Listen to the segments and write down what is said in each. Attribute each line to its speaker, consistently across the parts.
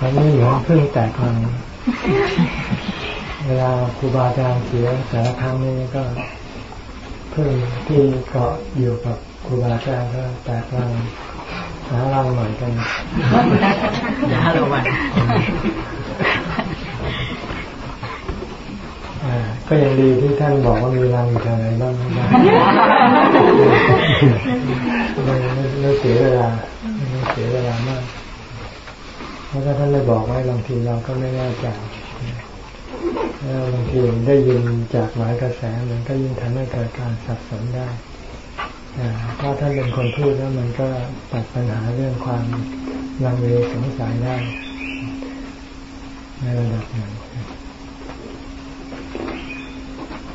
Speaker 1: มันไม่เหมือนพึ่งแตกรังเวลาครูบาอาจารย์เสียแต่ละครั้งนี้ก็พึ่งที่เกาะอยู่กับครูบาอาจารย์ก็แตกรังหารังใหม่กัน
Speaker 2: อย่าระวัง
Speaker 1: ก็ยังดีที่ท่านบอกว่ามีรังอยู่ทางไหนบ้างไม่ไม่เสียเวลาไม่เสียเวลามากเพ ราะถ้าท่านไม่บอกไว้บางทีเราก็ไม่แน่ใจแล้วบางทีได้ยินจากหลายกระแสมันก็ยิ่งทำให้เกิดการสับสนได้ถ้าท่านเป็นคนพูดแล้วมันก็ตัดปัญหาเรื่องความลังเลสงสัยได้ ในระดับหนึ่ง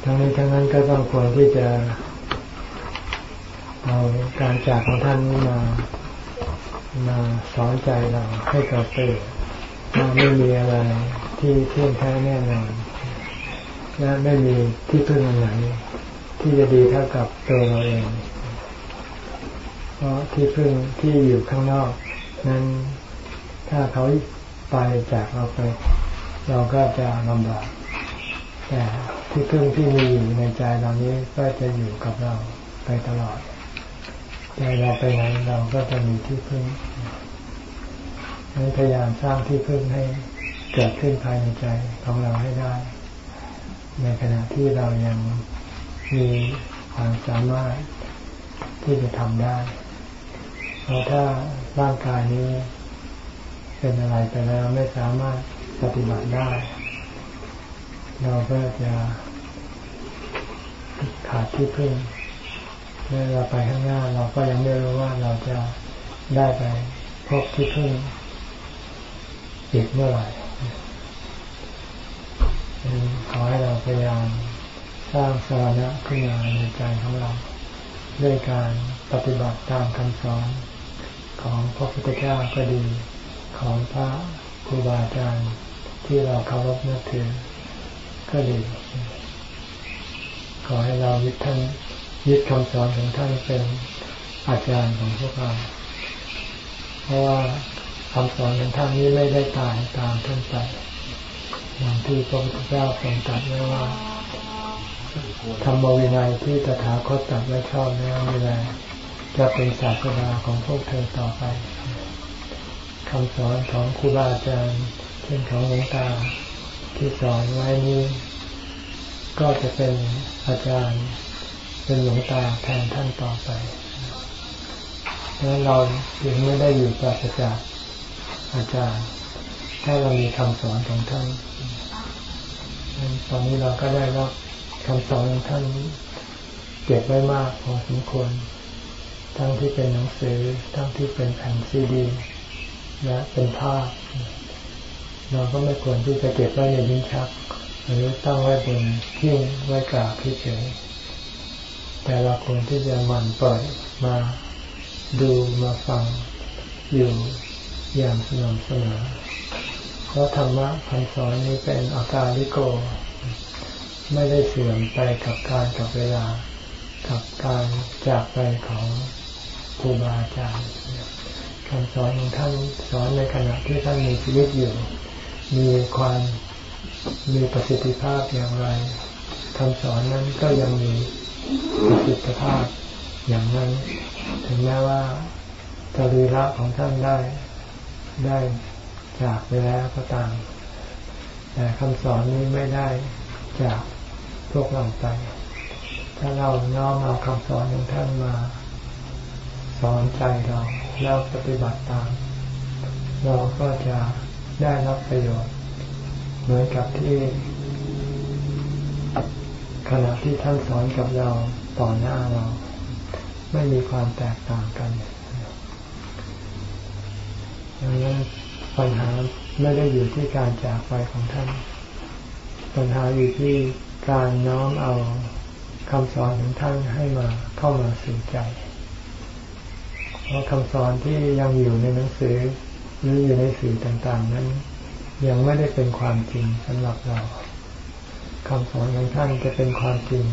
Speaker 1: ทั้งนี้ทั้งนั้นก็ต้องควรที่จะเอาการจากของท่านนี้มา มาสอนใจเราให้เกิดประโยชน์ว่าไม่มีอะไรที่เที่ยงแท้แน่นอนและไม่มีที่พึ่งอันไหนที่จะดีเท่ากับตัวเราเอง เพราะที่พึ่งที่อยู่ข้างนอก นั้นถ้าเขาไปจากเราไป เราก็จะลำบากแต่ที่พึ่งที่มีอยู่ในใจเรานี้ก็จะอยู่กับเราไปตลอด ใจเราไปไหนเราก็จะมีที่พึ่งพยายามสร้างที่พึ่งให้เกิดขึ้นภายในใจของเราให้ได้ ในขณะที่เรายังมีความสามารถที่จะทำได้ เพราะถ้าร่างกายนี้เป็นอะไรไปแล้วไม่สามารถปฏิบัติได้ เราก็จะขาดที่พึ่ง เมื่อเราไปข้างหน้าเราก็ยังไม่รู้ว่าเราจะได้ไปพบที่พึ่งอีกเมื่อไหร่ขอให้เราพยายามสร้างสาระขึ้นมาในใจของเรา ด้วยการปฏิบัติตามคำสอนของพระพุทธเจ้าก็ดีของพระครูบาอาจารย์ที่เราเคารพนับถือก็ดี ขอให้เรายึดท่าน ยึดคำสอนของท่านเป็นอาจารย์ของพวกเรา เพราะว่าคำสอนของท่านนี้ไม่ได้ตายตามท่านไปอย่างที่พระพุทธเจ้าทรงตรัสไว้ว่าธรรมวินัยที่ตถาคตตรัสไว้ชอบแล้วนี่แหละจะเป็นศาสนาของพวกเธอต่อไปคำสอนของครูบาอาจารย์เช่นของหลวงตาที่สอนไว้นี้ ก็จะเป็นอาจารย์ เป็นหลวงตาแทนท่านต่อไปแล้วเรายังไม่ได้อยู่ปราศจากอาจารย์ ถ้าเรามีคำสอนของท่านตอนนี้เราก็ได้รับคำสอนของท่านเก็บไว้มากพอสมควร ทั้งที่เป็นหนังสือ ทั้งที่เป็นแผ่นซีดี และเป็นภาพ เราก็ไม่ควรที่จะเก็บไว้ในลิ้นชัก หรือตั้งไว้บนที่ไว้กราบเฉย แต่เราควรที่จะมันเปิดมาดูมาฟังอยู่อย่างสม่ำเสมอเพราะธรรมะคำสอนนี้เป็นอาการลิโก ไม่ได้เสื่อมไปกับการกับเวลา กับการจากไปของครูบาอาจารย์คำสอนของท่านสอนในขณะที่ท่านมีชีวิตอยู่ มีความมีประสิทธิภาพอย่างไรคำสอนนั้นก็ยังมี สิทธิภาพอย่างนั้น ถึงแม้ว่าจรีระของท่านได้ได้จากไปแล้วก็ตาม แต่คำสอนนี้ไม่ได้จากพวกเราไป ถ้าเราน้อมเอาคำสอนของท่านมาสอนใจเราแล้วปฏิบัติตาม เราก็จะได้รับประโยชน์เหมือนกับที่ ขณะที่ท่านสอนกับเราต่อหน้าเรา ไม่มีความแตกต่างกันดังนั้นปัญหาไม่ได้อยู่ที่การจากไปของท่าน ปัญหาอยู่ที่การน้อมเอาคำสอนของท่านให้มาเข้ามาสู่ใจ เพราะคำสอนที่ยังอยู่ในหนังสือ หรืออยู่ในสื่อต่างๆ นั้น ยังไม่ได้เป็นความจริงสำหรับเรา คำสอนของท่านจะเป็นความจริง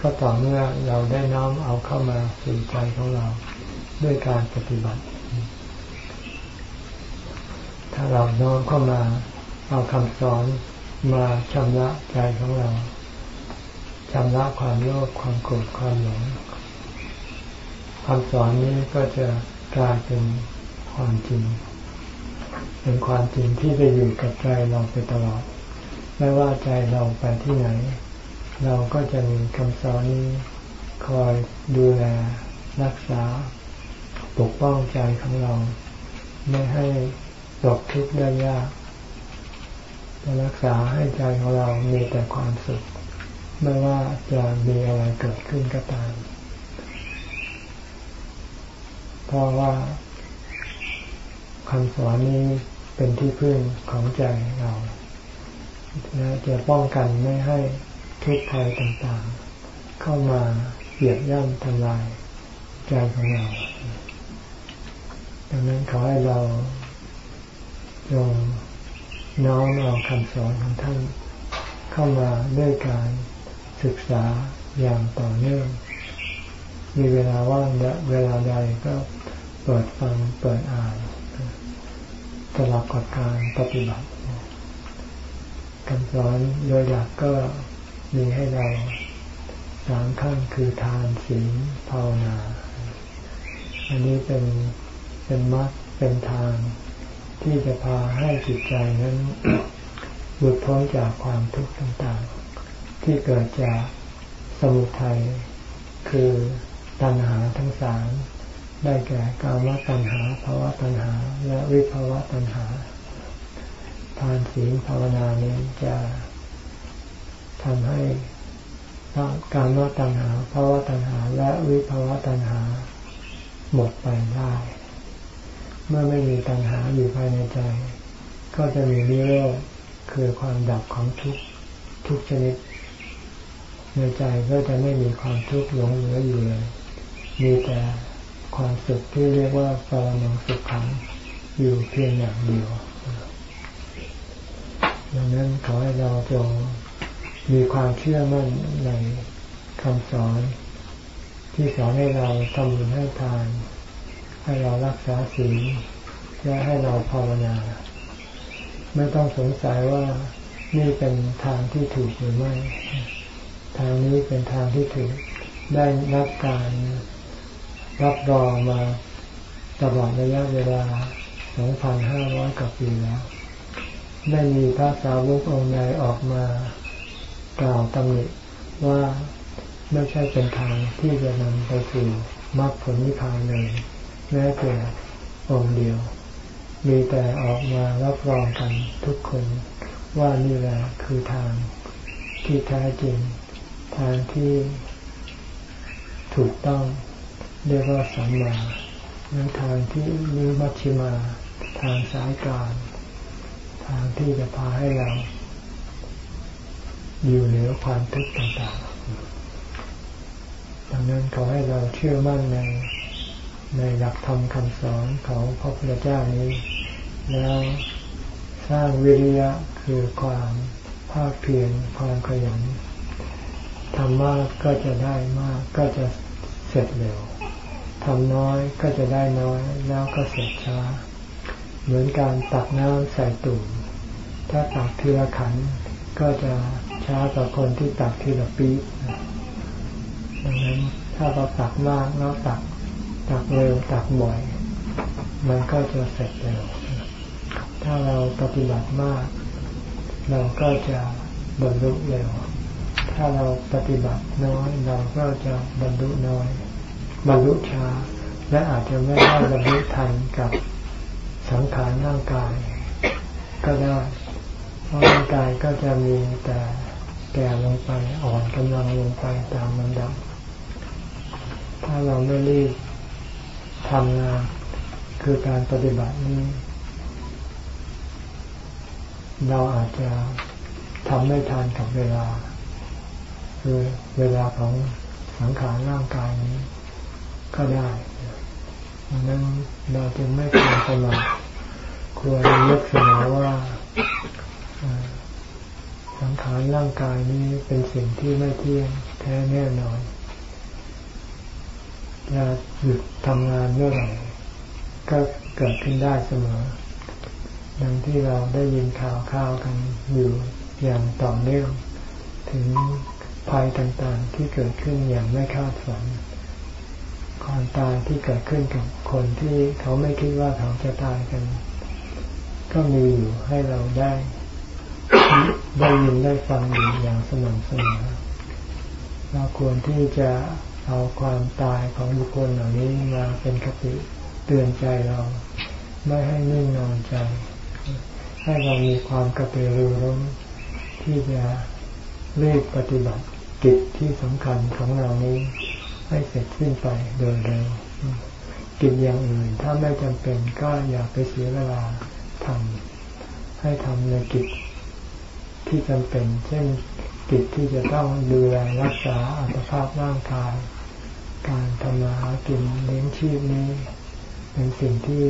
Speaker 1: ก็ต่อเมื่อเราได้น้อมเอาเข้ามาสู่ใจของเราด้วยการปฏิบัติ ถ้าเราน้อมเข้ามาเอาคำสอนมาชำระใจของเราชำระความโลภความโกรธความหลงคำสอนนี้ก็จะกลายเป็นความจริง เป็นความจริงที่จะอยู่กับใจเราไปตลอด ไม่ว่าใจเราไปที่ไหน เราก็จะมีคำสอนนี้คอยดูแลรักษา ปกป้องใจของเรา ไม่ให้ตกทุกข์ได้ยากจะรักษาให้ใจของเรามีแต่ความสุข ไม่ว่าจะมีอะไรเกิดขึ้นก็ตามเพราะว่าคำสอนนี้เป็นที่พึ่งของใจเรา และจะป้องกันไม่ให้ทุกข์ภัยต่างๆ เข้ามาเหยียบย่ำทำลายใจของเรา ดังนั้นขอให้เราจงน้อมเอาคำสอนของท่านเข้ามาด้วยการศึกษาอย่างต่อเนื่อง มีเวลาว่างเวลาใดก็เปิดฟังเปิดอ่านสลับกับการปฏิบัติ คำสอนโดยหลักก็มีให้เราสามขั้นคือทานศีลภาวนา อันนี้เป็นเป็นมรรคเป็นทางที่จะพาให้จิตใจนั้นหลุดพ้นจากความทุกข์ต่างๆ ที่เกิดจากสมุทัยคือตัณหาทั้งสามได้แก่กามตัณหาภาวะตัณหา และวิภาวะตัณหา ทานศีลภาวนานี้จะทำให้การมตัณหาภาวะตัณหา และวิภาวะตัณหา หมดไปได้ เมื่อไม่มีตัณหาอยู่ภายในใจ ก็จะมีนิโรธคือความดับของทุกทุกชนิด ในใจก็จะไม่มีความทุกข์หลงเหลืออยู่เลย มีแต่ความสุขที่เรียกว่าปรมังสุขขังอยู่เพียงอย่างเดียว ดังนั้นขอให้เราจงมีความเชื่อมั่นในคำสอน ที่สอนให้เราทำบุญให้ทาน ให้เรารักษาศีลและให้เราภาวนา ไม่ต้องสงสัยว่านี่เป็นทางที่ถูกหรือไม่ ทางนี้เป็นทางที่ถูกได้รับการรับรองมาตลอดระยะเวลา 2,500 กว่าปีแล้ว ได้มีพระสาวกองค์ใดออกมากล่าวตำหนิว่าไม่ใช่เป็นทางที่จะนำไปสู่มรรคผลนิพพานเลยแม้แต่องค์เดียว มีแต่ออกมารับรองกันทุกคนว่านี่แหละคือทางที่แท้จริง ทางที่ถูกต้องเรียกว่าสัมมาหรือทางที่หรือมัชชิมา ทางสายกลาง ทางที่จะพาให้เรา อยู่เหนือความทุกข์ต่างๆดังนั้นขอให้เราเชื่อมั่นในในหลักธรรมคำสอนของพระพุทธเจ้านี้ แล้วสร้างวิริยะคือความภาคเพียรความขยันทำมากก็จะได้มากก็จะเสร็จเร็วทำน้อยก็จะได้น้อยแล้วก็เสร็จช้า เหมือนการตักน้ำใส่ตุ่ม ถ้าตักทีละขันก็จะช้ากว่าคนที่ตักทีละปีดังนั้นถ้าเราตักมากแล้วตักตักเร็วตักบ่อย มันก็จะเสร็จเร็ว ถ้าเราปฏิบัติมาก เราก็จะบรรลุเร็ว ถ้าเราปฏิบัติน้อย เราก็จะบรรลุน้อย บรรลุช้า และอาจจะไม่ได้บรรลุทันกับสังขารร่างกาย ก็ได้ เพราะร่างกายก็จะมีแต่แก่ลงไปอ่อนกำลังลงไปตามลำดับ ถ้าเราไม่รีบทำงานคือการปฏิบัตินี้ เราอาจจะทำไม่ทันกับเวลา คือเวลาของสังขารร่างกายนี้ ก็ได้ดังนั้นเราจึงไม่ควรประมาทควรยกเสนอว่า สังขารร่างกายนี้เป็นสิ่งที่ไม่เที่ยงแท้แน่นอนจะหยุดทำงานเมื่อไหร่ก็เกิดขึ้นได้เสมอเดังที่เราได้ยินข่าวข่าวกันอยู่อย่างต่อเนื่องถึงภัยต่างๆที่เกิดขึ้นอย่างไม่คาดฝันความตายที่เกิดขึ้นกับคนที่เขาไม่คิดว่าเขาจะตายกัน ก็มีอยู่ให้เราได้ ได้ยินได้ฟังอยู่อย่างสม่ำเสมอเราควรที่จะเอาความตายของบุคคลเหล่านี้มาเป็นคติเตือนใจเรา ไม่ให้นิ่งนอนใจ ให้เรามีความกระตือรือร้นที่จะรีบปฏิบัติกิจที่สำคัญของเรานี้ ให้เสร็จสิ้นไปโดยเร็วกิจอย่างอื่นถ้าไม่จำเป็นก็อย่าไปเสียเวลาทำให้ทำในกิจ ที่จำเป็น เช่นกิจที่จะต้องดูแลรักษาอัตภาพร่างกาย การทำมาหากินเลี้ยงชีพนี้ เป็นสิ่งที่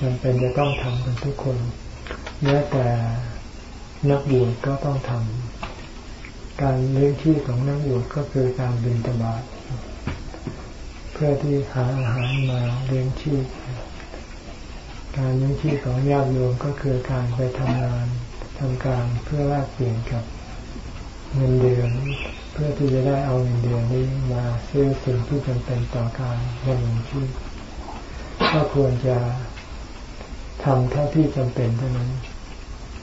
Speaker 1: จำเป็นจะต้องทำกันทุกคนแม้แต่นักบวชก็ต้องทำการเลี้ยงชีพของนักบวชก็คือการบินตบาทเพื่อที่หาอาหารมาเลี้ยงชีพการเลี้ยงชีพของญาติโยมก็คือการไปทำงาน ทำการเพื่อแลกเปลี่ยนกับเงินเดือน เพื่อที่จะได้เอาเงินเดือนนี้มาซื้อสิ่งที่จำเป็นต่อการดำรงชีพก็ควรจะทำเท่าที่จำเป็นเท่านั้น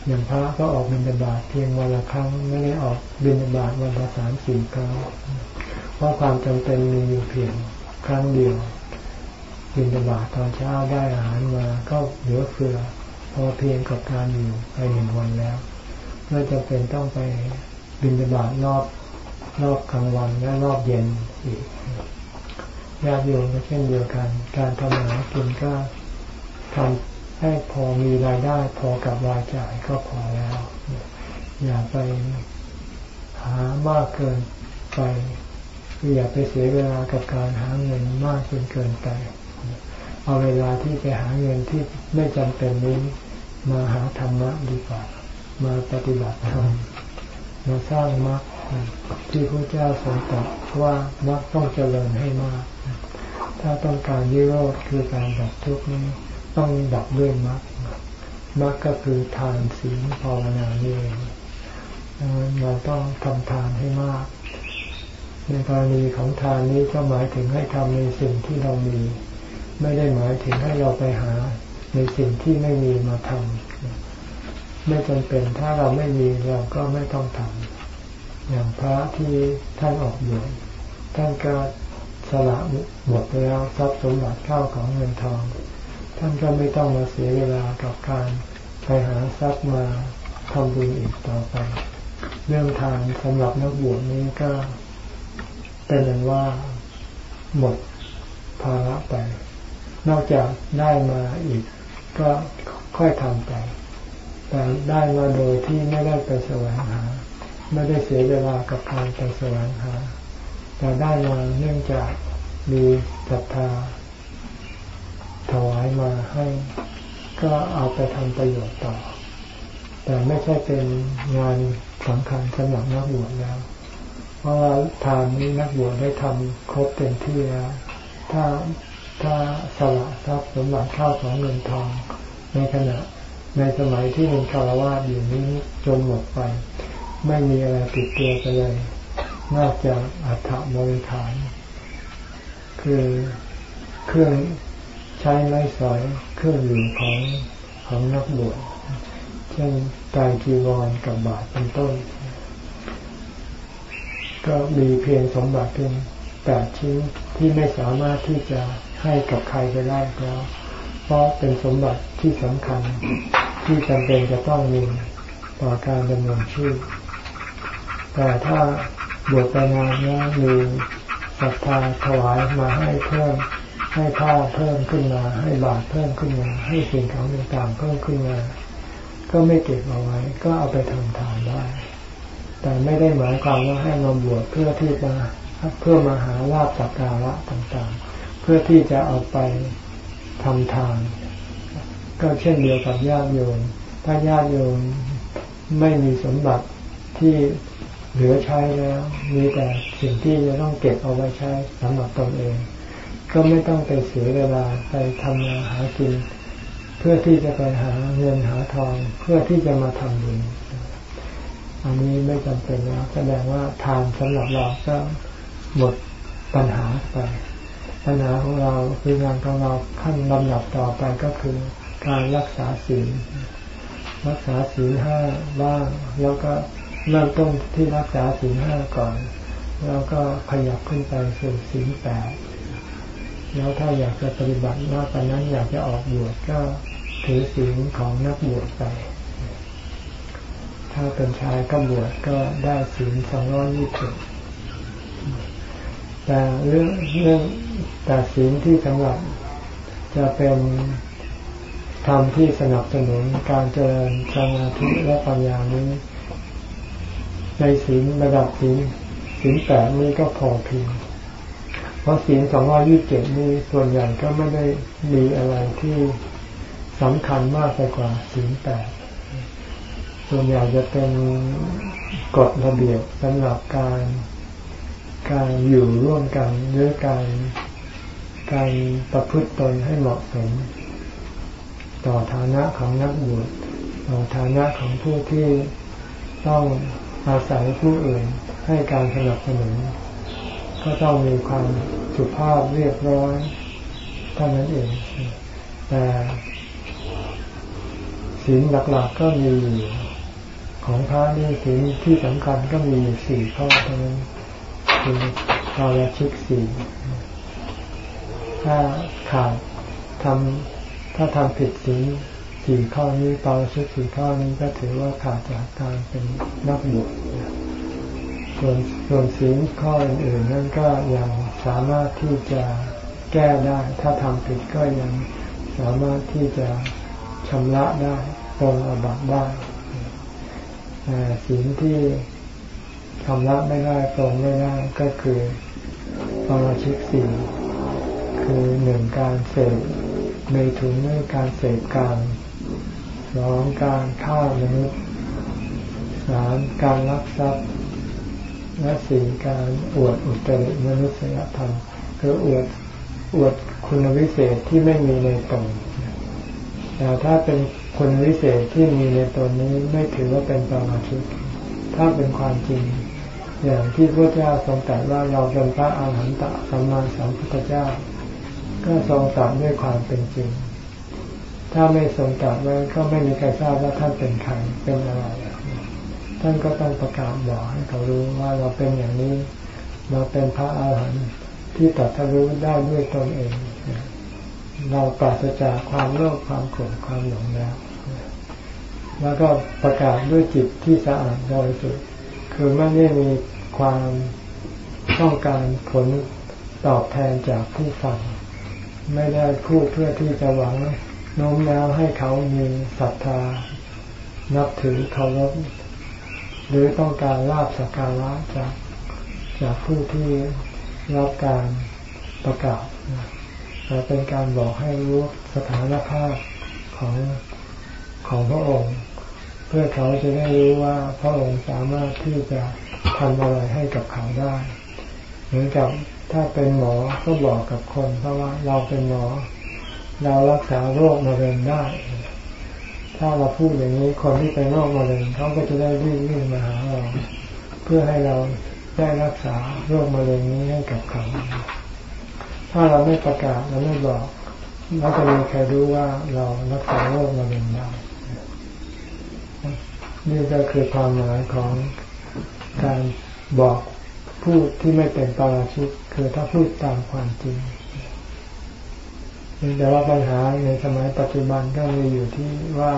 Speaker 1: อย่างพระก็ออกบิณฑบาตเพียงวันละครั้งไม่ได้ออกบิณฑบาตวันละสามสี่ครั้งเพราะความจำเป็นมีอยู่เพียงครั้งเดียวบิณฑบาตตอนเช้าได้อาหารมาก็เหลือเฟือ พอเพียงกับการอยู่ไปหนึ่งวันแล้วไม่จำเป็นต้องไปบิณฑบาตรอบรอบกลางวันและรอบเย็นอีกญาติโยมก็เช่นเดียวกัน การทำอาหากินก็ทำให้พอมีรายได้พอกับรายจ่ายก็พอแล้ว อย่าไปหามากเกินไปอย่าไปเสียเวลากับการหาเงินมากจนเกินไป เอาเวลาที่จะหาเงินที่ไม่จำเป็นนี้ มาหาธรรมะดีกว่า มาปฏิบัติธรรมมาสร้างมรรคที่พระเจ้าทรงตรัสว่ามรรคต้องเจริญให้มาก ถ้าต้องการยิโรธคือการดับทุกข์นี้ต้องดับด้วยมรรคมรรคก็คือทานศีลภาวนานี่เองเราต้องทำทานให้มาก ในกรณีของทานนี้ก็หมายถึงให้ทำในสิ่งที่เรามี ไม่ได้หมายถึงให้เราไปหา ในสิ่งที่ไม่มีมาทำไม่จำเป็นถ้าเราไม่มีเราก็ไม่ต้องทำอย่างพระที่ท่านออกบวชท่านก็สละหมดแล้วทรัพย์สมบัติเข้าของเงินทอง ท่านก็ไม่ต้องมาเสียเวลากับการไปหาทรัพย์มาทำบุญอีกต่อไป เรื่องทานสำหรับนักบวชนี้ก็เป็นอย่างว่าหมดภาระไป นอกจากได้มาอีก ก็ค่อยทำไป แต่ได้มาโดยที่ไม่ได้ไปแสวงหา ไม่ได้เสียเวลากับการไปแสวงหา แต่ได้มาเนื่องจากมีศรัทธาถวายมาให้ก็เอาไปทำประโยชน์ต่อ แต่ไม่ใช่เป็นงานสำคัญสำหรับนักบวชแล้ว เพราะว่าทานนี้นักบวชได้ทำครบเต็มที่แล้ว ถ้า ถ้าสละทรัพย์สมบัติข้าวของเงินทองในขณะในสมัยที่เป็นคารวะอยู่นี้จนหมดไป ไม่มีอะไรติดตัวไปเลย นอกจากอัฐบริขารคือเครื่องใช้ไม้สอยเครื่องอยู่ของของนักบวชเช่นกายจีวรกับบาทเป็นต้น ก็มีเพียงสมบัติเพียงแปดชิ้นที่ไม่สามารถที่จะ ให้กับใครไปได้แล้วเพราะเป็นสมบัติที่สำคัญที่จำเป็นจะต้องมีต่อการดำเนินชีพแต่ถ้าบวชไปนานแล้วมีศรัทธาถวายมาให้เพิ่มให้ผ้าเพิ่มขึ้นมา ให้บาตรเพิ่มขึ้นมา ให้สิ่งของต่างๆเพิ่มขึ้นมา ก็ไม่เก็บเอาไว้ ก็เอาไปทำทานได้ แต่ไม่ได้หมายความว่าให้มาบวชเพื่อที่จะเพื่อมาหาลาบสักการะต่างๆ พื่อที่จะเอาไปทำทาน ก็เช่นเดียวกับญาติโยม ถ้าญาติโยมไม่มีสมบัติที่เหลือใช้แล้ว มีแต่สิ่งที่จะต้องเก็บเอาไว้ใช้สำหรับตนเอง ก็ไม่ต้องไปเสียเวลาไปทำมานหากินทพื่อที่จะไปหาเงินหาทอง เพื่อที่จะมาทำบุญ อันนี้ไม่จำเป็นแล้วแสดงว่าทานสำหรับเราก็หมดปัญหาไป ปัญหาของเราคืองานของเราขั้นลำดับต่อไปก็คือการรักษาศีลรักษาศีลห้าบ้างแล้วก็เริ่มต้นที่รักษาศีลห้าก่อน แล้วก็ขยับขึ้นไปสู่ศีลแปดแล้วถ้าอยากจะปฏิบัติมากกว่านั้นอยากจะออกบวชก็ถือศีลของนักบวชไป ถ้าเป็นชายก็บวชก็ได้ศีลสองร้อยยี่สิบแต่เรื่องเรื่อง แต่ศีลที่สำหรับจะเป็นธรรมที่สนับสนุนการเจริญสมาธิและปัญญานี้ในศีลระดับศีลศีลแปดนี้ก็พอเพียงเพราะศีลสองร้อยี่สิบเจ็ดนี้ส่วนใหญ่ก็ไม่ได้มีอะไรที่สำคัญมากไปกว่าศีลแปดส่วนใหญ่จะเป็นกฎระเบียบสำหรับการการอยู่ร่วมกันหรือการ การประพฤติตนให้เหมาะสม ต่อฐานะของนักบวชต่อฐานะของผู้ที่ต้องอาศัยผู้อื่นให้การสนับสนุน ก็ต้องมีความสุภาพเรียบร้อยเท่านั้นเอง แต่ศีลหลักๆก็มีอยู่ของพระนี่ศีลที่สำคัญก็มีสี่ข้อเท่านั้นคือปาราชิกสี่ ถ้าขาดทำถ้าทำผิดศีลสี่ข้อนี้ปาราชิกสี่ข้อนี้ก็ถือว่าขาดจากการเป็นนักบวชส่วนส่วนศีลข้ออื่นๆนั่นก็ยังสามารถที่จะแก้ได้ ถ้าทำผิดก็ยังสามารถที่จะชำระได้ปรงอบัตได้แต่ศีลที่ชำระไม่ได้ปรงไม่ได้ก็คือปราชิกสี่ คือหนึ่งการเสพในถุงด้วยการเสพการสองการฆ่ามนุษย์สามการลักทรัพย์และสี่การอวดอุตริมนุษยธรรมคืออวดอวดคุณวิเศษที่ไม่มีในตนแต่ถ้าเป็นคุณวิเศษที่มีในตนนี้ไม่ถือว่าเป็นปรมาชิกถ้าเป็นความจริง อย่างที่พระเจ้าทรงตรัสว่าเราเป็นพระอาหารหันตสัมมาสัมพุทธเจ้า ก็ทรงตรัสด้วยความเป็นจริง ถ้าไม่ทรงตรัสไว้ก็ไม่มีใครทราบว่าท่านเป็นใครเป็นอะไร ท่านก็ต้องประกาศบอกให้เขารู้ว่าเราเป็นอย่างนี้ เราเป็นพระอาหารหันต์ที่ตรัสรู้ได้ด้วยตนเอง เราปราศจากความโลภความโกรธความหลงแล้ว แล้วก็ประกาศด้วยจิตที่สะอาดบริสุทธิ์ คือไม่ได้มีความต้องการผลตอบแทนจากผู้ฟัง ไม่ได้พูดเพื่อที่จะหวังโน้มน้าวให้เขามีศรัทธา นับถือเคารพหรือต้องการลาบสักการะจากจากผู้ที่รับการประกาศแต่เป็นการบอกให้รู้สถานภาพของของพระองค์ เพื่อเขาจะได้รู้ว่าพระองค์สามารถที่จะทำอะไรให้กับเขาได้ เหมือนกับ ถ้าเป็นหมอก็บอกกับคนเพราะว่าเราเป็นหมอ เรารักษาโรคมะเร็งได้ ถ้าเราพูดอย่างนี้คนที่เป็นโรคมะเร็งเขาก็จะได้วิ่งวิ่งมาหาเราเพื่อให้เราได้รักษาโรคมะเร็งนี้ให้กับเขาถ้าเราไม่ประกาศเราไม่บอกเราจะมีใครรู้ว่าเรารักษาโรคมะเร็งได้นี่ก็คือความหมายของการบอก พูดที่ไม่เป็นปาราชิกคือถ้าพูดตามความจริงแต่ว่าปัญหาในสมัยปัจจุบันก็มีอยู่ที่ว่า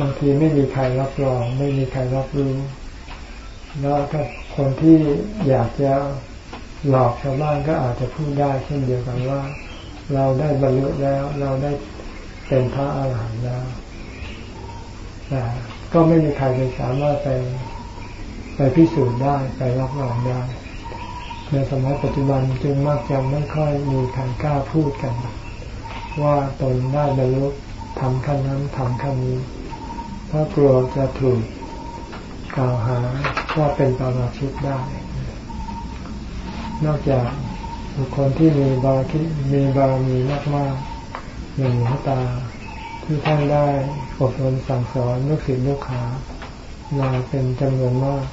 Speaker 1: บางทีไม่มีใครรับรอง ไม่มีใครรับรู้แล้วถ้าคนที่อยากจะหลอกชาวบ้านก็อาจจะพูดได้เช่นเดียวกันว่า เราได้บรรลุแล้ว เราได้เป็นพระอาหารหันต์แล้วแต่ก็ไม่มีใครจะสามารถไป ไปพิสูจน์ได้ไปรับรองได้ ในสมัยปัจจุบันจึงมักจะไม่ค่อยมีใครกล้าพูดกัน ว่าตนได้บรรลุทำขั้นนั้นทำขั้นนี้เพราะกลัวจะถูกกล่าวหาว่าเป็นปาราชิกได้ นอกจากบุคคลที่มีบารคิมีบารมีมากๆอย่างหลวงตาที่ท่านได้อบรมสั่งสอนลูกศิษย์ลูกหามาเป็นจำนวนมาก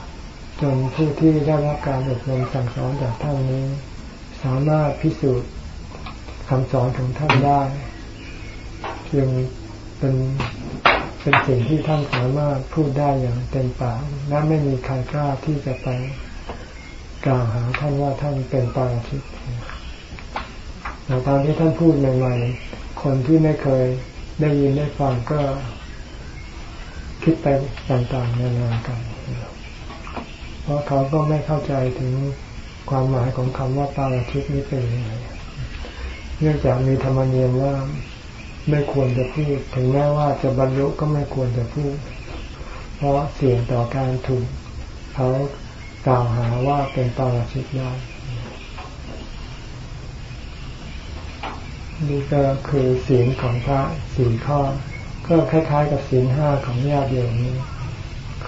Speaker 1: จนผู้ที่ได้รับการอบรมสั่งสอนจากท่านนี้ สามารถพิสูจน์คำสอนของท่านได้เพียงเป็นเป็นสิ่งที่ท่านสามารถพูดได้อย่างเต็มปากและไม่มีใครกล้าที่จะไปกล่าวหาท่านว่าท่านเป็นปาราชิกแต่ตอนที่ท่านพูดใหม่ๆคนที่ไม่เคยได้ยินได้ฟังก็คิดไปต่างๆนานากัน ราะเขาก็ไม่เข้าใจถึงความหมายของคำว่าปาราชิกนี้เป็นยังไงเนื่องจากมีธรรมเนียมว่าไม่ควรจะพูด ถึงแม้ว่าจะบรรลุก็ไม่ควรจะพูด เพราะเสี่ยงต่อการถูกเขากล่าวหาว่าเป็นปาราชิกได้นี่ก็คือศีลของพระสี่ข้อ ก็คล้ายๆกับศีลห้าของญาติโยมนี้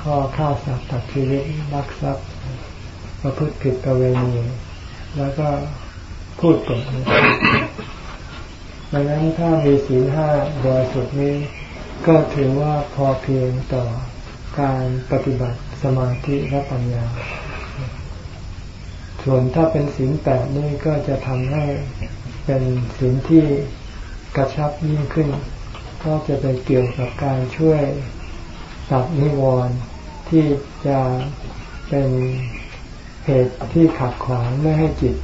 Speaker 1: ข้อฆ่าสัตว์ตัดชีวิตรักทรัพย์ประพฤติผิดประเวณี แล้วก็พูดปดดังนั้นถ้ามีศีลห้าโดยสุดนี้ ก็ถือว่าพอเพียงต่อการปฏิบัติสมาธิและปัญญา ส่วนถ้าเป็นศีลแปดนี่ก็จะทำให้เป็นศีลที่กระชับยิ่งขึ้น ก็จะไปเกี่ยวกับการช่วยตัดนิวรณ์ ที่จะเป็นเหตุที่ขัดขวางไม่ให้จิต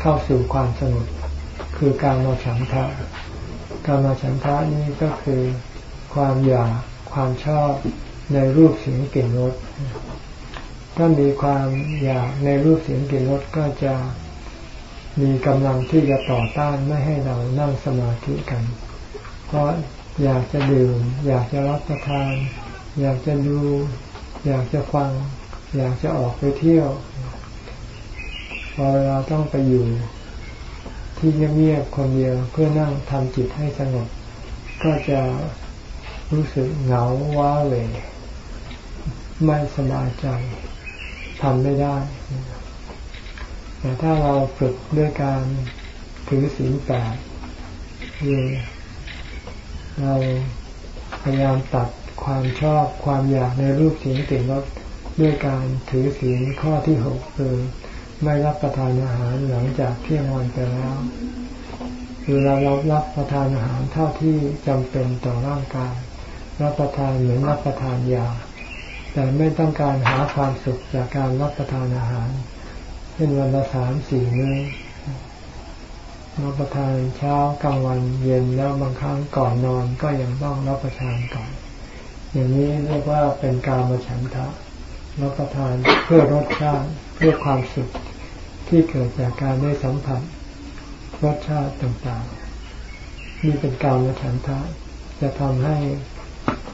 Speaker 1: เข้าสู่ความสงบคือการมาฉันทะการมาฉันทะนี่ก็คือความอยากความชอบในรูปเสียงกลิ่นรสถ้ามีความอยากในรูปเสียงกลิ่นรสก็จะมีกำลังที่จะต่อต้านไม่ให้เรานั่งสมาธิกัน เพราะอยากจะดื่ม อยากจะรับประทาน อยากจะดู อยากจะฟัง อยากจะออกไปเที่ยว พอเราต้องไปอยู่ ที่เงียบๆคนเดียวเพื่อนั่งทำจิตให้สงบ ก็จะรู้สึกเหงาว้าเหวไม่สบายใจทำไม่ได้ แต่ถ้าเราฝึกด้วยการถือศีลแปดคือเราพยายามตัด ความชอบความอยากในรูปเสียงกลิ่นรสด้วยการถือศีลข้อที่หกคือไม่รับประทานอาหารหลังจากเที่ยงวันไปแล้วคือเรารับรับประทานอาหารเท่าที่จำเป็นต่อร่างกาย รับประทานเหมือนรับประทานยา แต่ไม่ต้องการหาความสุขจากการรับประทานอาหารเช่นวันละสามสี่มื้อรับประทานเช้ากลางวันเย็นแล้วบางครั้งก่อนนอนก็ยังต้องรับประทานก่อน อย่างนี้เรียกว่าเป็นการมาฉันทะรับประทานเพื่อรสชาติเพื่อความสุขที่เกิดจากการได้สัมผัสรสชาติต่างๆนี่เป็นการมาฉันทะจะทำให้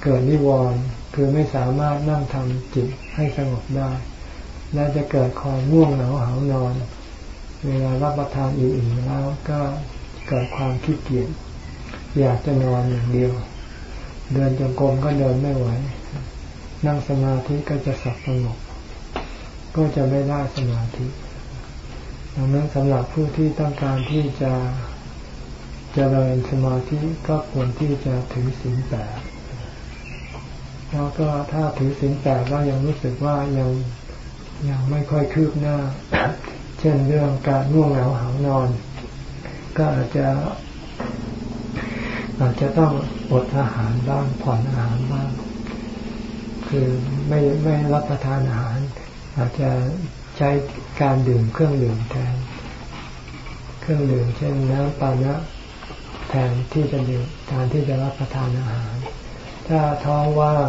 Speaker 1: เกิดนิวรณ์คือไม่สามารถนั่งทำจิตให้สงบได้ และจะเกิดความง่วงเหงาหานอน เวลารับประทานอิ่มๆแล้วก็เกิดความขี้เกียจอยากจะนอนอย่างเดียว เดินจงกรมก็เดินไม่ไหว นั่งสมาธิก็จะสับสงบก็จะไม่ได้สมาธิดังนั้นสำหรับผู้ที่ต้องการที่จะจะเจริญสมาธิก็ควรที่จะถือศีลแปดแล้วก็ถ้าถือศีลแปดก็ยังรู้สึกว่ายังยังไม่ค่อยคืบหน้า เช่นเรื่องการง่วงเหงาหานอน ก็อาจจะ อาจจะต้องอดอาหารบ้างผ่อนอาหารบ้าง คือไม่ไม่รับประทานอาหาร อาจจะใช้การดื่มเครื่องดื่มแทน เครื่องดื่มเช่นน้ำปานะแทนที่จะดื่มแทนที่จะรับประทานอาหาร ถ้าท้องว่าง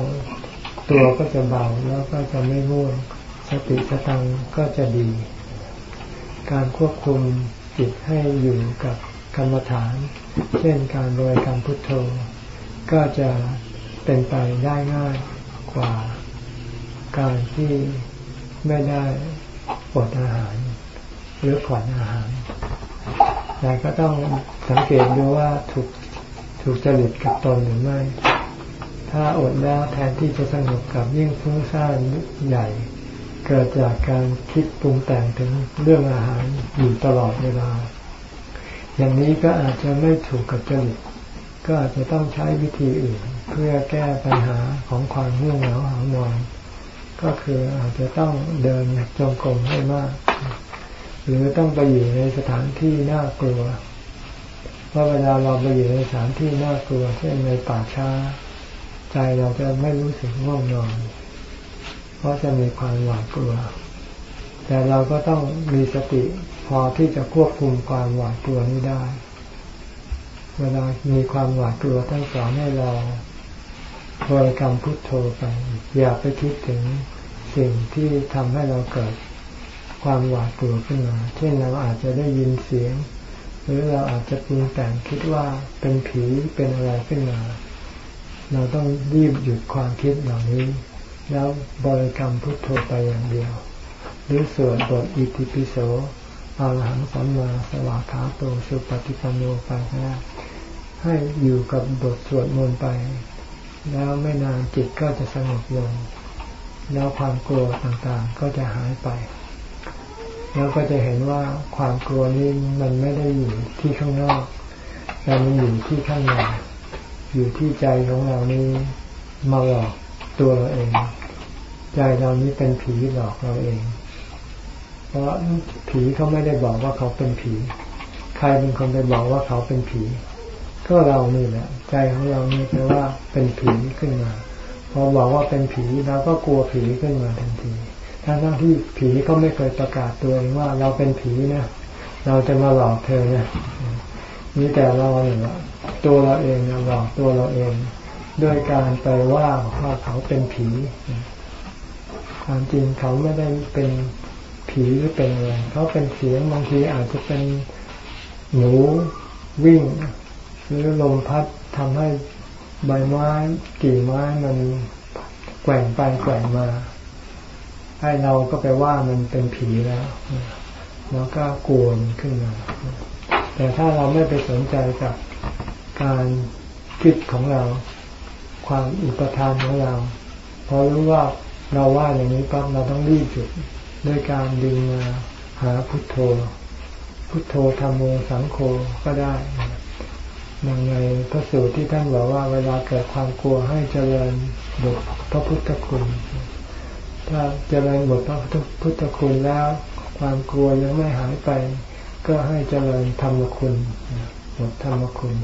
Speaker 1: ตัวก็จะเบาแล้วก็จะไม่ง่วงสติสตังก็จะดี การควบคุมจิตให้อยู่กับกรรมฐาน เช่นการบริกรรมพุทโธ ก็จะเป็นไปได้ง่ายกว่าการที่ไม่ได้อดอาหาร หรือผ่อนอาหาร แต่ก็ต้องสังเกตดูว่าถูกถูกจริตกับตนหรือไม่ ถ้าอดแล้วแทนที่จะสงบกับยิ่งฟุ้งซ่านใหญ่ เกิดจากการคิดปรุงแต่งถึงเรื่องอาหารอยู่ตลอดเวลา อย่างนี้ก็อาจจะไม่ถูกกับจริตก็อาจจะต้องใช้วิธีอื่น เพื่อแก้ปัญหาของความง่วงเหงาหานอน ก็คืออาจจะต้องเดินจงกรมให้มาก หรือต้องไปอยู่ในสถานที่น่ากลัวเพราะเวลาเราไปอยู่ในสถานที่น่ากลัว เช่นในป่าช้า ใจเราจะไม่รู้สึกง่วงนอน เพราะจะมีความหวาดกลัว แต่เราก็ต้องมีสติ อที่จะควบคุมความหวาดกลัวนี้ได้ เวลามีความหวาดกลัวท่านสอนให้เราบริกรรมพุทโธไป อย่าไปคิดถึงสิ่งที่ทำให้เราเกิดความหวาดกลัวขึ้นมา เช่นเราอาจจะได้ยินเสียง หรือเราอาจจะปรุงแต่งคิดว่าเป็นผีเป็นอะไรขึ้นมา เราต้องรีบหยุดความคิดเหล่านี้ แล้วบริกรรมพุทโธไปอย่างเดียว หรือสวดบทอิติปิโส อาหังสัมมาสวากขาโตสุปฏิปันโนไปนะให้อยู่กับบทสวดมนต์ไป แล้วไม่นานจิตก็จะสงบลง แล้วความกลัวต่างๆก็จะหายไป แล้วก็จะเห็นว่าความกลัวนี้มันไม่ได้อยู่ที่ข้างนอก แต่มันอยู่ที่ข้างในอยู่ที่ใจของเรานี้มาหลอกตัวเราเอง ใจเรานี้เป็นผีหลอกเราเอง เพราะผีเขาไม่ได้บอกว่าเขาเป็นผี ใครเป็นคนไปบอกว่าเขาเป็นผี ก็เรานี่แหละ ใจของเรานี่แปลว่าเป็นผีขึ้นมา พอบอกว่าเป็นผีเราก็กลัวผีขึ้นมาทันที ทั้งทั้งที่ผีก็ไม่เคยประกาศตัวเองว่าเราเป็นผีนะ เราจะมาหลอกเธอเนี่ยมีแต่เราเนี่ยตัวเราเองหลอกตัวเราเองด้วยการไปว่าว่าเขาเป็นผี ความจริงเขาไม่ได้เป็น ผีหรือเป็นอะไรเขาเป็นเสียงบางทีอาจจะเป็นหนูวิ่ง หรือลมพัดทำให้ใบไม้กิ่งไม้มันแกว่งไปแกว่งมา ให้เราก็ไปว่ามันเป็นผีแล้วแล้วก็กลัวขึ้นมา แต่ถ้าเราไม่ไปสนใจกับการคิดของเรา ความอุปทานของเราพอรู้ว่าเราว่าอย่างนี้ปั๊บเราต้องรีบจุด ด้วยการดึงมาหาพุทโธ พุทโธธรรมโมสังโฆก็ได้ดังในพระสูตรที่ท่านบอกว่าเวลาเกิดความกลัวให้เจริญบทพระพุทธคุณ ถ้าเจริญบทพระพุทธคุณแล้ว ความกลัวยังไม่หายไป ก็ให้เจริญธรรมคุณบทธรรมคุณ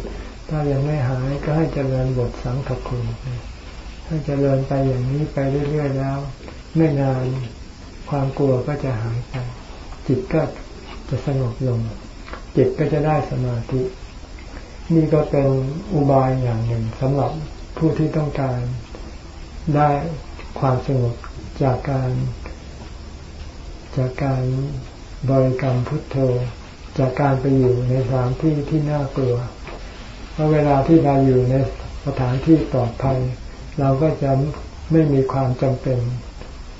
Speaker 1: ถ้ายังไม่หายก็ให้เจริญบทสังฆคุณให้เจริญไปอย่างนี้ไปเรื่อยๆแล้ว ไม่นาน ความกลัวก็จะหายไป จิตก็จะสงบลง จิตก็จะได้สมาธิ นี่ก็เป็นอุบายอย่างหนึ่งสำหรับผู้ที่ต้องการได้ความสงบจากการจากการบริกรรมพุทโธ จากการไปอยู่ในสถานที่ที่น่ากลัว เพราะเวลาที่เราอยู่ในสถานที่ปลอดภัย เราก็จะไม่มีความจำเป็น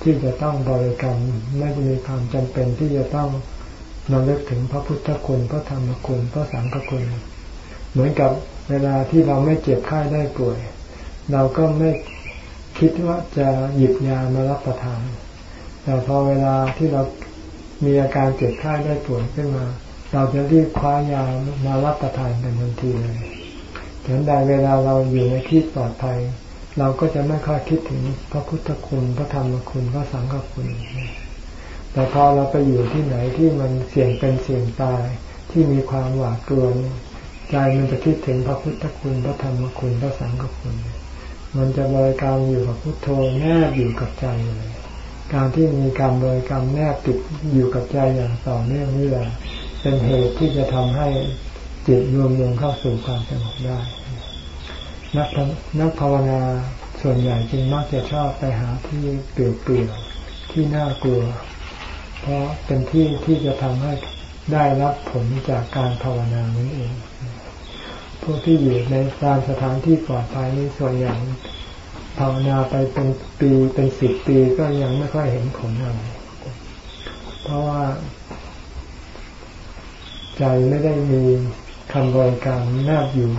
Speaker 1: ที่จะต้องบริกรรมไม่มีความจำเป็นที่จะต้องนำเลิกถึงพระพุทธคุณพระธรรมคุณพระสังฆคุณ เหมือนกับเวลาที่เราไม่เจ็บไข้ได้ป่วย เราก็ไม่คิดว่าจะหยิบยามารับประทาน แต่พอเวลาที่เรามีอาการเจ็บไข้ได้ป่วยขึ้นมา เราจะรีบคว้ายามารับประทานกันทันทีเลยถึงใดเวลาเราอยู่ในที่ปลอดภัย เราก็จะไม่ค่อยคิดถึงพระพุทธคุณพระธรรมคุณพระสังฆคุณ แต่พอเราไปอยู่ที่ไหนที่มันเสี่ยงเป็นเสี่ยงตายที่มีความหวาดกลัวใจมันจะคิดถึงพระพุทธคุณพระธรรมคุณพระสังฆคุณ มันจะบริกรรมอยู่กับพุทโธแนบอยู่กับใจเลยการที่มีการบริกรรมแนบติดอยู่กับใจอย่างต่อเนื่องนี่แหละเป็นเหตุที่จะทำให้จิตรวมลงเข้าสู่ความสงบได้ นักนักภาวนาส่วนใหญ่จึงมักจะชอบไปหาที่เปลี่ยวๆที่น่ากลัว เพราะเป็นที่ที่จะทำให้ได้รับผลจากการภาวนานั่นเอง พวกที่อยู่ในตามสถานที่ปลอดภัยนี่ส่วนใหญ่ภาวนาไปเป็นปีเป็นสิบปีก็ยังไม่ค่อยเห็นผลอะไร เพราะว่า ใจไม่ได้มีคำบริการแนบอยู่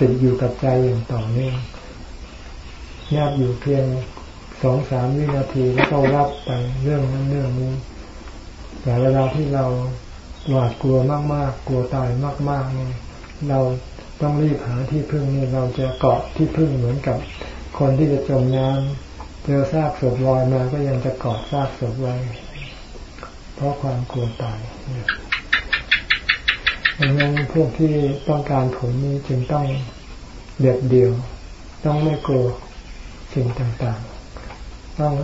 Speaker 1: ติดอยู่กับใจอย่างต่อเนื่องแนบอยู่เพียงสองสามวินาทีแล้วก็รับไปเรื่องนั้นเรื่องนี้ แต่เวลาที่เราหวาดกลัวมาก ๆ กลัวตายมากๆเนี่ยเราต้องรีบหาที่พึ่งนี่เราจะเกาะที่พึ่งเหมือนกับ คนที่จะจมน้ำเจอซากศพลอยมาก็ยังจะเกาะซากศพไว้ เพราะความกลัวตาย ดังนั้นพวกที่ต้องการผลนี้จึงต้องเด็ดเดี่ยว ต้องไม่กลัวสิ่งต่างๆ ต้อง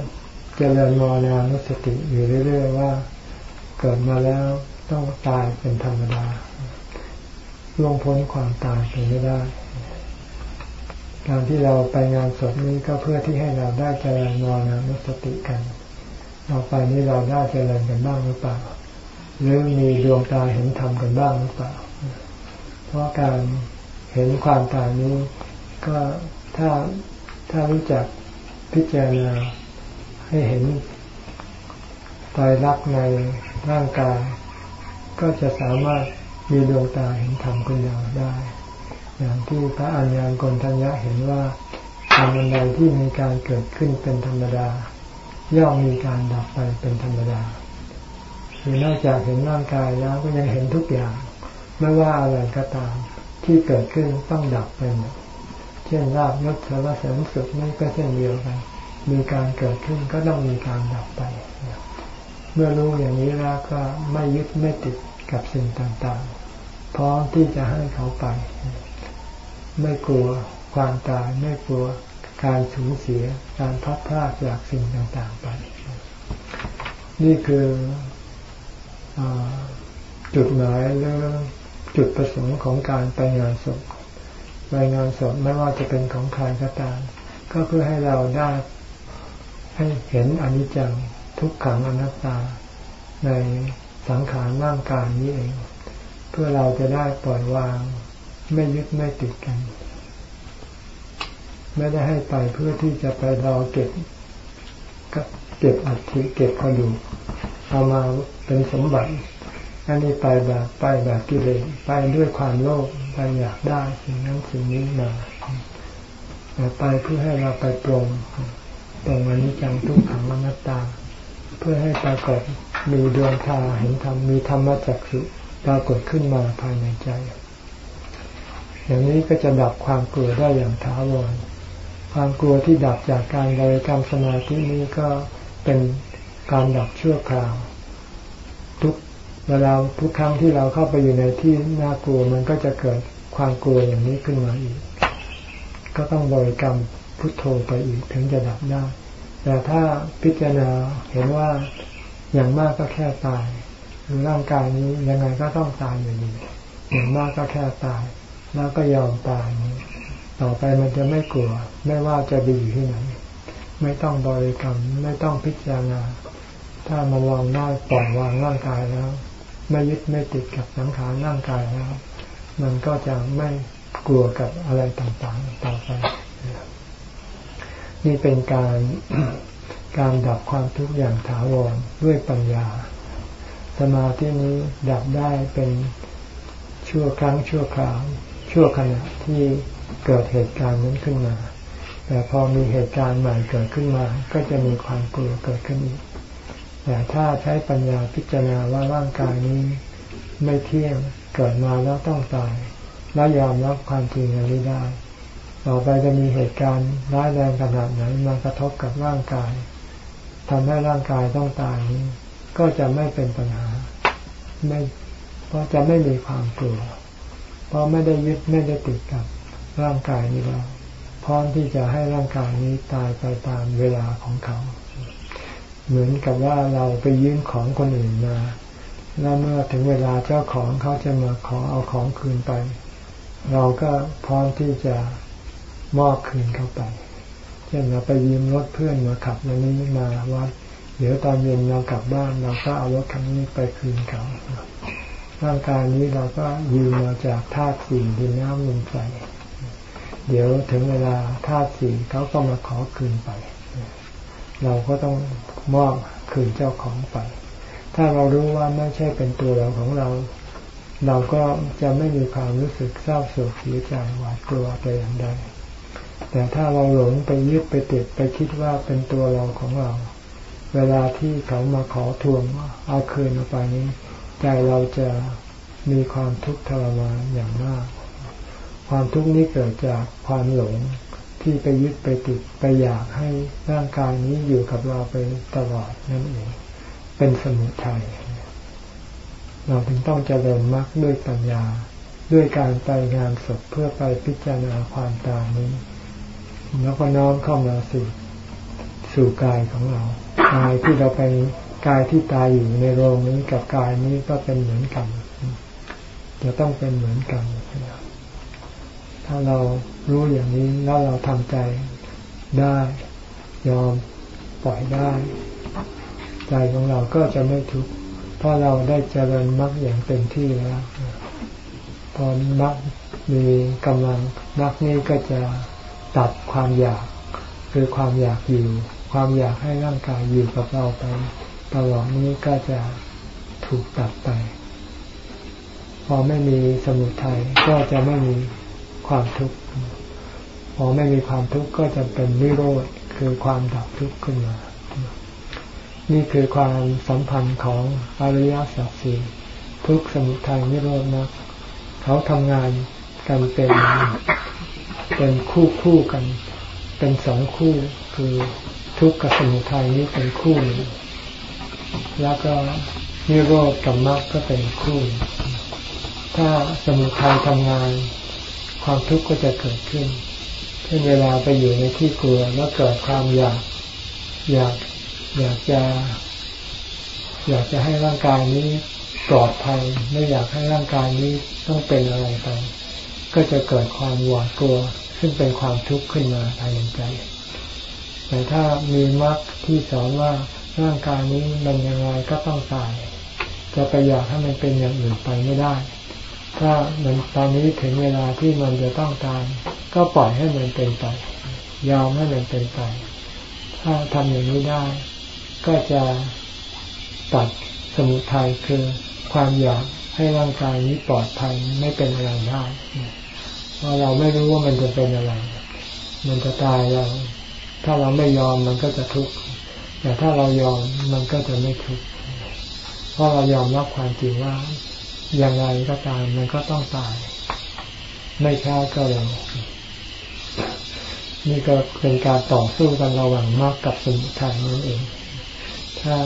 Speaker 1: เจริญมรณานุสติอยู่เรื่อยๆว่า เกิดมาแล้วต้องตายเป็นธรรมดาล่วงพ้นความตายไปไม่ได้ การที่เราไปงานศพนี้ก็เพื่อที่ให้เราได้เจริญมรณานุสติกัน เราไปนี้เราได้เจริญกันบ้างหรือเปล่า หรือมีดวงตาเห็นธรรมกันบ้างหรือเปล่า เพราะการเห็นความตายนี้ ก็ถ้าถ้ารู้จักพิจารณาให้เห็นตายรักในร่างกาย ก็จะสามารถมีดวงตาเห็นธรรมขึ้นมาได้ อย่างที่พระอัญญาณกนทัญญะเห็นว่าธรรมใดที่มีการเกิดขึ้นเป็นธรรมดา ย่อมมีการดับไปเป็นธรรมดา คือนอกจากเห็นร่างกายแล้วก็ยังเห็นทุกอย่าง ไม่ว่าอะไรก็ตามที่เกิดขึ้นต้องดับไปหมด เช่นราบยศสารเสริญสุขนี่ก็เช่นเดียวกัน มีการเกิดขึ้นก็ต้องมีการดับไป เมื่อรู้อย่างนี้แล้วก็ไม่ยึดไม่ติดกับสิ่งต่างๆ พร้อมที่จะให้เขาไป ไม่กลัวความตายไม่กลัวการสูญเสียการพัดพลาดจากสิ่งต่างๆไป นี่คืออ จุดหมายหรือจุดประสงค์ของการไปงานศพไปงานศพไม่ว่าจะเป็นของใครก็ตาม ก็เพื่อให้เราได้ให้เห็นอนิจจังทุกขังอนัตตาในสังขารร่างกายนี้เอง เพื่อเราจะได้ปล่อยวาง ไม่ยึดไม่ติดกัน ไม่ได้ให้ไปเพื่อที่จะไปรอเก็บเก็บอัฐิเก็บกระดูก เอามาเป็นสมบัติอันนี้ไปแบบไปแบบกิเลสไปด้วยความโลภไปอยากได้สิ่งนั้นสิ่งนี้มาแต่ไปเพื่อให้เราไปปรงตรงอนิจจังทุกขังอนัตตา เพื่อให้ปรากฏมีดวงตาเห็นธรรมมีธรรมจักสุปรากฏขึ้นมาภายในใจ อย่างนี้ก็จะดับความกลัวได้อย่างถาวรความกลัวที่ดับจากการบริกรรมสมาธินี้ก็เป็น การดับชั่วคราว ทุกเวลาทุกครั้งที่เราเข้าไปอยู่ในที่น่ากลัวมันก็จะเกิดความกลัวอย่างนี้ขึ้นมาอีก ก็ต้องบริกรรมพุทโธไปอีกถึงจะดับได้ แต่ถ้าพิจารณาเห็นว่าอย่างมากก็แค่ตายหรือร่างกายนี้ยังไงก็ต้องตายอยู่ดีอย่างมากก็แค่ตาย แล้วก็ยอมตายนี้ต่อไปมันจะไม่กลัว ไม่ว่าจะดีอยู่ที่ไหนไม่ต้องบริกรรม ไม่ต้องพิจารณา ถ้ามันวางได้ปล่อยวางร่างกายแล้ว ไม่ยึดไม่ติดกับสังขารร่างกายแล้ว มันก็จะไม่กลัวกับอะไรต่างๆต่อไปนี่เป็นการการดับความทุกข์อย่างถาวรด้วยปัญญา สมาธินี้ดับได้เป็นชั่วครั้งชั่วคราว ชั่วขณะที่เกิดเหตุการณ์นั้นขึ้นมา แต่พอมีเหตุการณ์ใหม่เกิดขึ้นมา ก็จะมีความกลัวเกิดขึ้นอีก แต่ถ้าใช้ปัญญาพิจารณาว่าร่างกายนี้ไม่เที่ยงเกิดมาแล้วต้องตาย และยอมรับความจริงอันนี้ได้ ต่อไปจะมีเหตุการณ์ร้ายแรงขนาดไหนมากระทบกับร่างกายทำให้ร่างกายต้องตายนี้ ก็จะไม่เป็นปัญหาไม่เพราะจะไม่มีความกลัว เพราะไม่ได้ยึดไม่ได้ติดกับร่างกายนี้แล้วพร้อมที่จะให้ร่างกายนี้ตายไปตามเวลาของเขา เหมือนกับว่าเราไปยืมของคนอื่นมาแล้วเมื่อถึงเวลาเจ้าของเขาจะมาขอเอาของคืนไป เราก็พร้อมที่จะมอบคืนเข้าไป เช่นเราไปยืมรถเพื่อนมาขับวันนี้มาวัดเดี๋ยวตอนเย็นเรากลับบ้านเราก็เอารถคันนี้ไปคืนเขาร่างกายนี้เราก็ยืมมาจากธาตุสี่ดินน้ำลมไฟเดี๋ยวถึงเวลาธาตุสี่เขาก็มาขอคืนไป เราก็ต้องมอบคืนเจ้าของไป ถ้าเรารู้ว่าไม่ใช่เป็นตัวเราของเรา เราก็จะไม่มีความรู้สึกเศร้าโศกเสียใจหวาดกลัวไปอย่างใด แต่ถ้าเราหลงไปยึดไปติดไปคิดว่าเป็นตัวเราของเรา เวลาที่เขามาขอทวงเอาคืนเอาไปนี้ ใจเราจะมีความทุกข์ทรมานอย่างมาก ความทุกข์นี้เกิดจากความหลง ที่ไปยึดไปติดไปอยากให้ร่างกายนี้อยู่กับเราไปตลอดนั่นเอง เป็นสมุทัยเราถึงต้องเจริญมรรคด้วยปัญญา ด้วยการไปงานศพเพื่อไปพิจารณาความตายนี้ แล้วก็น้อมเข้ามาสู่สู่กายของเรากายที่เราไปกายที่ตายอยู่ในโรงนี้กับกายนี้ก็เป็นเหมือนกัน จะต้องเป็นเหมือนกัน ถ้าเรา รู้อย่างนี้แล้วเราทำใจได้ ยอมปล่อยได้ ใจของเราก็จะไม่ทุกข์เพราะเราได้เจริญมรรคอย่างเต็มที่แล้วพอมรรคมีกำลังมรรคนี้ก็จะตัดความอยาก คือความอยากอยู่ ความอยากให้ร่างกายอยู่กับเราไปตลอดนี้ก็จะถูกตัดไป พอไม่มีสมุทัยก็จะไม่มีความทุกข์ พอไม่มีความทุกข์ก็จะเป็นนิโรธคือความดับทุกข์ขึ้นมา นี่คือความสัมพันธ์ของอริยสัจสี่ทุกสมุทัยนิโรธนะเขาทำงานกันเป็นเป็นคู่คู่กัน เป็นสองคู่คือทุกข์กับสมุทัยนี้เป็นคู่หนึ่งแล้วก็นิโรธกับมรรคก็เป็นคู่ ถ้าสมุทัยทำงาน ความทุกข์ก็จะเกิดขึ้น เช่นเวลาไปอยู่ในที่กลัวแล้วเกิดความอยาก อยากอยากจะ อยากจะให้ร่างกายนี้ปลอดภัย ไม่อยากให้ร่างกายนี้ต้องเป็นอะไรไปก็จะเกิดความหวาดกลัว ซึ่งเป็นความทุกข์ขึ้นมาภายในใจ แต่ถ้ามีมรรคที่สอนว่าร่างกายนี้มันยังไงก็ต้องตาย จะไปอยากให้มันเป็นอย่างอื่นไปไม่ได้ ถ้ามันตอนนี้ถึงเวลาที่มันจะต้องตายก็ปล่อยให้มันเป็นไปยอมให้มันเป็นไป ถ้าทำอย่างนี้ได้ ก็จะตัดสมุทัยคือความอยากให้ร่างกายนี้ปลอดภัยไม่เป็นอะไรได้เพราะเราไม่รู้ว่ามันจะเป็นอะไร มันจะตายเรา ถ้าเราไม่ยอมมันก็จะทุกข์ แต่ถ้าเรายอมมันก็จะไม่ทุกข์ เพราะเรายอมรับความจริงว่า อย่างไรก็ตามมันก็ต้องตาย ไม่ช้าก็เร็วนี่ก็เป็นการต่อสู้กันระหว่างมรรคกับสมุทัยนั่นเอง ถ้า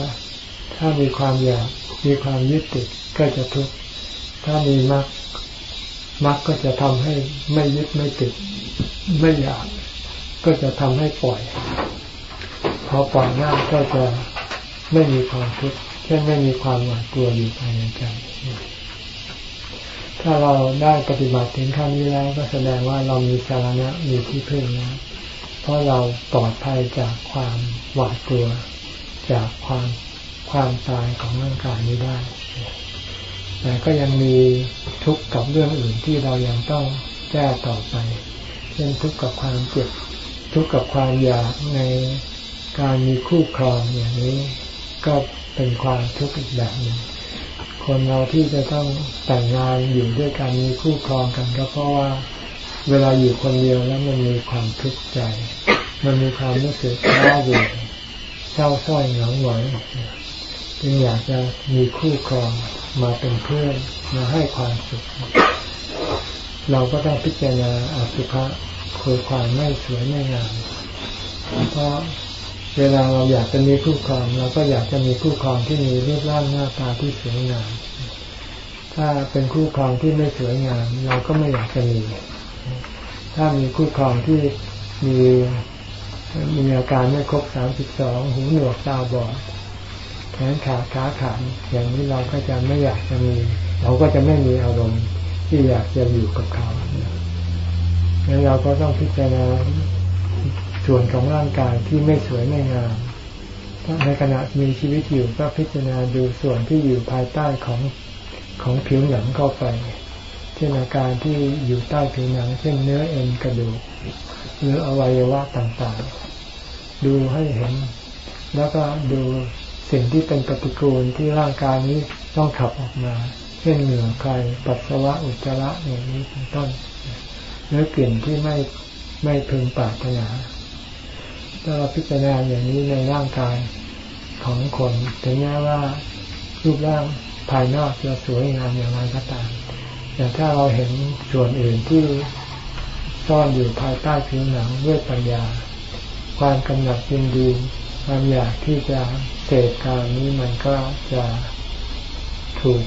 Speaker 1: ถ้ามีความอยากมีความยึดติดก็จะทุกข์ ถ้ามีมรรคมรรคก็จะทำให้ไม่ยึดไม่ติด ไม่อยาก ก็จะทำให้ปล่อย พอปล่อยได้ก็จะไม่มีความทุกข์เช่นไม่มีความหวาดกลัวอยู่ภายในใจ ถ้าเราได้ปฏิบัติถึงขั้นนี้แล้วก็แสดงว่าเรามีสาระมีที่พึ่งแล้วเพราะเราปลอดภัยจากความหวาดกลัว จากความความตายของร่างกายนี้ได้ แต่ก็ยังมีทุกข์กับเรื่องอื่นที่เรายังต้องแก้ต่อไป เช่นทุกข์กับความเจ็บ ทุกข์กับความอยากในการมีคู่ครองอย่างนี้ ก็เป็นความทุกข์อีกแบบหนึ่ง คนเราที่จะต้องแต่งงานอยู่ด้วยกันมีคู่ครองกันก็เพราะว่าเวลาอยู่คนเดียวแล้วมันมีความทุกข์ใจ มันมีความรู้สึกร้าอยู่เศร้าส้อยเหงาหงอยจึงอยากจะมีคู่ครองมาเป็นเพื่อนมาให้ความสุข เราก็ต้องพิจารณาอสุภะคือความไม่สวยไม่งามเพราะ เวลาเราอยากจะมีคู่ครองเราก็อยากจะมีคู่ครองที่มีรูปร่างหน้าตาที่สวยงาม ถ้าเป็นคู่ครองที่ไม่สวยงาม เราก็ไม่อยากจะมี ถ้ามีคู่ครองที่มีมีอาการไม่ครบสามสิบสองหูหนวกตาบอดแขนขาขาขาดอย่างนี้เราก็จะไม่อยากจะมี เราก็จะไม่มีอารมณ์ที่อยากจะอยู่กับเขาดังนั้นเราก็ต้องพิจารณา ส่วนของร่างกายที่ไม่สวยไม่งามในขณะมีชีวิตอยู่ก็พิจารณาดูส่วนที่อยู่ภายใต้ของของผิวหนังเข้าไปเช่นอาการที่อยู่ใต้ผิวหนัง เช่นเนื้อเอ็นกระดูกหรืออวัยวะต่างๆ ดูให้เห็น แล้วก็ดูสิ่งที่เป็นปฏิกูลที่ร่างกายนี้ต้องขับออกมา เช่นเหงื่อใครปัสสาวะอุจจาระอย่างนี้เป็นต้นเนื้อกลิ่นที่ไม่ไม่พึงปรารถนา ถ้าเราพิจารณาอย่างนี้ในร่างกายของคน ถึงแม้ว่ารูปร่างภายนอกจะสวยงามอย่างไรก็ตาม แต่ถ้าเราเห็นส่วนอื่นที่ซ่อนอยู่ภายใต้ผิวหนังด้วยปัญญา ความกำหนัดยินดีความอยากที่จะเสพการนี้มันก็จะถูก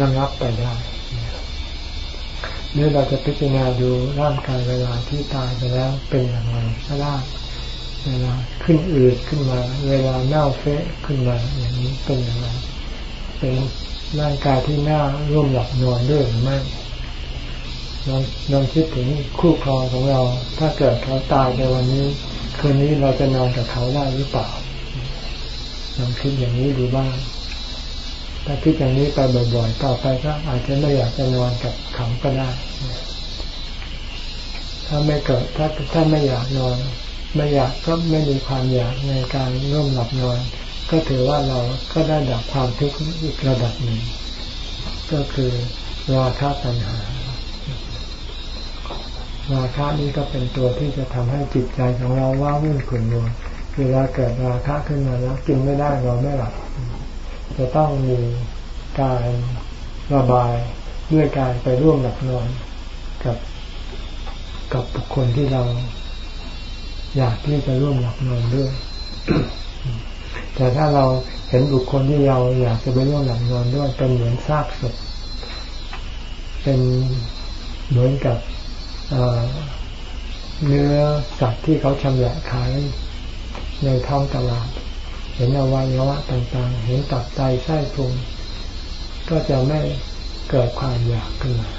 Speaker 1: ระงับไปได้หรือเราจะพิจารณาดูร่างกายเวลาที่ตายไปแล้วเป็นอย่างไรก็ได้ เวลาขึ้นอืดขึ้นมา เวลาเน่าเฟะขึ้นมา อย่างนี้เป็นอย่างไรเป็นร่างกายที่น่าร่วมหลับนอนด้วยหรือไม่ลองลองคิดถึงคู่ครองของเรา ถ้าเกิดเขาตายในวันนี้ คืนนี้เราจะนอนกับเขาได้หรือเปล่าลองคิดอย่างนี้ดูบ้าง ถ้าคิดอย่างนี้ไปบ่อยๆ ต่อไปก็อาจจะไม่อยากจะนอนกับเขาก็ได้ ถ้าไม่เกิดถ้าถ้าไม่อยากนอน ไม่อยากก็ไม่มีความอยากในการร่วมหลับนอน ก็ถือว่าเราก็ได้ดับความทุกข์อีกระดับหนึ่ง ก็คือราคะปัญหา ราคะนี้ก็เป็นตัวที่จะทำให้จิตใจของเราว้าวุ่นขุ่นมัวเวลาเกิดราคะขึ้นมาแล้วกินไม่ได้เราไม่หลับจะต้องมีการระบายด้วยการไปร่วมหลับนอนกับกับบุคคลที่เรา อยากที่จะร่วมหลับนอนด้วย แต่ถ้าเราเห็นบุคคลที่เราอยากจะไปร่วมหลับนอนด้วยเป็นเหมือนซากศพเป็นเหมือนกับเนื้อสัตว์ที่เขาชำแหละขายในท้องตลาด เห็นอวัยวะต่างๆ เห็นตับไตไส้พุงก็จะไม่เกิดความอยากขึ้นมา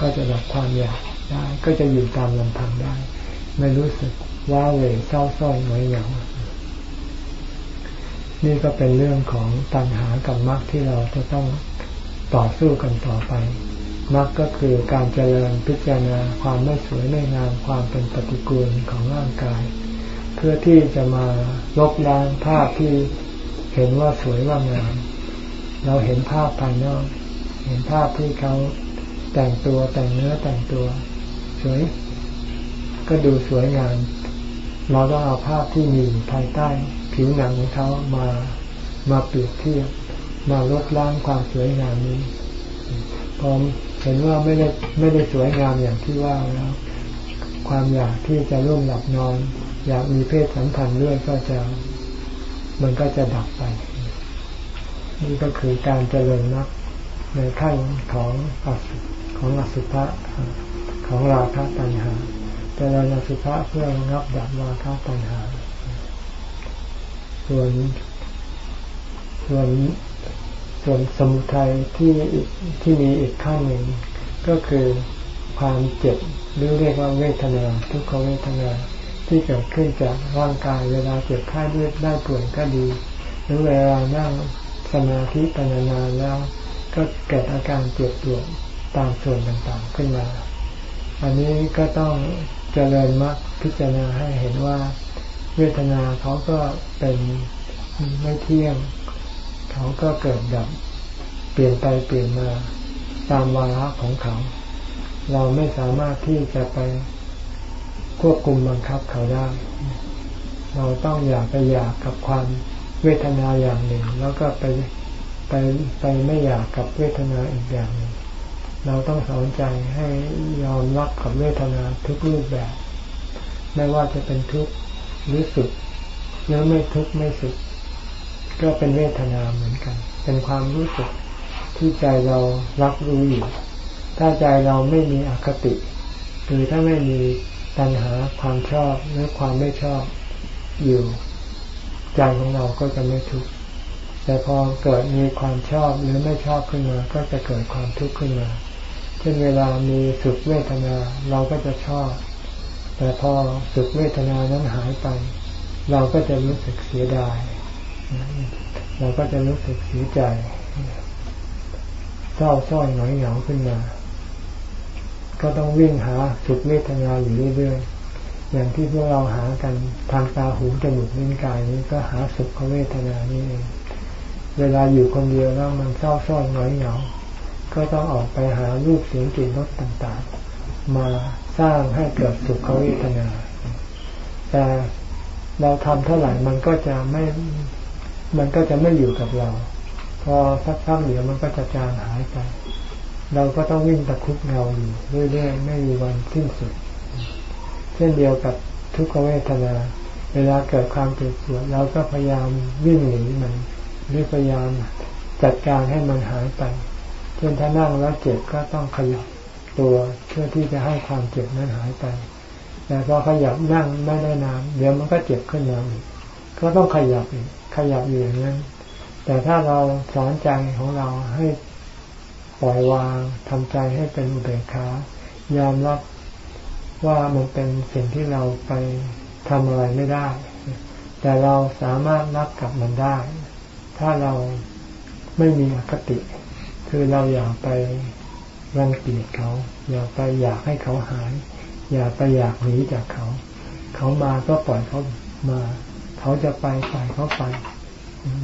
Speaker 1: ก็จะดับความอยากได้ ก็จะอยู่ตามลำพังได้ ไม่รู้สึกว่าเหวเศร้าส้อยหงอยเหงานี่ก็เป็นเรื่องของตัณหากับมรรคที่เราจะต้องต่อสู้กันต่อไปมรรคก็คือการเจริญพิจารณาความไม่สวยไม่งามความเป็นปฏิกูลของร่างกาย เพื่อที่จะมาลบล้างภาพที่เห็นว่าสวยว่างาม เราเห็นภาพภายนอก เห็นภาพที่เขาแต่งตัวแต่งเนื้อแต่งตัว สวย ก็ดูสวยงาม เราต้องเอาภาพที่มีภายใต้ผิวหนังของเขามามาเปรียบเทียบ มาลดล้างความสวยงามนี้พอเห็นว่าไม่ได้ไม่ได้สวยงามอย่างที่ว่าแล้ว ความอยากที่จะร่วมหลับนอน อยากมีเพศสัมพันธ์ด้วยก็จะมันก็จะดับไป นี่ก็คือการเจริญนักในขั้นของอสุของอสุภะของราคะตัณหา เจริญอสุภะเพื่องับดับราคะตัณหา ส่วนส่วนส่วนสมุทัยที่ที่มีอีกขั้นหนึ่ง ก็คือความเจ็บหรือเรียกว่าเวทนาทุกขเวทนาที่เกิดขึ้นจากร่างกายเวลาเจ็บไข้เลือดได้ป่วยก็ดี หรือเวลานั่งสมาธิปนานานแล้ว ก็เกิดอาการเจ็บปวดตามส่วนต่างๆขึ้นมา อันนี้ก็ต้อง เจริญมรรคพิจารณาให้เห็นว่าเวทนาเขาก็เป็นไม่เที่ยง เขาก็เกิดดับ เปลี่ยนไปเปลี่ยนมาตามวาระของเขา เราไม่สามารถที่จะไปควบคุมบังคับเขาได้ เราต้องอย่าไปอยากกับความเวทนาอย่างหนึ่ง แล้วก็ไปไปไปไม่อยากกับเวทนาอีกอย่างหนึ่ง เราต้องสอนใจให้ยอมรับกับเวทนาทุกรูปแบบ ไม่ว่าจะเป็นทุกข์หรือสุขหรือไม่ทุกข์ไม่สุข ก็เป็นเวทนาเหมือนกัน เป็นความรู้สึกที่ใจเรารับรู้อยู่ถ้าใจเราไม่มีอคติหรือถ้าไม่มีตัณหาความชอบหรือความไม่ชอบอยู่ ใจของเราก็จะไม่ทุกข์แต่พอเกิดมีความชอบหรือไม่ชอบขึ้นมา ก็จะเกิดความทุกข์ขึ้นมา ช่นเวลามีสุขเวทนา เราก็จะชอบ แต่พอสุขเวทนานั้นหายไป เราก็จะรู้สึกเสียดาย เราก็จะรู้สึกเสียใจ เศร้าส้อยหงอยเหงาขึ้นมา ก็ต้องวิ่งหาสุขเวทนาอยู่เรื่อยๆ อย่างที่พวกเราหากันทางตาหูจมูกลิ้นกายนี้ก็หาสุขเวทนานี่เอง เวลาอยู่คนเดียวแล้วมันเศร้าส้อยหงอยเหงา ก็ต้องออกไปหารูปเสียงกลิ่นรสต่างๆ มาสร้างให้เกิดสุขเวทนา แต่เราทำเท่าไหร่มันก็จะไม่ มันก็จะไม่อยู่กับเรา พอสักพักเดี๋ยวมันก็จะจางหายไป เราก็ต้องวิ่งตะคุบเงาอยู่เรื่อยๆไม่มีวันสิ้นสุด เช่นเดียวกับทุกขเวทนา เวลาเกิดความเจ็บปวดเราก็พยายามวิ่งหนีมันหรือพยายามจัดการให้มันหายไป เช่นถ้านั่งแล้วเจ็บก็ต้องขยับตัวเพื่อที่จะให้ความเจ็บนั้นหายไป แต่พอขยับนั่งไม่ได้นานเดี๋ยวมันก็เจ็บขึ้นมาอีกก็ต้องขยับอีกขยับอยู่อย่างนั้น แต่ถ้าเราสอนใจของเราให้ปล่อยวางทำใจให้เป็นอุเบกขายอมรับว่ามันเป็นสิ่งที่เราไปทำอะไรไม่ได้ แต่เราสามารถรับกับมันได้ ถ้าเราไม่มีอคติ คือเราอย่าไปรังเกียจเขา อย่าไปอยากให้เขาหาย อย่าไปอยากหนีจากเขา เขามาก็ปล่อยเขามา เขาจะไปปล่อยเขาไป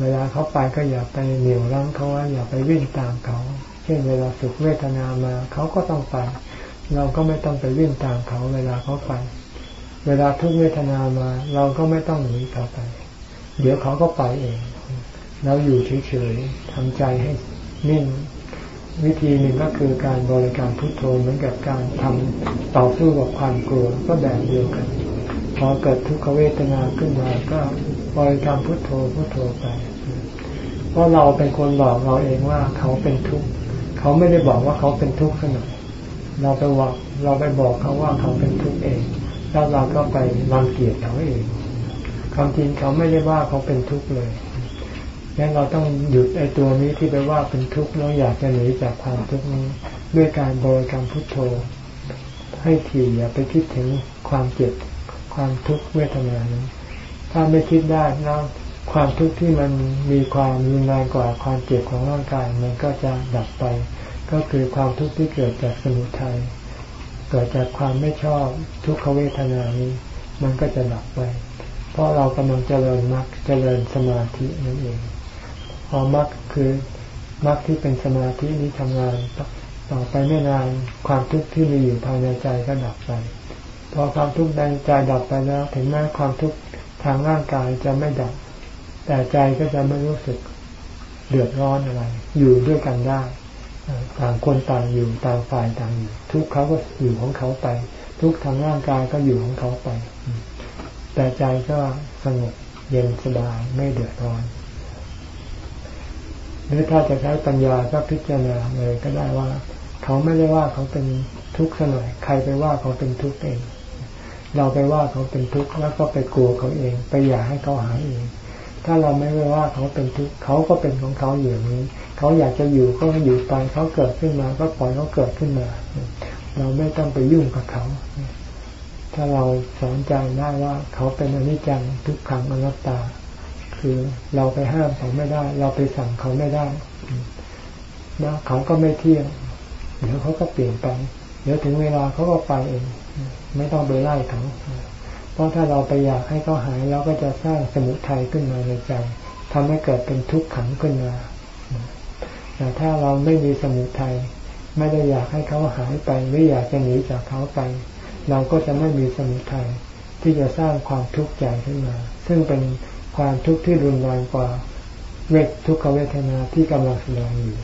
Speaker 1: เวลาเขาไปก็อย่าไปเหนี่ยวรั้งเขาว่าอย่าไปวิ่งตามเขา เช่นเวลาสุขเวทนามา เขาก็ต้องไป เราก็ไม่ต้องไปวิ่งตามเขา เวลาเขาไป เวลาทุกเวทนามา เราก็ไม่ต้องหนีเขาไป เดี๋ยวเขาก็ไปเองเราอยู่เฉยๆทำใจให้นิ่ง วิธีหนึ่งก็คือการบริการพุทโธเหมือนกับการทำต่อสู้กับความกลัวก็แบบเดียวกัน พอเกิดทุกขเวทนาขึ้นมาก็บริการพุทโธพุทโธไป เพราะเราเป็นคนบอกเราเองว่าเขาเป็นทุกข์เขาไม่ได้บอกว่าเขาเป็นทุกข์ขนาดเราไปบอกเราไปบอกเขาว่าเขาเป็นทุกข์เอง แล้วเราก็ไปรังเกียจเขาเองความจริงเขาไม่ได้ว่าเขาเป็นทุกข์เลย งั้นเราต้องหยุดไอ้ตัวนี้ที่ไปว่าเป็นทุกข์แล้วอยากจะหนีจากความทุกข์นี้ ด้วยการบริกรรมพุทโธ ให้ถี่อย่าไปคิดถึงความเจ็บความทุกข์เวทนานั้นถ้าไม่คิดได้แล้วความทุกข์ที่มันมีความรุนแรงกว่าความเจ็บของร่างกายมันก็จะดับไป ก็คือความทุกข์ที่เกิดจากสมุทัยเกิดจากความไม่ชอบทุกขเวทนานี้ มันก็จะดับไป เพราะเรากำลังเจริญมรรคเจริญสมาธินั่นเอง พอมรรคคือมรรคที่เป็นสมาธินี้ทำงานต่อไปไม่นานความทุกข์ที่มีอยู่ภายในใจก็ดับไป พอความทุกข์ในใจดับไปแล้ว ถึงแม้ความทุกข์ทางร่างกายจะไม่ดับ แต่ใจก็จะไม่รู้สึกเดือดร้อนอะไร อยู่ด้วยกันได้ ต่างคนต่างอยู่ต่างฝ่ายต่างอยู่ ทุกเขาก็อยู่ของเขาไป ทุกทางร่างกายก็อยู่ของเขาไป แต่ใจก็สงบเย็นสบายไม่เดือดร้อน หรือถ้าจะใช้ปัญญาก็พิจารณาเลยก็ได้ว่า เขาไม่ได้ว่าเขาเป็นทุกข์สน่อยใครไปว่าเขาเป็นทุกข์เอง เราไปว่าเขาเป็นทุกข์แล้วก็ไปกลัวเขาเอง ไปอยากให้เขาหายเอง ถ้าเราไม่ไปว่าเขาเป็นทุกข์เขาก็เป็นของเขาอย่างนี้ เขาอยากจะอยู่ก็อยู่ไปเขาเกิดขึ้นมา ก็ปล่อยเขาเกิดขึ้นมา เราไม่ต้องไปยุ่งกับเขา ถ้าเราสอนใจได้ว่าเขาเป็นอนิจจังทุกขังอนัตตา คือเราไปห้ามเขาไม่ได้ เราไปสั่งเขาไม่ได้นะเขาก็ไม่เที่ยงเดี๋ยวเขาก็เปลี่ยนไปเดี๋ยวถึงเวลาเขาก็ไปเอง ไม่ต้องไปไล่เขาเพราะถ้าเราไปอยากให้เขาหายเราก็จะสร้างสมุทัยขึ้นมาในใจทำให้เกิดเป็นทุกข์ขังขึ้นมาแต่ถ้าเราไม่มีสมุทัยไม่ได้อยากให้เขาหายไปไม่อยากจะหนีจากเขาไป เราก็จะไม่มีสมุทัยที่จะสร้างความทุกข์ใจขึ้นมา ซึ่งเป็น ความทุกข์ที่รุนแรงกว่าเวททุกขเวทนาที่กำลังแสดงอยู่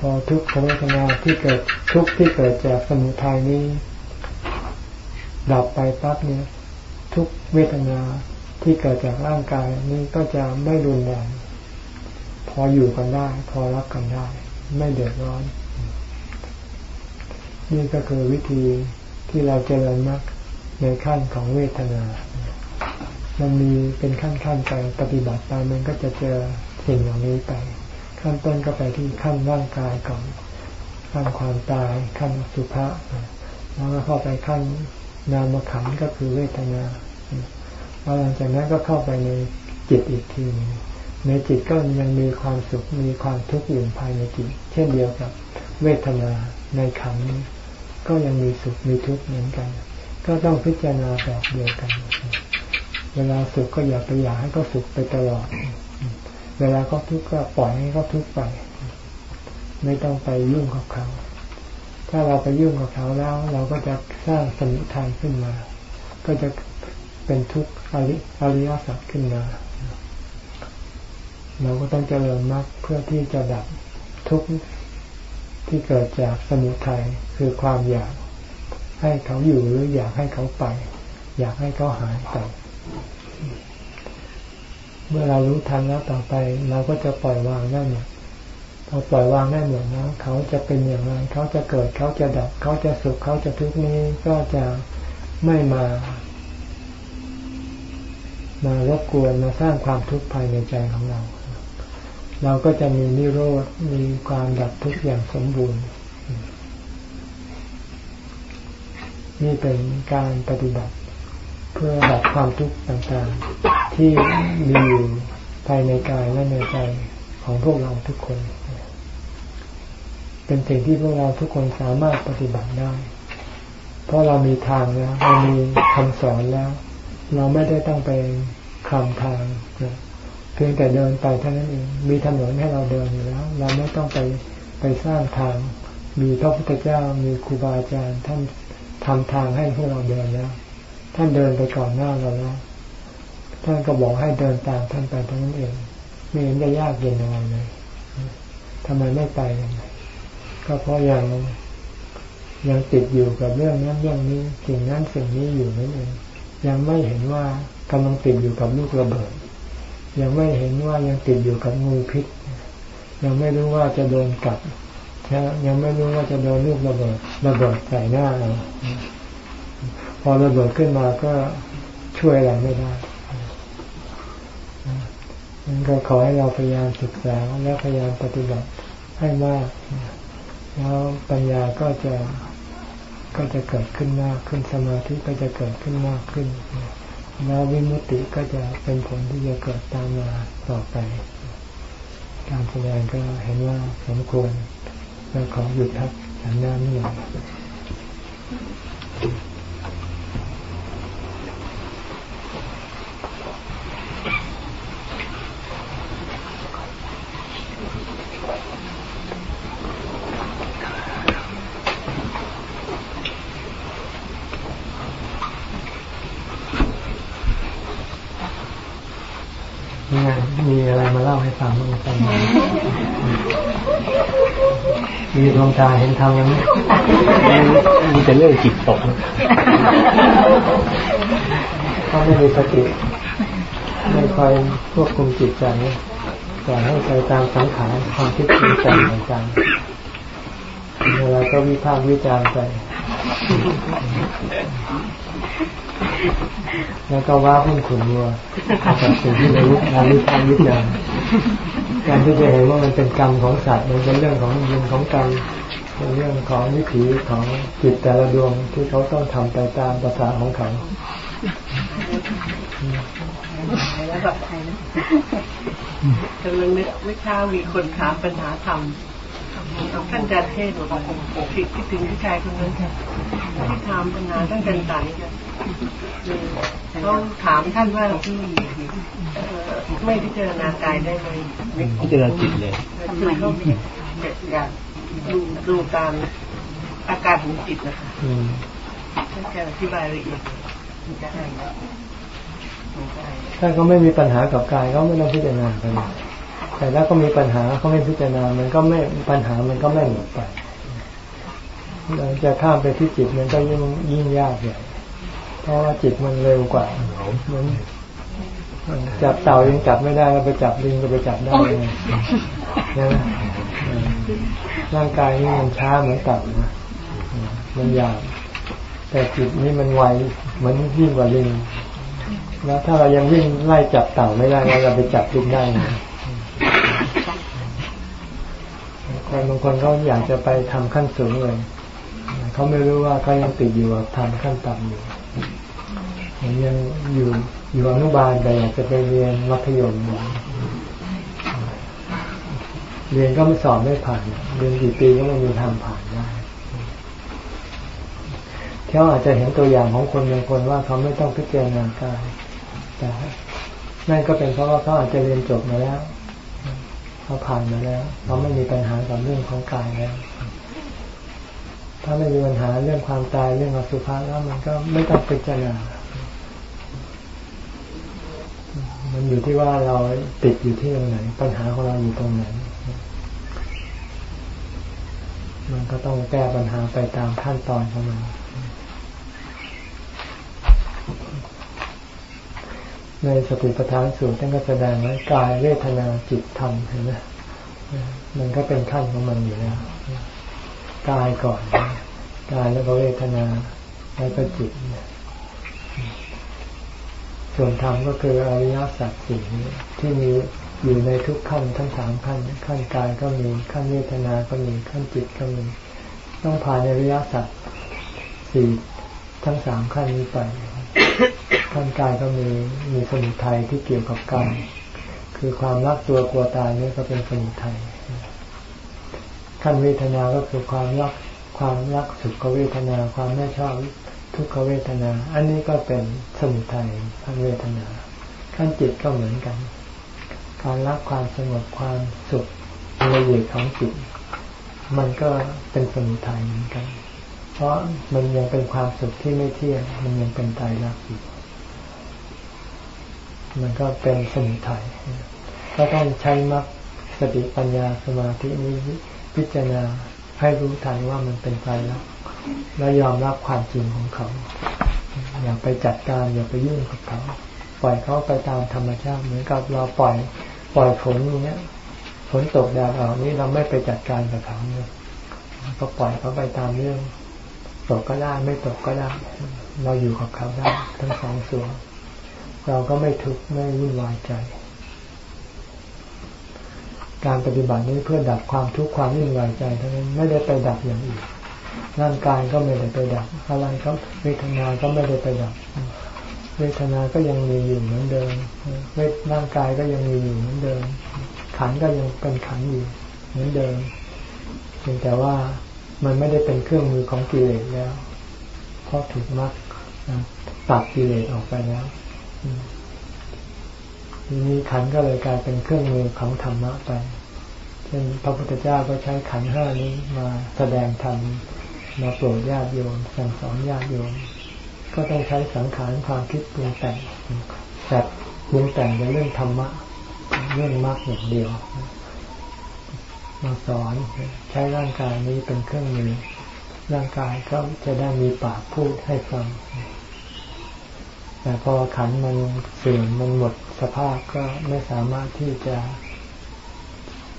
Speaker 1: พอทุกขเวทนาที่เกิดทุกข์ที่เกิดจากสมุทัยนี้ ดับไปปั๊บเนี่ย ทุกเวทนาที่เกิดจากร่างกายนี้ก็จะไม่รุนแรงพออยู่กันได้ พอรับกันได้ ไม่เดือดร้อน นี่ก็คือวิธีที่เราเจริญมรรคในขั้นของเวทนา มันมีเป็นขั้นๆไปปฏิบัติไปมันก็จะเจอสิ่งเหล่านี้ไป ขั้นต้นก็ไปที่ขั้นร่างกายก่อนขั้นความตายขั้นสุภาษแล้วก็เข้าไปขั้นนามขันก็คือเวทนาหลังจากนั้นก็เข้าไปในจิตอีกทีนึงในจิตก็ยังมีความสุขมีความทุกข์อยู่ภายในจิต เช่นเดียวกับ เวทนาในขันก็ยังมีสุขมีทุกข์เหมือนกัน ก็ต้องพิจารณาแบบเดียวกัน เวลาสุขก็อย่าไปอยากให้เขาสุขไปตลอด เวลาเขาทุกข์ก็ปล่อยให้เขาทุกข์ไป ไม่ต้องไปยุ่งกับเขา ถ้าเราไปยุ่งกับเขาแล้ว เราก็จะสร้างสมุทัยขึ้นมา ก็จะเป็นทุกข์อริอริยสัจขึ้นมา เราก็ต้องเจริญมรรคเพื่อที่จะดับทุกข์ที่เกิดจากสมุทัยคือความอยากให้เขาอยู่หรืออยากให้เขาไป อยากให้เขาหายไป เมื่อเรารู้ทันแล้วต่อไป เราก็จะปล่อยวางได้หมดพอปล่อยวางได้หมดแล้วเขาจะเป็นอย่างไรเขาจะเกิดเขาจะดับ เขาจะสุขเขาจะทุกข์นี้ก็จะไม่มามารบกวนมาสร้างความทุกข์ภายในใจของเรา เราก็จะมีนิโรธมีความดับทุกข์อย่างสมบูรณ์ นี่เป็นการปฏิบัติ เพื่อดับความทุกข์ต่างๆ ที่มีอยู่ภายในกายและในใจของพวกเราทุกคน เป็นสิ่งที่พวกเราทุกคนสามารถปฏิบัติได้ เพราะเรามีทางแล้วเรามีคำสอนแล้ว เราไม่ได้ต้องไปคลำทางเพียงแต่เดินไปเท่านั้นเองมีถนนให้เราเดินอยู่แล้ว เราไม่ต้องไปไปสร้างทาง มีพระพุทธเจ้ามีครูบาอาจารย์ท่านทำทางให้พวกเราเดินแล้ว ท่านเดินไปก่อนหน้าเราแล้วท่านก็บอกให้เดินตามท่านไปเท่านั้นเองไม่เห็นจะยากเย็นอะไรเลยทำไมไม่ไปกันก็เพราะยังยังติดอยู่กับเรื่องนั้นเรื่องนี้สิ่งนั้นสิ่งนี้อยู่นั่นเองยังไม่เห็นว่ากำลังติดอยู่กับลูกระเบิด ยังไม่เห็นว่ายังติดอยู่กับงูพิษ ยังไม่รู้ว่าจะโดนกัดยังไม่รู้ว่าจะโดนลูกระเบิดระเบิดใส่หน้าเรา พอระเบิดขึ้นมาก็ช่วยอะไรไม่ได้นั้นก็ขอให้เราพยายามศึกษาและพยายามปฏิบัติให้มาก แล้วปัญญาก็จะก็จะเกิดขึ้นมากขึ้นสมาธิก็จะเกิดขึ้นมากขึ้น แล้ววิมุตติก็จะเป็นผลที่จะเกิดตามมาต่อไป การแสดงก็เห็นว่าสมควรก็ขอหยุดพักฉันน้ำนี่หน่อย มีอะไรมาเล่าให้ฟังบ้างไหมมีดวงตาเห็นธรรมยังไหม
Speaker 3: มีแต่เรื่องจิตตก
Speaker 1: เขาไม่มีสติไม่คอยควบคุมจิตใจปล่อยให้ไปตามสังขารความคิดปรุงแต่งต่างๆเวลาก็วิพากษ์วิจารณ์ไป แล้วก็ว่าพุ่งขุนวัวกับสิ่งที่เราลุกนาลุกทำยุกอย่างการที่จะเห็นว่ามันเป็นกรรมของสัตว์มันเป็นเรื่องของบุญของกรรมเป็นเรื่องของวิถีของจิตแต่ละดวงที่เขาต้องทำไปตามภาษาของเขา
Speaker 2: แล้วแบบไทยนะกำลังนึกเมื่อเช้ามีคนถามปัญหาธรรม ท่านอาจารย์เทศบอกว่าคิดถึงผู้ชายคนนั้นที่ถามปัญหาตั้งแต่ไหนต้องถามท่านว่าที่ไม่พิจารณากายได้ไหม
Speaker 3: พิจารณาจิตเลย
Speaker 2: คือเขาอยากดูดูตามอาการของจิตนะคะท่านจะอธิบายละเอียดจะให้
Speaker 1: ถ้าเขาไม่มีปัญหากับกายเขาไม่ต้องพิจารณาไป แต่ถ้าก็มีปัญหาเขาไม่พิจารณา มันก็ไม่ปัญหามันก็ไม่หมดไปเราจะข้ามไปที่จิตมันก็ยิ่งยิ่งยากใหญ่เพราะว่าจิตมันเร็วกว่ามันจับเต่ายังจับไม่ได้เราไปจับลิงก็ไปจับได้ไงนะร่างกายนี่มันช้าเหมือนเต่านะมันยาวแต่จิตนี่มันไวเหมือนยิ่งกว่าลิงแล้วถ้าเรายังวิ่งไล่จับเต่าไม่ได้เราไปจับลิงได้ไง คนบางคนเขาอยากจะไปทำขั้นสูงเลยเขาไม่รู้ว่าเขายังติดอยู่กับทำขั้นต่ำอยู่ยังอยู่อยู่อนุบาลแต่อยากจะไปเรียนมัธยมเรียนก็ไม่สอบไม่ผ่านเรียนกี่ปีก็ไม่มีทางผ่านได้เขาอาจจะเห็นตัวอย่างของคนบางคนว่าเขาไม่ต้องพิจารณากายแต่นั่นก็เป็นเพราะว่าเขาอาจจะเรียนจบมาแล้ว เขาผ่านมาแล้วเขาไม่มีปัญหากับเรื่องของกายแล้ว ถ้าไม่มีปัญหาเรื่องความตายเรื่องอสุภะแล้วมันก็ไม่ต้องพิจารณามันอยู่ที่ว่าเราติดอยู่ที่ตรงไหน ปัญหาของเราอยู่ตรงไหน มันก็ต้องแก้ปัญหาไปตามขั้นตอนของมัน ในสติปัฏฐานสูตรท่านก็แสดงไว้กายเวทนาจิตธรรมเห็นไหมมันก็เป็นขั้นของมันอยู่แล้วกายก่อนกายแล้วก็เวทนาแล้วก็จิตส่วนธรรมก็คืออริยสัจสี่ที่มีอยู่ในทุกขั้นทั้งสามขั้น ขั้นกายก็มีขั้นเวทนาก็มีขั้นจิตก็มี ต้องผ่านอริยสัจสี่ทั้งสามขั้นนี้ไป ขั้นกายก็มีมีสมุทัยที่เกี่ยวกับกรรมคือความรักตัวกลัวตายนี่ก็เป็นสมุทัยขั้นเวทนาก็คือความรักความรักสุขเวทนา ความไม่ชอบทุกขเวทนา อันนี้ก็เป็นสมุทัยขั้นเวทนา ขั้นจิตก็เหมือนกัน การรักความสงบความสุขละเอียดของจิต มันก็เป็นสมุทัยเหมือนกัน เพราะมันยังเป็นความสุขที่ไม่เที่ยง มันยังเป็นตายรักอยู่มันก็เป็นสมุทัยก็ต้องใช้มรรคสติปัญญาสมาธินี้พิจารณาให้รู้ทันว่ามันเป็นตายรักและยอมรับความจริงของเขา อย่าไปจัดการอย่าไปยุ่งกับเขา ปล่อยเขาไปตามธรรมชาติเหมือนกับเราปล่อยปล่อยฝนอย่างเงี้ยฝนตกแดดออกนี่เราไม่ไปจัดการกับเขาเนี่ยก็ปล่อยเขาไปตามเรื่อง ตกก็ได้ไม่ตกก็ได้ เราอยู่กับเขาได้ ทั้งสองส่วน เราก็ไม่ทุกข์ไม่วุ่นวายใจ การปฏิบัตินี้เพื่อดับความทุกข์ความวุ่นวายใจเท่านั้นไม่ได้ไปดับอย่างอื่นร่างกายก็ไม่ได้ไปดับอะไรก็เวทนาก็ไม่ได้ไปดับ เวทนาก็ยังมีอยู่เหมือนเดิมเวทร่างกายก็ยังมีอยู่เหมือนเดิม ขันก็ยังเป็นขันอยู่เหมือนเดิมเพียงแต่ว่า มันไม่ได้เป็นเครื่องมือของกิเลสแล้ว เพราะถูกมักตัดกิเลสออกไปแล้วทีนี้ขันก็เลยกลายเป็นเครื่องมือของธรรมะไป เช่นพระพุทธเจ้าก็ใช้ขันห้านี้มาแสดงธรรมมาโปรดญาติโยมสั่งสอนญาติโยม ก็ต้องใช้สังขารความคิดปรุงแต่งแต่ปรุงแต่งในเรื่องธรรมะ เรื่องมรรคอย่างเดียว มาสอนใช้ร่างกายนี้เป็นเครื่องมือ ร่างกายก็จะได้มีปากพูดให้ฟัง แต่พอขันมันเสื่อมมันหมดสภาพก็ไม่สามารถที่จะ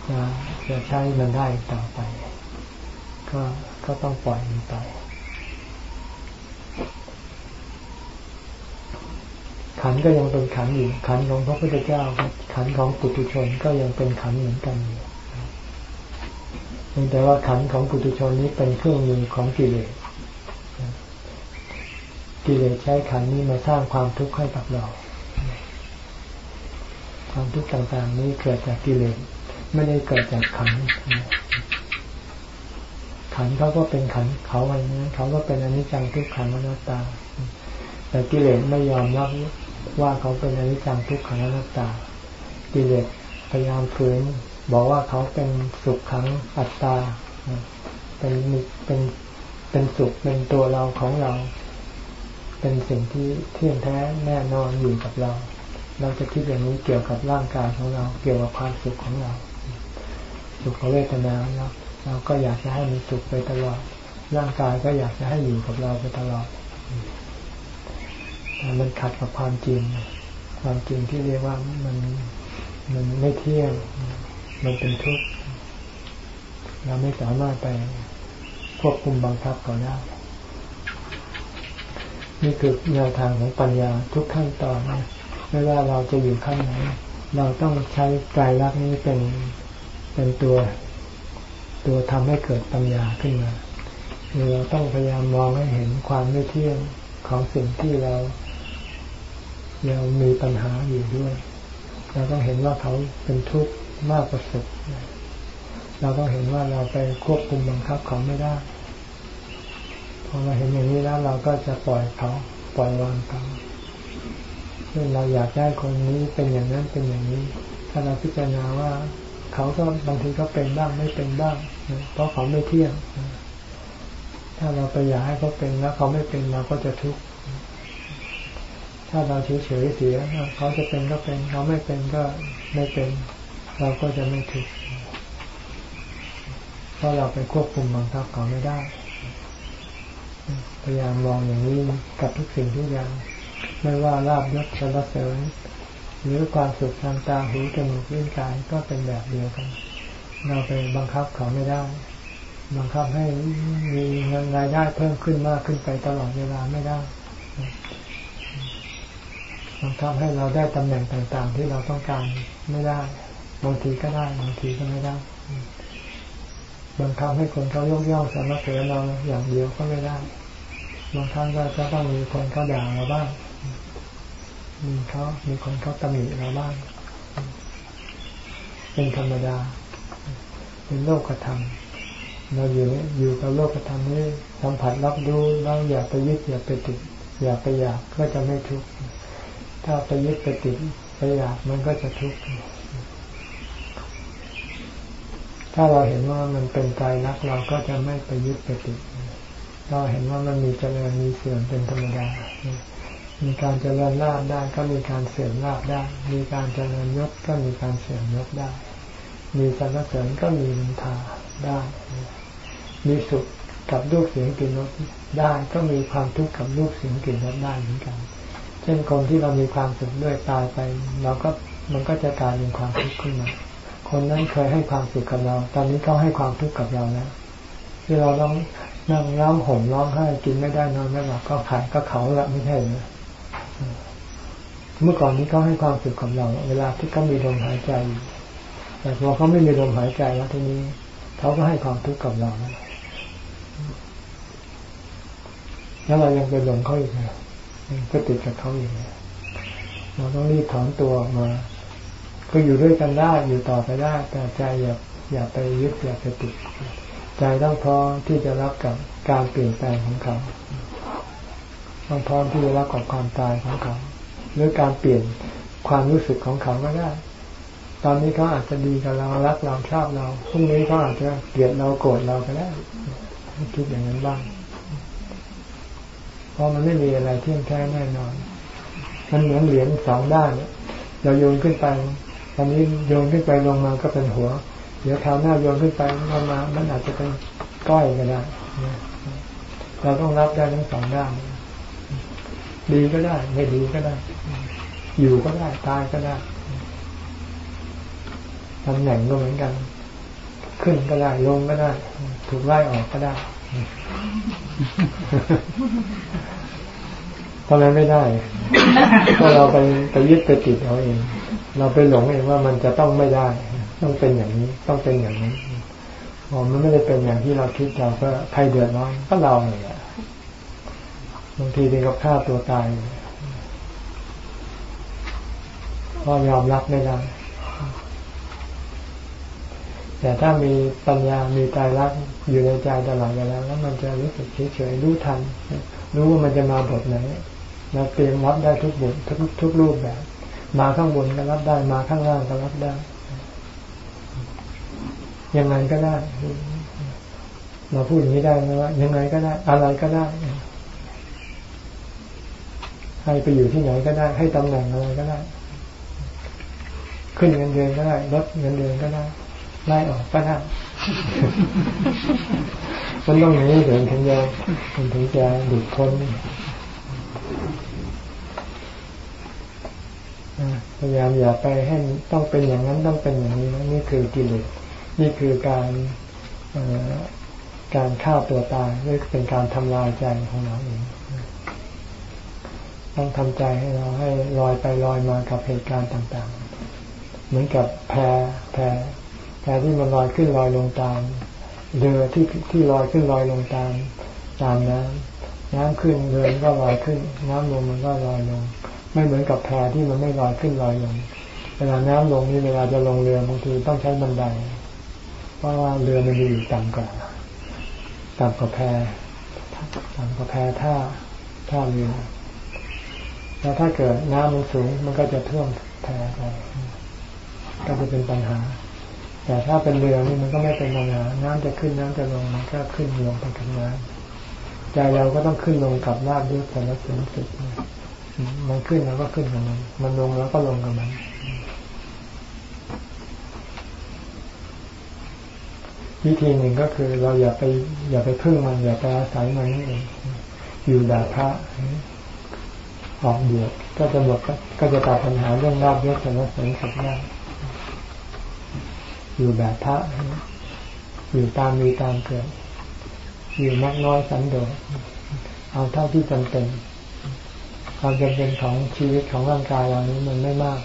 Speaker 1: จะจะใช้มันได้ต่อไป ก็ก็ต้องปล่อยมันไปขันก็ยังเป็นขันอยู่ขันของพระพุทธเจ้าขันของปุถุชนก็ยังเป็นขันเหมือนกันอยู่ แต่ว่าขันของปุถุชนนี้เป็นเครื่องมือของกิเลสกิเลสใช้ขันนี้มาสร้างความทุกข์ให้กับเรา ความทุกข์ต่างๆ นี้เกิดจากกิเลสไม่ได้เกิดจากขันขันเขาก็เป็นขันเขาอะไรนี้นเขาก็เป็นอนิจจังทุกขังอนัตตา แต่กิเลสไม่ยอมรับว่าเขาเป็นอนิจจังทุกขังอนัตตา กิเลสพยายามฝืน บอกว่าเขาเป็นสุขขังอัตตา เป็นเป็นเป็นสุขเป็นตัวเราของเรา เป็นสิ่งที่เที่ยงแท้แน่นอนอยู่กับเรา เราจะคิดอย่างนี้เกี่ยวกับร่างกายของเรา เกี่ยวกับความสุขของเรา สุขเวทนาแล้วเราก็อยากจะให้มันสุขไปตลอด ร่างกายก็อยากจะให้อยู่กับเราไปตลอดแต่มันขัดกับความจริง ความจริงที่เรียกว่ามันมันไม่เที่ยง มันเป็นทุกข์เราไม่สามารถไปควบคุมบังคับเขาได้นี่คือแนวทางของปัญญาทุกขั้นตอนนะไม่ว่าเราจะอยู่ขั้นไหนเราต้องใช้กายรักนี้เป็นเป็นตัว ตัวทำให้เกิดปัญญาขึ้นมาเราต้องพยายามมองให้เห็นความไม่เที่ยงของสิ่งที่เราเรามีปัญหาอยู่ด้วย เราต้องเห็นว่าเขาเป็นทุกข์ มากกว่าสุข เราต้องเห็นว่าเราไปควบคุมบังคับเขาไม่ได้ พอเราเห็นอย่างนี้แล้วเราก็จะปล่อยเขา ปล่อยวางเขาเช่นเราอยากได้คนนี้เป็นอย่างนั้นเป็นอย่างนี้ ถ้าเราพิจารณาว่า เขาก็บางทีก็เป็นบ้างไม่เป็นบ้าง เพราะเขาไม่เที่ยง ถ้าเราไปอยากให้เขาเป็นแล้วเขาไม่เป็นเราก็จะทุกข์ถ้าเราเฉยเฉยเสียเขาจะเป็นก็เป็น เขาไม่เป็นก็ไม่เป็น เราก็จะไม่ทุกข์เพราะเราไปควบคุมบังคับเขาไม่ได้ พยายามมองอย่างนี้กับทุกสิ่งทุกอย่าง ไม่ว่าลาบยศสรรเสริญหรือความสุขทางตาหูจมูกลิ้นกายก็เป็นแบบเดียวกัน เราไปบังคับเขาไม่ได้ บังคับให้มีเงินรายได้เพิ่มขึ้นมากขึ้นไปตลอดเวลาไม่ได้บังคับให้เราได้ตำแหน่งต่างๆ ที่เราต้องการไม่ได้ บางทีก็ได้ บางทีก็ไม่ได้บังคับให้คนเขายกย่องสรรเสริญเราอย่างเดียวก็ไม่ได้ บางครั้งก็จะต้องมีคนเขาด่าเราบ้าง มีเขามีคนเขาตำหนิเราบ้าง เป็นธรรมดา เป็นโลกธรรม เราอยู่อยู่กับโลกธรรมนี้สัมผัสรับรู้แล้วอย่าไปยึดอย่าไปติด อย่าไปอยากก็จะไม่ทุกข์ ถ้าไปยึดไปติดไปอยากมันก็จะทุกข์ ถ้าเราเห็นว่ามันเป็นใจรักเราก็จะไม่ไปยึดไปติดเราเห็นว่ามันมีเจริญมีเสื่อมเป็นธรรมดา มีการเจริญลาบได้ก็มีการเสื่อมลาบได้ มีการเจริญยศก็มีการเสื่อมยศได้ มีสรรเสริญก็มีนินทาได้ มีสุขกับรูปเสียงกลิ่นรสได้ก็มีความทุกข์กับรูปเสียงกลิ่นรสได้เหมือนกัน เช่นคนที่เรามีความสุขด้วยตายไป เราก็มันก็จะกลายเป็นความทุกข์ขึ้นมา คนนั้นเคยให้ความสุขกับเรา ตอนนี้เขาให้ความทุกข์กับเราแล้วที่เราต้องนั่งร้องห่มร้องไห้กินไม่ได้นอนไม่หลับก็ขายก็เขาละไม่ใช่นะเมื่อก่อนนี้เขาให้ความสุขกับเรา เวลาที่เขามีลมหายใจ แต่พอเขาไม่มีลมหายใจแล้วทีนี้เขาก็ให้ความทุกข์กับเราแล้วเรายังไปหลงเขาอีกนะก็ติดกับเขาอีกเราต้องรีบถอนตัวออกมา ก็อยู่ด้วยกันได้อยู่ต่อไปได้ แต่ใจอย่าอย่าไปยึดอย่าไปติดใจต้องพร้อมที่จะรับกับการเปลี่ยนแปลงของเขาต้องพร้อมที่จะรับกับความตายของเขาหรือการเปลี่ยนความรู้สึกของเขาก็ได้ ตอนนี้เขาอาจจะดีกับเรารักเราชอบเราพรุ่งนี้เขาอาจจะเกลียดเราโกรธเราก็ได้คิดอย่างนั้นบ้างเพราะมันไม่มีอะไรเที่ยงแท้แน่นอน มันเหมือนเหรียญสองด้านเราโยนขึ้นไป ตอนนี้โยนขึ้นไปลงมาก็เป็นหัว เดี๋ยวคราวหน้าโยนขึ้นไปลงมามันอาจจะเป็นก้อยก็ได้เราต้องรับได้ทั้งสองด้านดีก็ได้ ไม่ดีก็ได้ อยู่ก็ได้ตายก็ได้ตำแหน่งก็เหมือนกัน ขึ้นก็ได้ลงก็ได้ ถูกไล่ออกก็ได้ทำไมไม่ได้ ก็เราไปไปยึดไปติดเอาเอง เราไปหลงเองว่ามันจะต้องไม่ได้ ต้องเป็นอย่างนี้ต้องเป็นอย่างนี้พอมันไม่ได้เป็นอย่างที่เราคิดเราก็ใครเดือดร้อนก็เราเนี่ยบางทีเด็กก็ฆ่าตัวตายเพราะยอมรับไม่ได้แต่ถ้ามีปัญญา มีใจรักอยู่ในใจตลอดเวลาแล้วมันจะรู้สึกเฉยๆรู้ทัน รู้ว่ามันจะมาบทไหนเราเตรียมรับได้ทุกบททุกทุกรูปแบบ มาข้างบนก็รับได้มาข้างล่างก็รับได้ ยังไงก็ได้เราพูดอย่างนี้ได้ไหมว่ายังไงก็ได้ อะไรก็ได้ให้ไปอยู่ที่ไหนก็ได้ ให้ตำแหน่งอะไรก็ได้ ขึ้นเงินเดือนก็ได้ลดเงินเดือนก็ได้ไล่ออกก็ได้มันต้องอย่างนี้ถึงถึงจะถึงจะดุดพ้น พยายามอย่าไปให้ต้องเป็นอย่างนั้นต้องเป็นอย่างนี้นี่คือกิเลสนี่คือการการฆ่าตัวตายนี่เป็นการทำลายใจของเราเองต้องทำใจให้เราให้ลอยไปลอยมากับเหตุการณ์ต่างๆ เหมือนกับแพแพแพที่มันลอยขึ้นลอยลงตามเรือที่ที่ลอยขึ้นลอยลงตามตามน้ำน้ำขึ้นเรือก็ลอยขึ้น น้ำลงมันก็ลอยลง ไม่เหมือนกับแพที่มันไม่ลอยขึ้นลอยลง เวลาน้ำลงนี่เวลาจะลงเรือบางทีต้องใช้บันได เพราะว่าเรือมันอยู่ต่ำกว่าต่ำกว่าแพต่ำกว่าแพท่าท่าเรือแล้วถ้าเกิดน้ำมันสูงมันก็จะท่วมแพไปก็จะเป็นปัญหา แต่ถ้าเป็นเรือนี่มันก็ไม่เป็นปัญหา น้ำจะขึ้นน้ำจะลงมันก็ขึ้นลงไปกับน้ำใจเราก็ต้องขึ้นลงกับลาบด้วยสารสนสุด มันขึ้นแล้วก็ขึ้นกับมัน มันลงแล้วก็ลงกับมัน วิธีหนึ่งก็คือ เราอย่าไป อย่าไปพึ่งมัน อย่าไปอาศัยมันนี่เองอยู่ดาพระออกเดือดก็จะหมดก็จะตัดปัญหาเรื่องราบยศสรรเสริญสุขได้อยู่แบบพระอยู่ตามมีตามเกิดอยู่นักน้อยสันโดษเอาเท่าที่จำเป็น ความจำเป็นของชีวิตของร่างกายเรานี้มันไม่มาก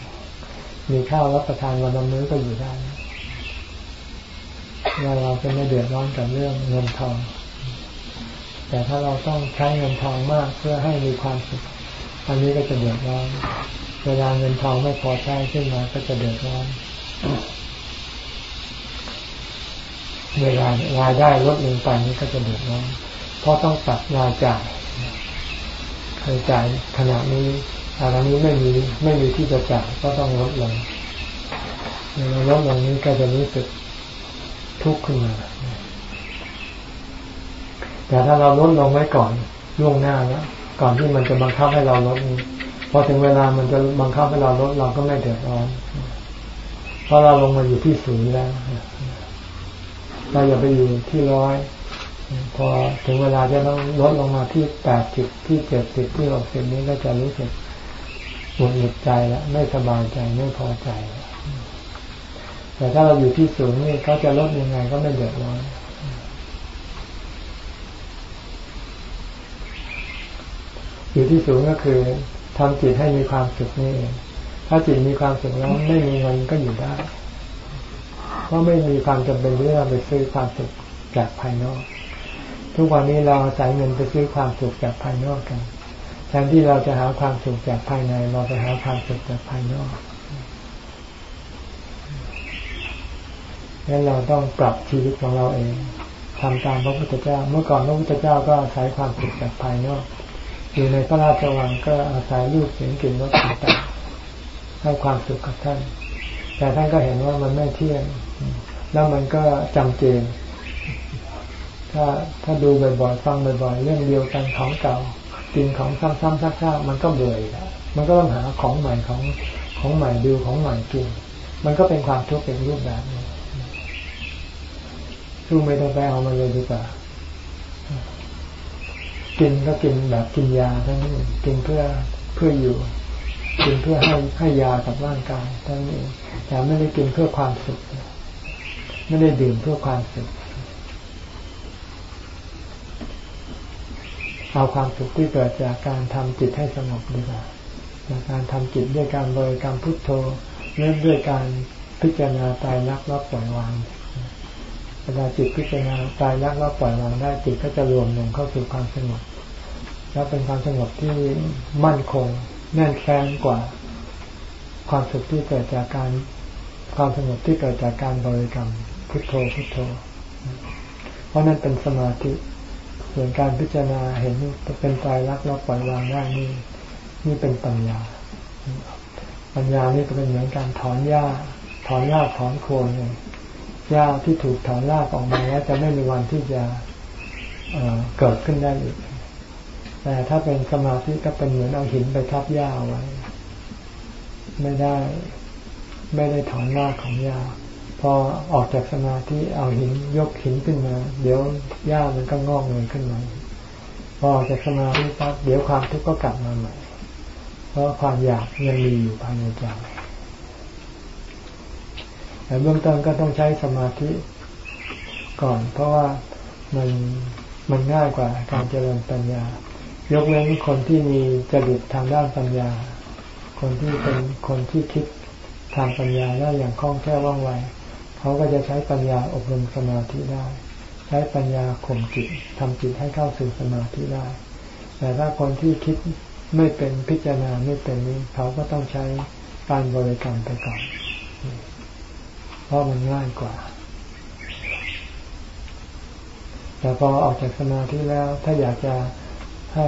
Speaker 1: มีข้าวรับประทานวันละมื้อก็อยู่ได้แล้วเราจะไม่เดือดร้อนกับเรื่องเงินทอง แต่ถ้าเราต้องใช้เงินทองมากเพื่อให้มีความสุข อันนี้ก็จะเดือดร้อน เวลาเงินทองไม่พอใช้ขึ้นมาก็จะเดือดร้อน เวลารายได้ลดลงไปนี่ก็จะเดือดร้อน เพราะต้องตัดรายจ่าย เคยจ่ายขณะนี้อะไรนี้ไม่มีไม่มีที่จะจ่ายก็ต้องลดลงเวลาลดลงนี้ก็จะรู้สึกทุกข์ขึ้นมา แต่ถ้าเราลดลงไว้ก่อนล่วงหน้าแล้วก่อนที่มันจะบังคับให้เราลดนี้พอถึงเวลามันจะบังคับให้เราลดเราก็ไม่เดือดร้อนเพราะเราลงมาอยู่ที่ศูนย์แล้วเราอย่าไปอยู่ที่ร้อย พอถึงเวลาจะต้องลดลงมาที่แปดสิบที่เจ็ดสิบที่หกสิบนี้ก็จะรู้สึกหงุดหงิดใจแล้วไม่สบายใจไม่พอใจแต่ถ้าเราอยู่ที่สูงนี่เขาจะลดยังไงก็ไม่เดือดร้อนอยู่ที่สูงก็คือทำจิตให้มีความสุขนี่เองถ้าจิตมีความสุขแล้วไม่มีเงินก็อยู่ได้ เพราะไม่มีความจำเป็นที่เราไปซื้อความสุขจากภายนอก ทุกวันนี้เราใช้เงินไปซื้อความสุขจากภายนอกกันแทนที่เราจะหาความสุขจากภายใน เราไปหาความสุขจากภายนอกงั้นเราต้องปรับชีวิตของเราเองทำตามพระพุทธเจ้า เมื่อก่อนพระพุทธเจ้าก็อาศัยความสุขจากภายนอก อยู่ในพระราชวังก็อาศัยรูปเสียงกลิ่นรสต่างๆให้ความสุขกับท่าน แต่ท่านก็เห็นว่ามันไม่เที่ยง แล้วมันก็จำเจน ถ้าถ้าดูบ่อยๆฟังบ่อยๆเรื่องเดียวกันของเก่ากินของซ้ำๆซักๆมันก็เบื่อมันก็ต้องหาของใหม่ของของใหม่ดูของใหม่กินมันก็เป็นความทุกข์เป็นรูปแบบนี้สู้ไม่ต้องไปเอามาเลยดีกว่ากินก็กินแบบกินยาทั้งนี้กินเพื่อเพื่ออยู่ กินเพื่อให้ให้ยากับร่างกายทั้งนี้แต่ไม่ได้กินเพื่อความสุข ไม่ได้ดื่มเพื่อความสุข เอาความสุขที่เกิดจากการทำจิตให้สงบดีกว่าจากการทำจิตด้วยการบริกรรมพุทโธเริ่มด้วยการพิจารณาตายรักรับปล่อยวางเวลาจิตพิจารณาตายรักรับปล่อยวางได้จิตก็จะรวมลงเข้าสู่ความสงบแล้วเป็นความสงบที่มั่นคงแน่นแฟ้นกว่า ความสุขที่เกิดจากการความสงบที่เกิดจากการบริกรรมพุทโธพุทโธ เพราะนั่นเป็นสมาธิ ส่วนการพิจารณาเห็นเป็นตายรักเราปล่อยวางได้นี่นี่เป็นปัญญา ปัญญานี่ก็เป็นเหมือนการถอนหญ้า ถอนหญ้าถอนโคนเลยหญ้าที่ถูกถอนรากออกมาแล้วจะไม่มีวันที่จะเเกิดขึ้นได้อีก แต่ถ้าเป็นสมาธิก็เป็นเหมือนเอาหินไปทับหญ้าไว้ ไม่ได้ ไม่ได้ถอนรากของหญ้า พอออกจากสมาธิเอาหินยกหินขึ้นมา เดี๋ยวหญ้ามันก็งอกเงยขึ้นมา พอออกจากสมาธิปั๊บเดี๋ยวความทุกข์ก็กลับมาใหม่ เพราะความอยากยังมีอยู่ภายในใจแต่เบื้องต้นก็ต้องใช้สมาธิก่อน เพราะว่ามันมันง่ายกว่าการเจริญปัญญา ยกเว้นคนที่มีจริตทางด้านปัญญา คนที่เป็นคนที่คิดทางปัญญาได้อย่างคล่องแคล่วว่องไว เขาก็จะใช้ปัญญาอบรมสมาธิได้ ใช้ปัญญาข่มจิตทำจิตให้เข้าสู่สมาธิได้ แต่ถ้าคนที่คิดไม่เป็นพิจารณาไม่เป็นนี้เขาก็ต้องใช้การบริกรรมไปก่อนเพราะมันง่ายกว่าแต่พอออกจากสมาธิแล้ว ถ้าอยากจะให้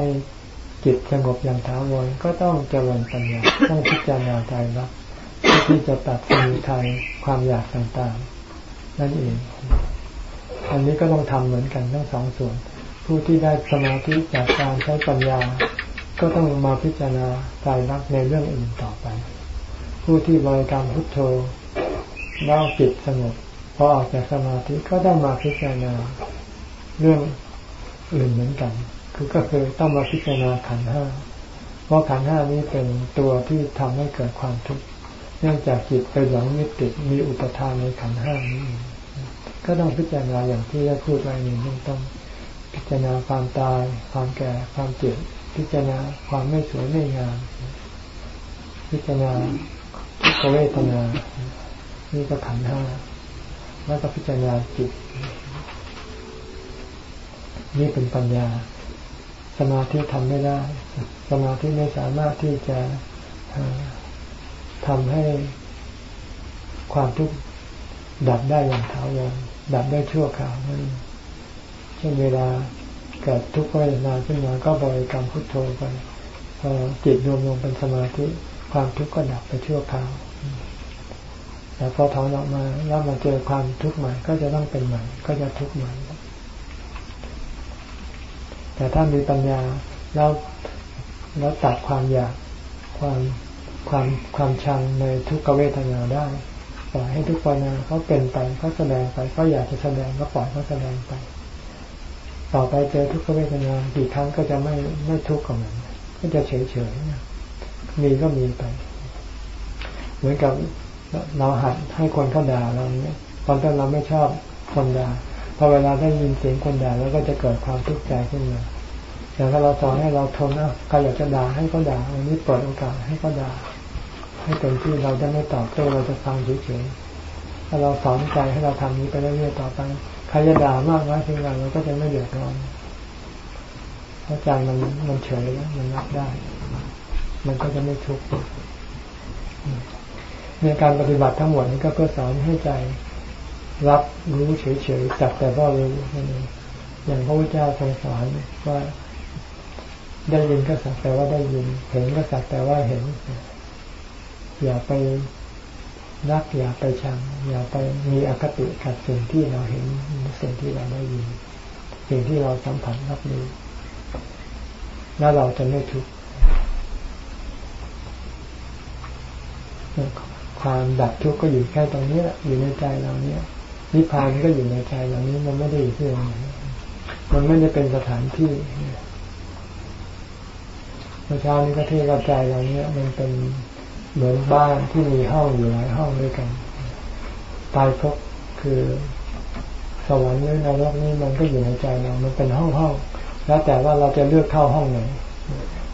Speaker 1: จิตสงบอย่างถาวรก็ต้องเจริญปัญญาต้องพิจารณาใจรัก ที่จะตัดสมุทัยความอยากต่างๆ นั่นเอง อันนี้ก็ต้องทำเหมือนกันทั้งสองส่วน ผู้ที่ได้สมาธิจากการใช้ปัญญา ก็ต้องมาพิจารณาใจรักในเรื่องอื่นต่อไป ผู้ที่บริกรรมพุทโธเล่าจิตสงบพอออกจากสมาธิก็ต้องมาพิจารณาเรื่องอื่นเหมือนกัน คือก็คือต้องมาพิจารณาขันห้า เพราะขันห้านี้เป็นตัวที่ทำให้เกิดความทุกข์ เนื่องจากจิตไปหลงยึดติดมีอุปทานในขันห้านี้ก็ต้องพิจารณาอย่างที่ได้พูดไว้ในเบื้องพิจารณาความตาย ความแก่ ความเจ็บ พิจารณาความไม่สวยไม่งาม พิจารณาทุกขเวทนา นี่ก็ขันห้า แล้วก็พิจารณาจิต นี่เป็นปัญญา สมาธิทำไม่ได้ สมาธิไม่สามารถที่จะ ทำให้ความทุกข์ดับได้อย่างถาวรดับได้ชั่วคราวนั่นเช่นเวลาเกิดทุกข์เวทนาขึ้นมาก็บริกรรมพุทโธไปพอจิตรวมลงเป็นสมาธิความทุกข์ก็ดับไปชั่วคราวแต่พอถอนออกมาแล้วมาเจอความทุกข์ใหม่ก็จะต้องเป็นใหม่ ก็จะทุกข์ใหม่ แต่ถ้ามีปัญญาแล้วแล้วตัดความอยากความ ความความชังในทุกขเวทนาได้ปล่อยให้ทุกเวทนาเขาเป็นไปเขาแสดงไปเขาอยากจะแสดงก็ปล่อยเขาแสดงไป ต่อไปเจอทุกขเวทนากี่ครั้งก็จะไม่ไม่ทุกข์กับมันก็จะเฉยเฉยมีก็มีไป เหมือนกับเราหัดให้คนเขาด่าเราเนี้ยตอนต้นเราไม่ชอบคนด่าพอเวลาได้ยินเสียงคนด่าแล้วก็จะเกิดความทุกข์ใจขึ้นมาอย่างถ้าเราสอนให้เราทนนะใครอยากจะด่าให้เขาด่าอันนี้เปิดโอกาสให้เขาด่า ให้เต็มที่เราจะไม่ตอบโต้เราจะฟังเฉยๆถ้าเราสอนใจให้เราทำนี้ไปเรื่อยๆต่อไปใครจะด่ามากน้อยเพียงไรเราก็จะไม่เดือดร้อนเพราะใจมันมันเฉยแล้วมันรับได้ มันก็จะไม่ทุกข์ในการปฏิบัติทั้งหมดนี้ก็เพื่อสอนให้ใจรับรู้เฉยๆจับแต่ว่ารู้นั่นเองอย่างพระพุทธเจ้าทรงสอนว่าได้ยินก็สักแต่ว่าได้ยิน เห็นก็สักแต่ว่าเห็น อย่าไปรักอย่าไปชัง อย่าไปมีอคติกับสิ่งที่เราเห็นสิ่งที่เราได้ยินสิ่งที่เราสัมผัสรับรู้แล้วเราจะไม่ทุกข์ความดับทุกข์ก็อยู่แค่ตรงนี้แหละอยู่ในใจเราเนี้ยนิพพานก็อยู่ในใจเรานี้มันไม่ได้อยู่ที่ไหนมันไม่ได้เป็นสถานที่เมื่อเช้านี้ก็ที่เราใจเราเนี้ยมันเป็น เหมือนบ้านที่มีห้องอยู่หลายห้องด้วยกัน ตายพบคือสวรรค์หรือนรกนี่มันก็อยู่ในใจเรามันเป็นห้องห้องแล้วแต่ว่าเราจะเลือกเข้าห้องไหน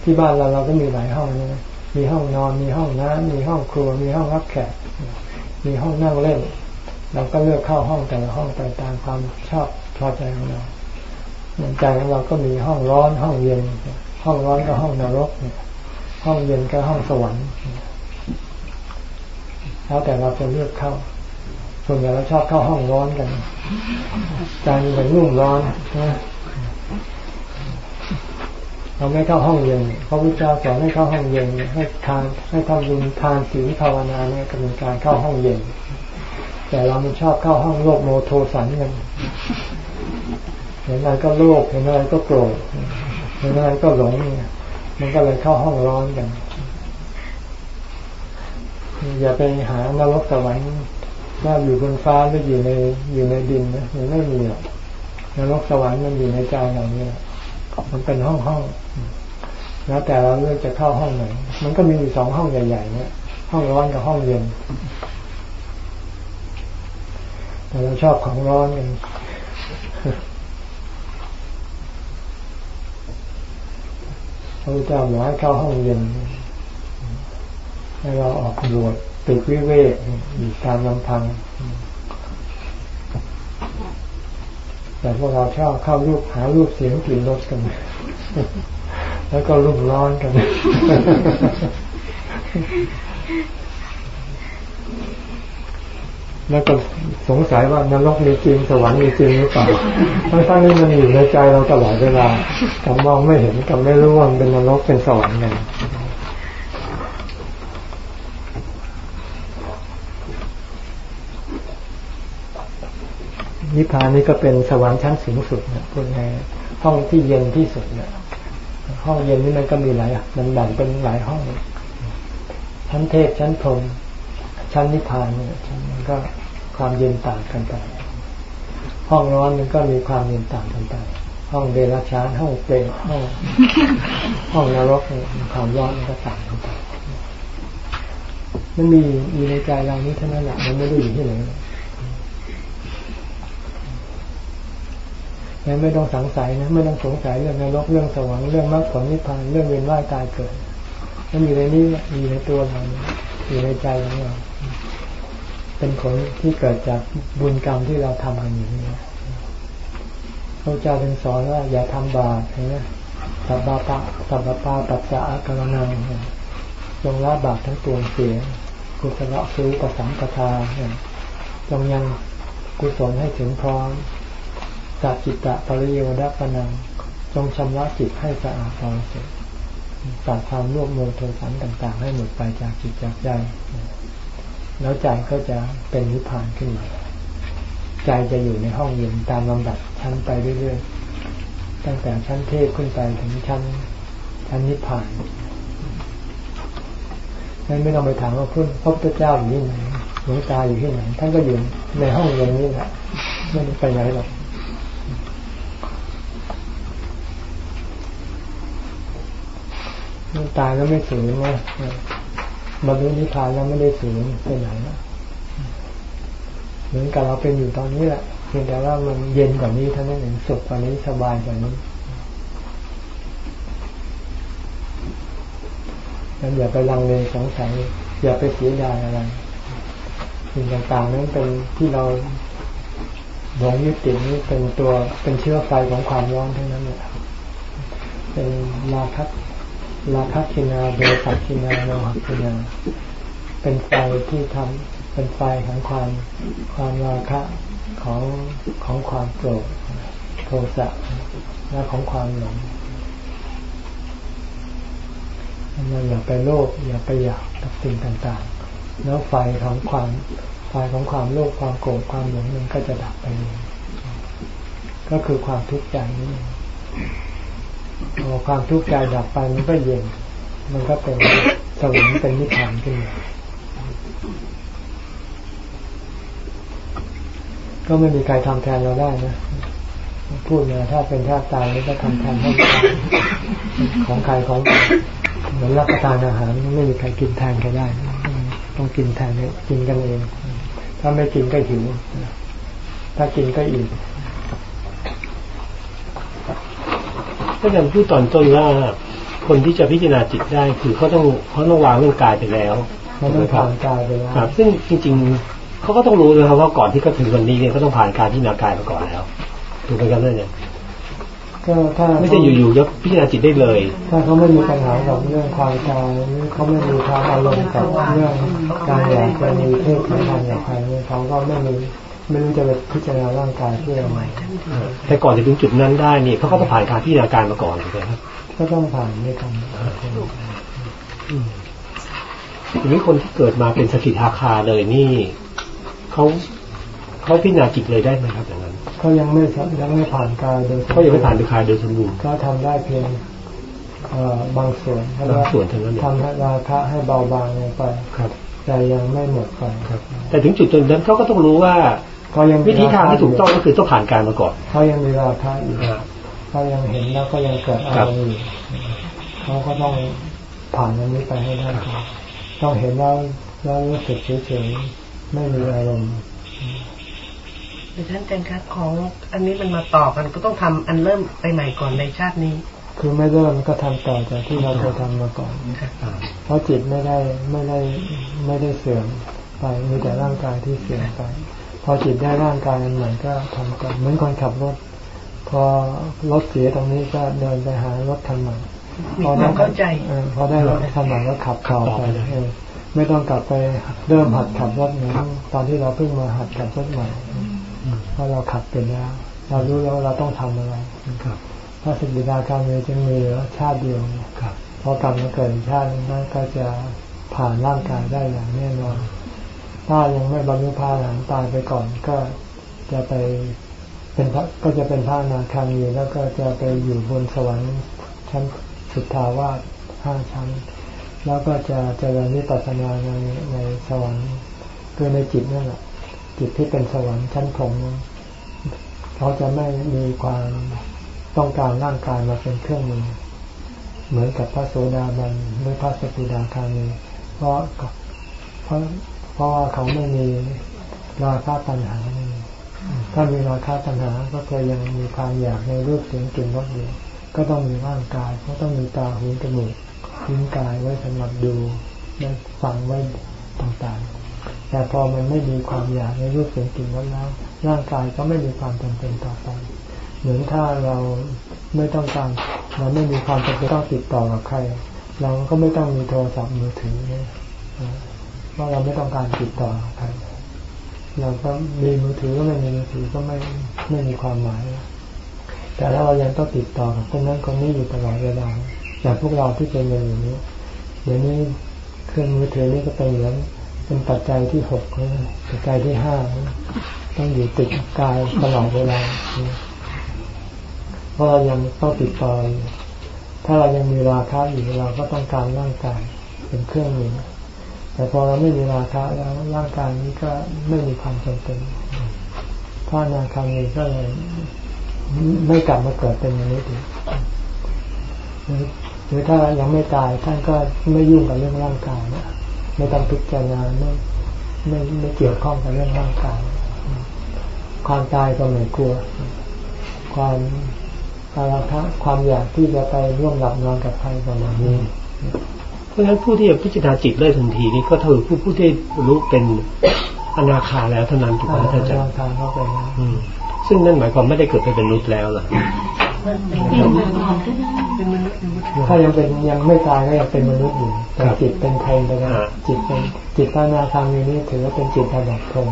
Speaker 1: ที่บ้านเราเราก็มีหลายห้องนะมีห้องนอน มีห้องน้ำมีห้องครัว มีห้องรับแขก มีห้องนั่งเล่น เราก็เลือกเข้าห้องแต่ละห้องไปตามความชอบพอใจของเราใจของเราก็มีห้องร้อนห้องเย็น ห้องร้อนก็ห้องนรก ห้องเย็นก็ห้องสวรรค์ แล้วแต่เราจะเลือกเข้า ส่วนใหญ่เราชอบเข้าห้องร้อนกันใจมันรุ่มร้อนนะเราไม่เข้าห้องเย็นพระพุทธเจ้าสอนให้เข้าห้องเย็นให้ทานให้ทำบุญทานศีลภาวนาเนี่ยก็เป็นการเข้าห้องเย็น แต่เรามันชอบเข้าห้องโลกโมโทสันกันเห็นอะไรก็โลภเห็นอะไรก็โกรธเห็นอะไรก็หลงเนี่ยมันก็เลยเข้าห้องร้อนกัน อย่าไปหานรกสวรรค์ว่าอยู่บนฟ้าหรืออยู่ในอยู่ในดินนะมันไม่มีหรอกนรกสวรรค์มันอยู่ในใจเราเนี่ยมันเป็นห้องห้องแล้วแต่เราเลือกจะเข้าห้องไหน มันก็มีอยู่สองห้องใหญ่ๆเนี่ยห้องร้อนกับห้องเย็นแต่เราชอบของร้อนกันพระพุทธเจ้าบอกให้เข้าห้องเย็น ให้เราออกบวชตึกวิเวกอยู่ตามลำพัง แต่พวกเราชอบเข้ารูปหารูปเสียงกลิ่นรสกัน แล้วก็รุ่มร้อนกันแล้วก็สงสัยว่านรกมีจริงสวรรค์มีจริงหรือเปล่าทั้งทั้งนี้มันอยู่ในใจเราตลอดเวลาแต่มองไม่เห็นกับไม่รู้ว่าเป็นนรกเป็นสวรรค์กัน นิพพานนี่ก็เป็นสวรรค์ชั้นสูงสุดนะพูดง่ายห้องที่เย็นที่สุดเนี่ยห้องเย็นนี่มันก็มีหลายมันแบ่งเป็นหลายห้อง ชั้นเทพชั้นพรหมชั้นนิพพานเนี่ยมันก็ความเย็นต่างกันไป ห้องร้อนมันก็มีความเย็นต่างกันไป ห้องเดรัจฉานห้องเปรตห้องห้องนรกเนี่ยความร้อนมันก็ต่างกันไปมันมีอยู่ในใจเรานี้เท่านั้นแหละมันไม่ได้อยู่ที่ไหน งั้นไม่ต้องสงสัยนะไม่ต้องสงสัยเรื่องนรกเรื่องสวรรค์เรื่องมรรคผลนิพพานเรื่องเวียนว่ายตายเกิดมันอยู่ในนี้อยู่ในตัวเราอยู่ในใจของเราเป็นผลที่เกิดจากบุญกรรมที่เราทำกันอยู่นี่พระเจ้าจึงสอนว่า อย่าทำบาปนะสัพพะปะสัพพะปาปัจจะอกรนังจงละบาปทั้งปวงเสียกุศลสูปสัมปทาจงยังกุศลให้ถึงพร้อม สัจจิตะปริโยดปนังจงชำระจิตให้สะอาดบริสุทธิ์ตัดความรวบโมโทสันต่าง ๆ ให้หมดไปจากจิตจากใจ แล้วใจก็จะเป็นนิพพานขึ้นมา ใจจะอยู่ในห้องเย็นตามลำดับชั้นไปเรื่อยๆ ตั้งแต่ชั้นเทพขึ้นไปถึงชั้นชั้นนิพพานนั่นไม่ต้องไปถามว่าพุ่นพระพุทธเจ้าอยู่ที่ไหนหลวงตาอยู่ที่ไหน ท่านก็อยู่ในห้องเย็นนี้แหละไม่ไปไหนหรอก ตายแล้วไม่สูญนะบรรลุนิพพานแล้วไม่ได้สูญไปไหนนะเหมือนกับเราเป็นอยู่ตอนนี้แหละเพียงแต่ว่ามันเย็นกว่านี้เท่านั้นเองสุขกว่านี้สบายกว่านี้งั้นอย่าไปลังเลสงสัยอย่าไปเสียดายอะไรสิ่งต่างๆนั้นเป็นที่เราหลงยึดติดนี้เป็นตัวเป็นเชื้อไฟของความร้อนทั้งนั้นแหละเป็นราคัต ราคัคินาเบสัคินาโลหคินา เป็นไฟที่ทำเป็นไฟของความความราคะของของความโกรธโทสะและของความหลงเราอย่าไปโลภอย่าไปอยากกับสิ่งต่างๆ แล้วไฟของความไฟของความโลภความโกรธความหลงมันก็จะดับไปเองก็คือความทุกข์ใจนี่พอ ความทุกข์ใจดับไปมันก็เย็น มันก็เป็นสวรรค์เป็นนิพพานขึ้นมาก็ไม่มีใครทำแทนเราได้นะพูดมาถ้าเป็นท่าตายนี่ก็ทำแทนให้ของใครของเหมือนรับประทานอาหารไม่มีใครกินแทนใครได้ ต้องกินแทนกินกันเอง ถ้าไม่กินก็หิวถ้ากินก็อิ่ม
Speaker 3: ก็อย่างพูดตอนต้นว่าคนที่จะพิจารณาจิตได้ คือเขาต้องเขาต้องวางเรื่องกายไปแล้ว
Speaker 1: เขาต้องผ่านกายไปแล้ว
Speaker 3: ครับ ซึ่งจริง ๆเขาก็ต้องรู้นะครับว่าก่อนที่เขาถึงวันนี้เนี่ยเขาต้องผ่านการพิจารณากายมาก่อนแล้วถูกไหมครับเนี่ย
Speaker 1: ก็ถ้า
Speaker 3: ไม่ใช่อยู่ๆยกพิจารณาจิตได้เลย
Speaker 1: ถ้าเขาไม่มีปัญหากับเรื่องความกายเขาไม่มีความอารมณ์กับเรื่องการอยากจะมีเพศสัมพันธ์กับใครเขาก็ไม่มี ไม่รู้จะไปพิจารณาร่างกายเพื่ออะไร
Speaker 3: แต่ก่อนจะถึงจุดนั้นได้นี่เขาก็ต้องผ่านการพิจารณาการมาก่อนถูกไหมครับ
Speaker 1: ก็ต้องผ่านด้วยกัน
Speaker 3: ทีนี้คนที่เกิดมาเป็นสกิทาคาเลยนี่เขาเขาพิจารณาจิตเลยได้ไหมครับอย่างนั้น
Speaker 1: เขายังไม่ยังไม่ผ่านกายโดย
Speaker 3: เขายังไม่ผ่านกายโดยสมบูรณ์
Speaker 1: เขาทำได้เพียงบางส่วน
Speaker 3: บางส่วนเท่านั้น
Speaker 1: ทำให้ราคะให้เบาบางลงไป
Speaker 3: ครับ
Speaker 1: แต่ยังไม่หมดไป
Speaker 3: ครับ แต่ถึงจุดจุดนั้นเขาก็ต้องรู้ว่า
Speaker 1: เขายัง
Speaker 3: วิธีทางที่ถูกต้องก็คือต้องผ่านการมาก่อน
Speaker 1: เขายังมีราคะอยู่เขายังเห็นแล้วก็ยังเกิดอารมณ์อยู่เขาก็ต้องผ่านอันนี้ไปให้ได้ต้องเห็นแล้วแล้วรู้สึกเฉยๆไม่มีอารมณ์
Speaker 2: ท่านอาจารย์ครับของอันนี้มันมาต่อกันก็ต้องทำอันเริ่มไปใหม่ก่อนในชาตินี้
Speaker 1: คือไม่เริ่มก็ทำต่อจากที่เราเคยทำมาก่อนเพราะจิตไม่ได้ไม่ได้ไม่ได้เสื่อมไปมีแต่ร่างกายที่เสื่อมไปพ อจิตได้ร่างกายใหม่ก็ทำก่อนเหมือนคนขับรถ พอรถเสียตรงนี้ก็เดินไปหารถคันใหม่
Speaker 2: พอได้เข้าใจ
Speaker 1: พอได้รถคันใหม่ก็ขับข่าวไปไม่ต้องกลับไปเริ่มหัดขับรถเหมือนตอนที่เราเพิ่งมาหัดขับรถใหม่เพราะเราขับเป็นแล้วเรารู้แล้วเราต้องทำอะไรพระสิบิดาคามีจึงมีเหลือชาติเดียวพอกลับมาเกิดชาตินั้นก็จะผ่านร่างกายได้อย่างแน่นอน ถ้ายังไม่บรรลุพระหลังตายไปก่อนก็จะไปเป็นพระก็จะเป็นพระนาคามีแล้วก็จะไปอยู่บนสวรรค์ชั้นสุดทาวาสห้าชั้น แล้วก็จะเจริญนิพพานาในในสวรรค์คือในจิตนั่นแหละจิตที่เป็นสวรรค์ชั้นพรหมเขาจะไม่มีความต้องการร่างกายมาเป็นเครื่องมือ เหมือนกับพระโสดาบันหรือพระสกิดาคามีเพราะเพราะ เพราะว่าเขาไม่มีราคาปัญหา ถ้ามีราคาปัญหา ก็จะยังมีความอยากในรูปเสียงกลิ่นรสอยู่ก็ต้องมีร่างกายก็ต้องมีตาหูจมูกลิ้นกายไว้สำหรับดูและฟังไว้ต่างๆ แต่พอมันไม่มีความอยากในรูปเสียงกลิ่นรสแล้ว ร่างกายก็ไม่มีความจำเป็นต่อไป เหมือนถ้าเราไม่ต้องการเราไม่มีความจำเป็นต้องติดต่อกับใคร เราก็ไม่ต้องมีโทรศัพท์มือถือเนี่ย ราะเราไม่ต้องการติดต่อกับใครเราก็มีมือถือก็ไม่มีมือถือก็ไม่ไม่มีความหมาย แต่ถ้าเรายังต้องติดต่อกับคนนั้นคนนี้อยู่ตลอดเวลาอย่างพวกเราที่เป็นอย่างนี้เดี๋ยวนี้เครื่องมือถือนี่ก็เป็นเหมือนเป็นปัจจัยที่หกปัจจัยที่ห้าต้องอยู่ติดกายตลอดเวลาเพราะเรายังต้องติดต่อถ้าเรายังมีราคาอยู่เราก็ต้องการร่างกายเป็นเครื่องมือ แต่พอเราไม่มีราคาแล้วร่างกายนี้ก็ไม่มีความจำเป็นพระนาคามีก็เลยไม่กลับมาเกิดเป็นมนุษย์อีกหรือถ้ายังไม่ตายท่านก็ไม่ยุ่งกับเรื่องร่างกายนะไม่ต้องพิจารณาไม่ไม่ไม่เกี่ยวข้องกับเรื่องร่างกาย ความตายก็ไม่กลัว ความอาราคะความอยากที่จะไปร่วมหลับนอนกับใครก็ไม่มี
Speaker 3: ราะฉะนั้นผู้ที่จะพิจารณาจิตเลยทันทีนี้ก็ถือผู้ผู้ที่รู้เป็นอนาคาแล้วเท่านั้นถูกไหมท่านอาจารย์อนาคาเขาเป็นซึ่งนั่นหมายความไม่ได้เกิดไปเป็นมนุษย์แล้วหรอ
Speaker 1: ถ้ายังเป็นยังไม่ตายก็ยังเป็นมนุษย์อยู่แต่จิตเป็นไทยไปแล้วจิตเป็นจิตพานาคามีนี้ถือว่าเป็นจิตระดับพรม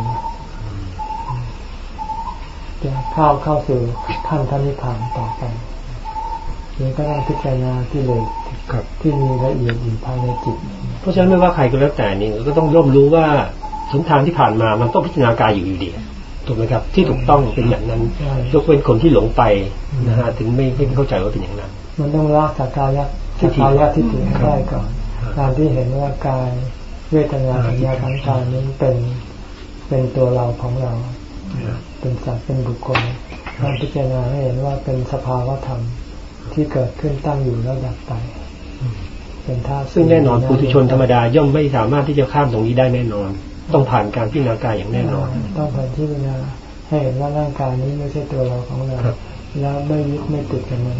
Speaker 1: จะเข้าเข้าสู่ขั้นท่านิพพานต่อไปนี่ก็ต้องพิจารณาที่เลย ที่มีละเอียดอยู่ภายในจิต
Speaker 3: เพราะฉะนั้นไม่ว่าใครก็แล้วแต่นี่ก็ต้องย่อมรู้ว่าสนทางที่ผ่านมามันต้องพิจารณากายอยู่ดีถูกไหมครับ ที่ถูกต้องเป็นอย่างนั้นยกเว้นคนที่หลงไปนะฮะถึงไม่ไม่เข้าใจว่าเป็นอย่างนั้น
Speaker 1: มันต้องละสักกายะสักกายะที่ถึงให้ได้ก่อนการที่เห็นว่ากายเวทนาสัญญาทั้งกายนี้เป็นเป็นตัวเราของเรา เป็นสัตว์เป็นบุคคลการพิจารณาให้เห็นว่าเป็นสภาวะธรรมที่เกิดขึ้นตั้งอยู่แล้วดับไป
Speaker 3: เป็นท่าซึ่งแน่นอนปุถุชนธรรมดาย่อมไม่สามารถที่จะข้ามตรงนี้ได้แน่นอน ต้องผ่านการพิจารณากายอย่างแน่นอน
Speaker 1: ต้องผ่านพิจารณาให้เห็นว่าร่างกายนี้ไม่ใช่ตัวเราของเรา แล้วไม่ยึดไม่ติดกับมัน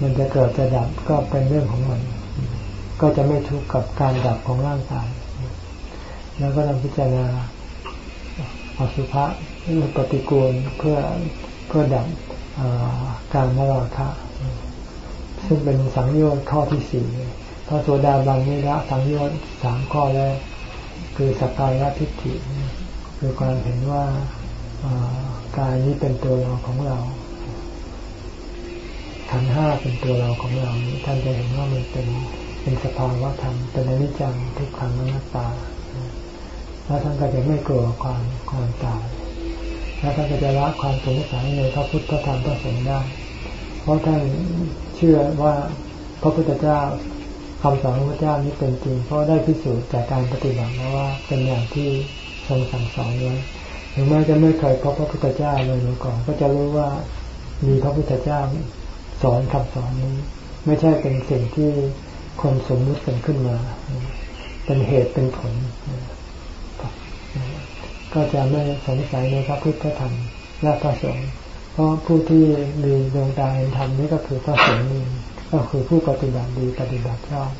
Speaker 1: มันจะเกิดจะดับก็เป็นเรื่องของมัน ก็จะไม่ทุกข์กับการดับของร่างกาย แล้วก็ต้องพิจารณาอสุภะปฏิกูลเพื่อเพื่อดับการมราคะซึ่งเป็นสังโยชน์ข้อที่สี่ พระโสดาบันนี้ละสังโยชน์สามข้อแล้วคือสกายทิฏฐิ คือความเห็นว่ากายนี้เป็นตัวเราของเราขันห้าเป็นตัวเราของเราท่านจะเห็นว่ามันเป็นเป็นสภาวะธรรมเป็นอนิจจังทุกขังอนัตตา แล้วท่านก็จะไม่กลัวความความตายแล้วท่านก็จะละความสงสัยในพระพุทธธรรมพระสงฆ์ได้ เพราะท่านเชื่อว่าพระพุทธเจ้า คำสอนของพระเจ้านี้เป็นจริง เพราะได้พิสูจน์จากการปฏิบัติแล้วว่าเป็นอย่างที่ทรงสั่งสอนไว้ถึงแม้จะไม่เคยพบพระพุทธเจ้าเลยมาก่อน ก็จะรู้ว่ามีพระพุทธเจ้าสอนคำสอนนี้ ไม่ใช่เป็นสิ่งที่คนสมมุติกันขึ้นมา เป็นเหตุเป็นผล ก็จะไม่สงสัยในพระพุทธธรรมและพระสงฆ์เพราะผู้ที่มีดวงตาเห็นธรรมนี้ก็คือพระสงฆ์นี่ ก็คือผู้ปฏิบัติดีปฏิบัติชอบ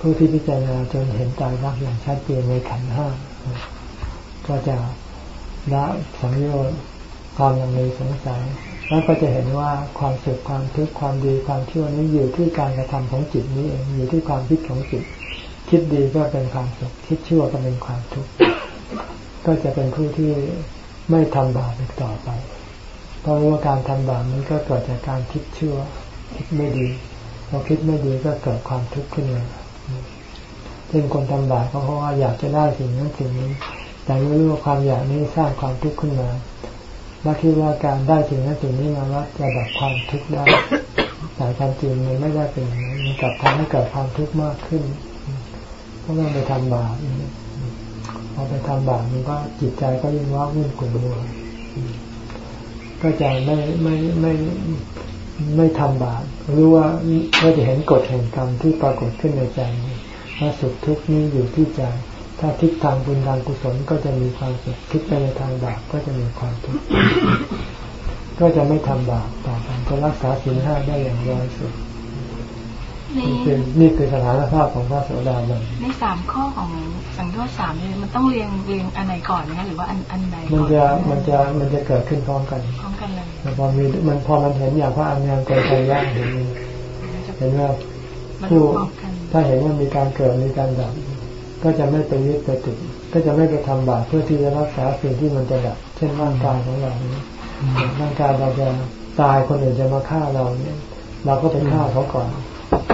Speaker 1: ผู้ที่พิจารณาจนเห็นใจรักอย่างชัดเจนในขันห้าก็จะละสังโยชน์ความยังมีสงสัย แล้วก็จะเห็นว่าความสุขความทุกข์ความดีความชั่วนี้อยู่ที่การกระทำของจิตนี้เองอยู่ที่ความคิดของจิต คิดดีก็เป็นความสุขคิดชั่วก็เป็นความทุกข์ก็จะเป็นผู้ที่ไม่ทำบาปอีกต่อไป เพราะว่าการทำบาปนี้ก็เกิดจากการคิดชั่ว คิดไม่ดี พอคิดไม่ดีก็เกิดความทุกข์ขึ้นมาเช่นคนทำบาปเพราะว่าอยากจะได้สิ่งนั้นสิ่งนี้ แต่ไม่รู้ว่าความอยากนี้สร้างความทุกข์ขึ้นมาแล้วคิดว่าการได้สิ่งนั้นสิ่งนี้มาว่าจะดับความทุกข์ได้แต่ความจริงมันไม่ได้เป็นมันกลับทำให้เกิดความทุกข์มากขึ้นเพราะต้องไปทำบาปพอไปทำบาปมันก็จิตใจก็ยิ่งว่าวุ่นกุ่นมัวก็จะไม่ไม่ไม่ ไม่ทำบาปรู้ว่าก็จะเห็นกฎแห่งกรรมที่ปรากฏขึ้นในใจนี้ว่าสุขทุกข์นี้อยู่ที่ใจถ้าทิศทางบุญทางกุศลก็จะมีความสุขทิศไปในทางบาปก็จะมีความทุกข์ก็จะไม่ทำบาปต่อไปก็รักษาศีลห้าได้อย่างร้อยสุด นี่คือนี่คือสถานภาพของพระโสดาบัน
Speaker 4: ในสามข้อของสังโยชน์สามเนี่ยมันต้องเรียงเรียงอันไหนก่อนนะหรือว่าอันอันไหน
Speaker 1: มันจะมันจะมันจะเกิดขึ้นพร้อมกัน
Speaker 4: พร้อมกันเลย
Speaker 1: มันพอมีมันพอมันเห็นอย่างพระอัญญาณโกยใจยากเห็นเห็นว่าผู้ถ้าเห็นว่ามีการเกิดมีการดับ ก็จะไม่ไปยึดไปติดก็จะไม่ไปทำบาปเพื่อที่จะรักษาสิ่งที่มันจะดับ เช่นร่างกายของเราร่างกายเราจะตายคนอื่นจะมาฆ่าเราเนี่ยเราก็ไปฆ่าเขาก่อน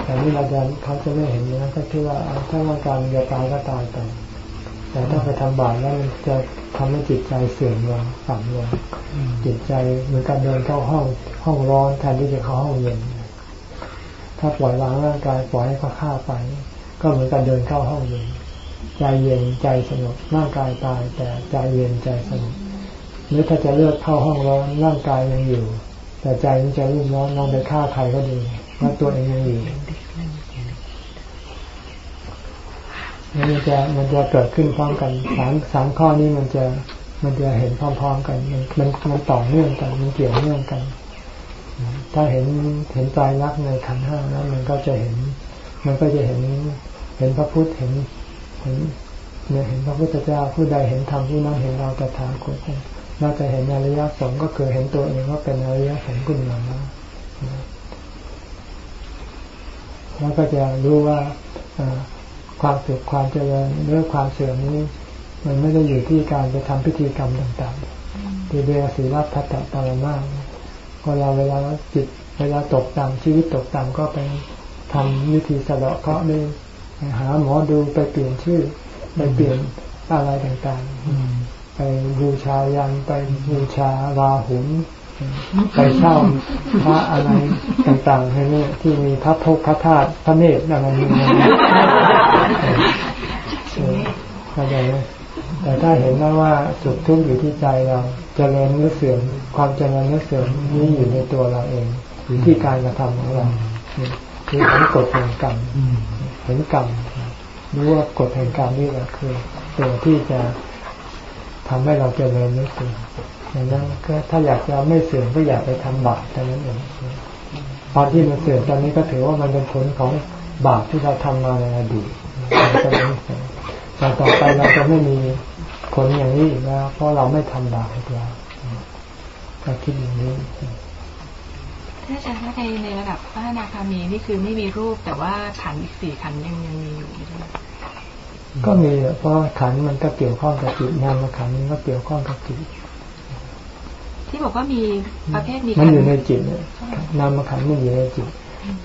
Speaker 1: แต่นี่เราจะเขาจะไม่เห็นนะก็คิดว่าถ้าร่างกายมันจะตายก็ตายไปแต่ถ้าไปทำบาปแล้วมันจะทำให้จิตใจเสื่อมลงสั่งลงจิตใจเหมือนกับเดินเข้าห้องห้องร้อนแทนที่จะเข้าห้องเย็น ถ้าปล่อยวางร่างกายปล่อยให้เขาฆ่าไป ก็เหมือนกับเดินเข้าห้องเย็นใจเย็นใจสงบร่างกายตาย แต่ใจเย็นใจสงบหรือถ้าจะเลือกเข้าห้องร้อนร่างกายยังอยู่ แต่ใจมันจะรุ่มร้อนลองไปฆ่าใครก็ดีแล้วตัวเองยังอยู่ มันจะมันจะเกิดขึ้นพร้อมกันสามสามข้อนี้มันจะมันจะเห็นพร้อมๆกันมันมันมันต่อเนื่องกันมันเกี่ยวเนื่องกัน ถ้าเห็นเห็นใจรักในขันห้านะมันก็จะเห็น มันก็จะเห็นเห็นพระพุทธเห็นเห็นเนี่ยเห็นพระพุทธเจ้าผู้ใดเห็นธรรมผู้นั้นเห็นเราแต่ทาคนน่าจะเห็นอริยสงฆ์ก็คือเห็นตัวเองว่าเป็นอริยสงฆ์ขึ้นมแล้วแล้วก็จะรู้ว่า ความสุขความเจริญหรือความเสื่อมนี้ มันไม่ได้อยู่ที่การไปทำพิธีกรรมต่างๆที่เรียกศีลพัฒน์ปรมาเวลาเวลาจิตเวลาตกต่ำชีวิตตกต่ำก็ไปทำวิธีสะเดาะเคราะห์ด้วยหาหมอดูไปเปลี่ยนชื่อไปเปลี่ยนอะไรต่างๆไปบูชายันไปบูชาราหุนไปเช่าพระอะไรต่างๆให้เนี่ยที่มีพระพกพระธาตุพระเนตรอะไรนี้ เข้าใจไหมแต่ถ้าเห็นแล้วว่าสุขทุกข์อยู่ที่ใจเราจเจริญหรือเสื่อมความเจริญหรือเสื่อมนี้อยู่ในตัวเราเองอยู่ที่การกระทำของเราคือเห็นกฎแห่งกรรมเห็นกรรมรู้ว่ากฎแห่งกรรมนี่แหละคือตัวที่จะทำให้เราเจริญหรือเสื่อมอย่างนั้นก็ถ้าอยากจะไม่เสื่อมก็อยากไปทำบาปเท่านั้นเองตอนที่มันเสื่อมตอนนี้ก็ถือว่ามันเป็นผลของบาปที่เราทำมาในอดีต แต่ต่อไปเราจะไม่มีผลอย่างนี้อีกแล้ว เพราะเราไม่ทำบาปแล้วก็คิดอย่างนี้
Speaker 4: ถ้าอาจารย์ถ้าในในระดับพระนาคามีนี่คือไม่มีรูปแต่ว่าขันอีกสี่ขันยังยังมีอยู่ใช่ไหม
Speaker 1: ก็มีเพราะขันมันก็เกี่ยวข้องกับจิตนามขันมันก็เกี่ยวข้องกับจิต
Speaker 4: ที่บอกว่ามีประเภทมี
Speaker 1: มันอยู่ในจิตนามขันมันอยู่ในจิต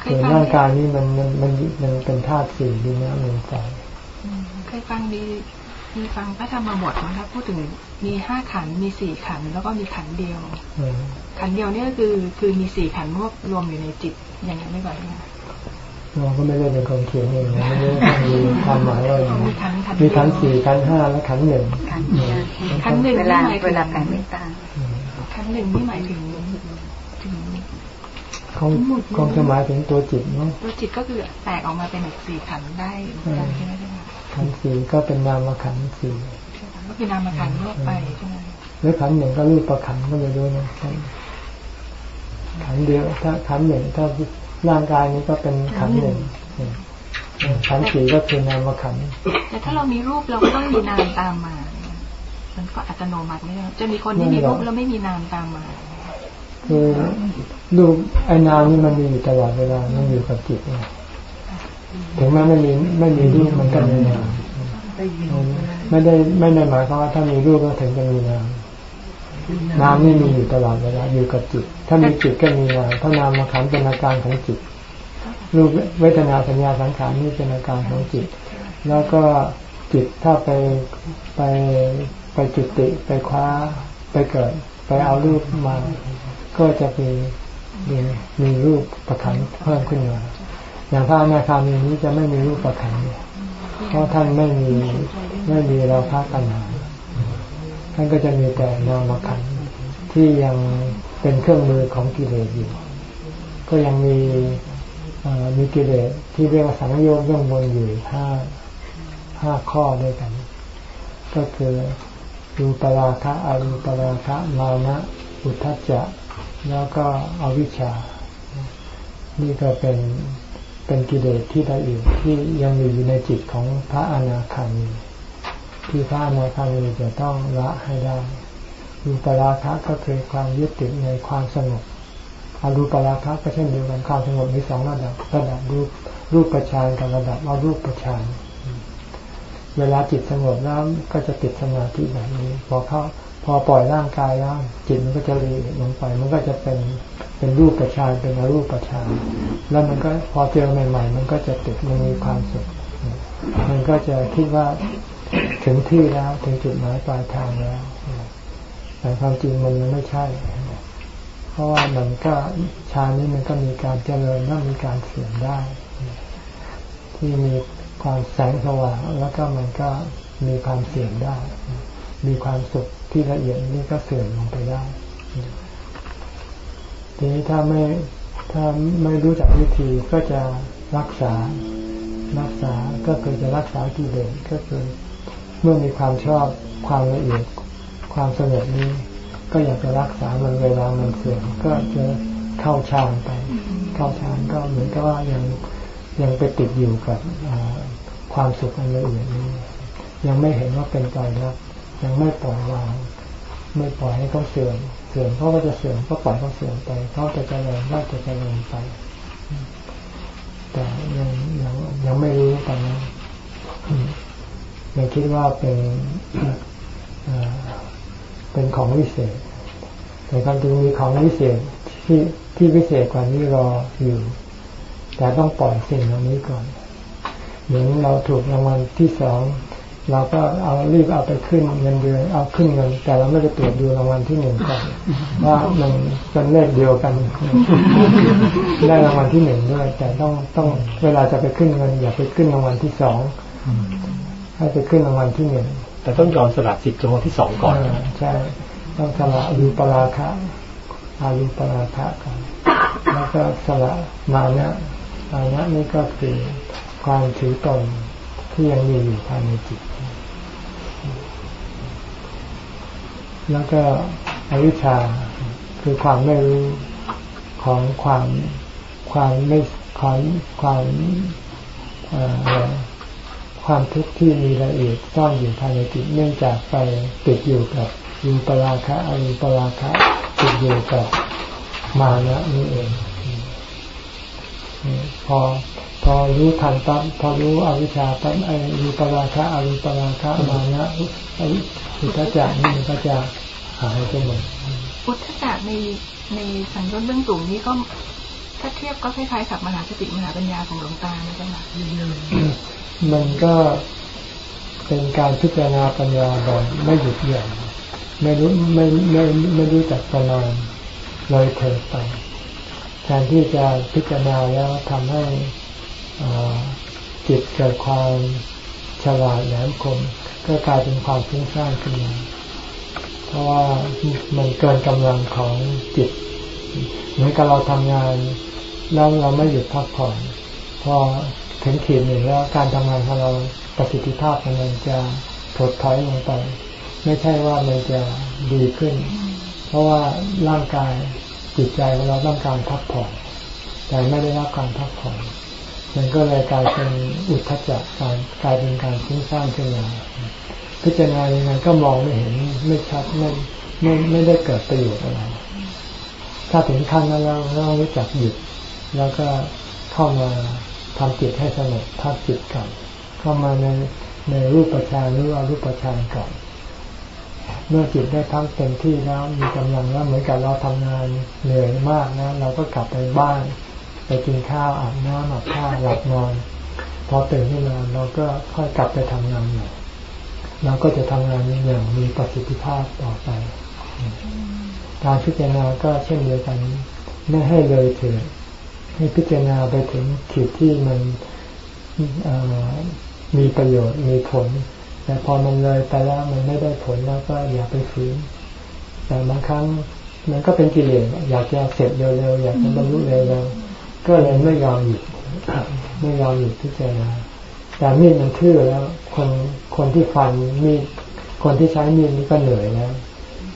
Speaker 1: ส่วนร่างกายนี้มันมันมันมันเป็นธาตุสี่ดีนะมันใจ
Speaker 4: เคยฟังมีมีฟังพระธรรมบทนะครับพูดถึงมีห้าขันมีสี่ขันแล้วก็มีขันเดียวขันเดียวนี่ก็คือคือมีสี่ขันรวบรวมอยู่ในจิตอย่างนี้ไม่ไหว
Speaker 1: เราก็ไม่ได้เป็นคนเขียนเองไม่ได้มีความหมายว่ามีขันสี่ขันห้าและขันหนึ่ง
Speaker 4: ขันหนึ่งเวลาเวลาแผ่เมตตาขันหนึ่งนี่หมายถึงถึง
Speaker 1: เขาคงจะหมายถึงตัวจิตเนาะ
Speaker 4: ตัวจิตก็คือแตกออกมาเป็นอีกสี่ขันได้ใช่ไหม
Speaker 1: ขันสี่ก็เป็นนามขันสี่
Speaker 4: ก็คือนามขันทั่วไปใช่ไหม
Speaker 1: หรือขันหนึ่งก็รูปประขันก็ไม่รู้นะขันเดียว ถ้าขันหนึ่งถ้าร่างกายนี้ก็เป็นขันหนึ่งขันสี่ก็คือนามขัน
Speaker 4: แต่ถ้าเรามีรูปเราก็ต้องมีนามตามมา มันก็อัตโนมัติไม่ได้จะมีคนที่มีรูปแล้วไม่มีนามตามมา
Speaker 1: คือรูปไอ้นามนี่มันมีอยู่ตลอดเวลามันอยู่กับจิตถึงแม้ไม่มีไม่มีรูปมันก็มีนามไม่ได้ไม่ได้หมายความว่าถ้ามีรูปก็ถึงจะมีนามนามนี่มีอยู่ตลอดเวลาอยู่กับจิต ถ้ามีจิตก็มีนามถ้านามมาขันเป็นอาการของจิต รูปเวทนาสัญญาสังขารนี่เป็นอาการของจิต แล้วก็จิตถ้าไปไปไปจุติไปคว้าไปเกิด ไปเอารูปมา ก็จะมีมีมีรูปประคันเพิ่มขึ้นมาอย่างพระอนาคามีนี้จะไม่มีรูปประคันเพราะท่านไม่มีไม่มีเราพระกันหาท่านก็จะมีแต่นามขันที่ยังเป็นเครื่องมือของกิเลสอยู่ ก็ยังมีมีกิเลสที่เรียกว่าสังโยชน์ย่อมวนอยู่ห้าห้าข้อด้วยกัน ก็คือรูปราคะอรูปราคะมานะอุทธัจจะ แล้วก็อวิชชา นี่ก็เป็นเป็นกิเลสที่ละเอียดที่ยังมีอยู่ในจิตของพระอนาคามี ที่พระอนาคามีจะต้องละให้ได้รูปราคะก็คือความยึดติดในความสงบอรูปราคะก็เช่นเดียวกันความสงบมีสองระดับระดับรูปรูปประชานกับระดับอารูปประชานเวลาจิตสงบแล้วก็จะติดสมาธิแบบนี้ พอเขา พอปล่อยร่างกายแล้วจิตมันก็จะลีลงไป มันก็จะเป็นเป็นรูปประชานเป็นอรูปประชานแล้วมันก็พอเจอใหม่ ๆ มันก็จะติดมันมีความสุข มันก็จะคิดว่าถึงที่แล้วถึงจุดหมายปลายทางแล้ว แต่ความจริงมันไม่ใช่ เพราะว่ามันก็ฌานี้มันก็มีการเจริญและมีการเสื่อมได้ ที่มีความแสงสว่างแล้วก็มันก็มีความเสื่อมได้ มีความสุข ที่ละเอียดนี่ก็เสื่อมลงไปได้ ทีนี้ถ้าไม่ถ้าไม่รู้จักวิธีก็จะรักษารักษาก็คือจะรักษากิเลสก็คือเมื่อมีความชอบความละเอียดความสงบนี้ ก็อยากจะรักษามันเวลามันเสื่อมก็จะเข้าฌานไป เข้าฌานก็เหมือนกับว่ายังยังไปติดอยู่กับความสุขอันละเอียดนี้ ยังไม่เห็นว่าเป็นใจแล้ว ยังไม่ปล่อยวางไม่ปล่อยให้เขาเสื่อมเสื่อมเขาก็จะเสื่อมก็ปล่อยเขาเสื่อมไปเขาจะเจริญก็จะเจริญไป แต่ยังยังยังไม่รู้ตอนนั้นยังคิดว่าเป็นเป็นของวิเศษ แต่ความจริงมีของวิเศษที่ที่วิเศษกว่านี้รออยู่ แต่ต้องปล่อยสิ่งเหล่านี้ก่อนเหมือนเราถูกรางวัลที่สอง เราก็เอารีบเอาไปขึ้นเงินเดือนเอาขึ้นเงิน แต่เราไม่ได้ตรวจดูรางวัลที่หนึ่งก่อนว่ามันเป็นเลขเดียวกัน ได้รางวัลที่หนึ่งด้วย แต่ต้องต้องเวลาจะไปขึ้นเงิน อย่าไปขึ้นรางวัลที่สองให้ไปขึ้นรางวัลที่หนึ่ง
Speaker 3: แต่ต้องยอมสละสิทธิ์รางวัลที่สองก่อน
Speaker 1: ใช่ต้องสละอรูปราคะอารูปราคะก่อนแล้วก็สละมานะมานะนี่ก็คือความถือตนที่ยังมีอยู่ภายในจิต แล้วก็อวิชชาคือความไม่รู้ของความความไม่ความความความทุกข์ที่มีละเอียดซ่อนอยู่ภายในจิตเนื่องจากไปติดอยู่กับยูปราคะอรูปราคะติดอยู่กับมานะนี่เองพอ พอรู้ทันปั๊บพอรู้อวิชชาปั๊บไอ้รูปราคะอรูปราคะมานะอุทธจักนี่มันก็จะหายไปหมด
Speaker 4: อุทธจักในในสังโยชน์เบื้องสูงนี้ก็ถ้าเทียบก็คล้ายๆกับมหาสติมหาปัญญาของหลวงตานะจ๊ะ
Speaker 1: มันก็เป็นการพิจารณาปัญญาแบบไม่หยุดหย่อนไม่รู้ไม่ไม่ไม่รู้จักประมาณเลยเถิดไปแทนที่จะพิจารณาแล้วทำให้ จิตเกิดความฉลาดแหลมคม ก็กลายเป็นความฟุ้งซ่านขึ้นมาเพราะว่ามันเกินกำลังของจิตเหมือนกับเราทำงาน แล้วเราไม่หยุดพักผ่อนพอถึงขีดหนึ่งแล้วการทำงานของเราประสิทธิภาพมันจะถดถอยลงไป ไม่ใช่ว่ามันจะดีขึ้น เพราะว่าร่างกายจิตใจของเราต้องการพักผ่อนแต่ไม่ได้รับการพักผ่อน มันก็เลยกลายเป็นอุทธัจจะการกลายเป็นการฟุ้งซ่านขึ้นมาพิจารณาอยังไงก็มองไม่เห็นไม่ชัดไม่ไม่ไม่ได้เกิดประโยชน์อะไร ถ้าถึงขั้นนั้นเราเรารู้จักหยุด แล้วก็เข้ามาทำจิตให้สงบพักจิตก่อนเข้ามาในในรูปปัจจานหรือว่ารูปปัจจานก่อน เมื่อจิตได้พักเต็มที่แล้วมีกำลังแล้วเหมือนกับเราทำงานเหนื่อยมากนะเราก็กลับไปบ้าน ไปกินข้าวอาบน้ำอาบผ้าหลับนอนพอตื่นขึ้นมาเราก็ค่อยกลับไปทำงานใหม่เราก็จะทำงานอย่างมีประสิทธิภาพต่อไป การพิจารณาก็เช่นเดียวกันไม่ให้เลยเถิดให้พิจารณาไปถึงขีดที่มันมีประโยชน์มีผล แต่พอมันเลยไปแล้วมันไม่ได้ผลแล้วก็อย่าไปฝืนแต่บางครั้งมันก็เป็นกิเลสอยากจะเสร็จเร็วๆอยากจะบรรลุเร็วๆ ก็เลยไม่ยอมหยุดไม่ยอมหยุดพิจารณาแต่มีดมันทื่อแล้ว คนคนที่ฟันมีดคนที่ใช้มีดนี้ก็เหนื่อยแล้ว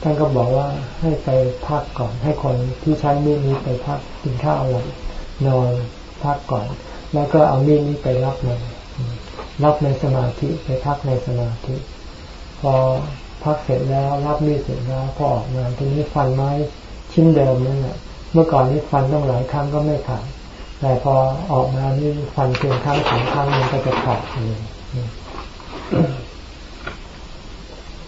Speaker 1: ท่านก็บอกว่าให้ไปพักก่อน ให้คนที่ใช้มีดนี้ไปพักกินข้าวหลับนอนพักก่อน แล้วก็เอามีดนี้ไปรับมันรับในสมาธิไปพักในสมาธิ พอพักเสร็จแล้วรับมีดเสร็จแล้วพอออกมาทีนี้ฟันไม้ชิ้นเดิมนั่นแหละเมื่อก่อนนี้ฟันต้องหลายครั้งก็ไม่ขาด แต่พอออกมานี่ฟันเพียงครั้งสองครั้งมันก็จะขาดเลย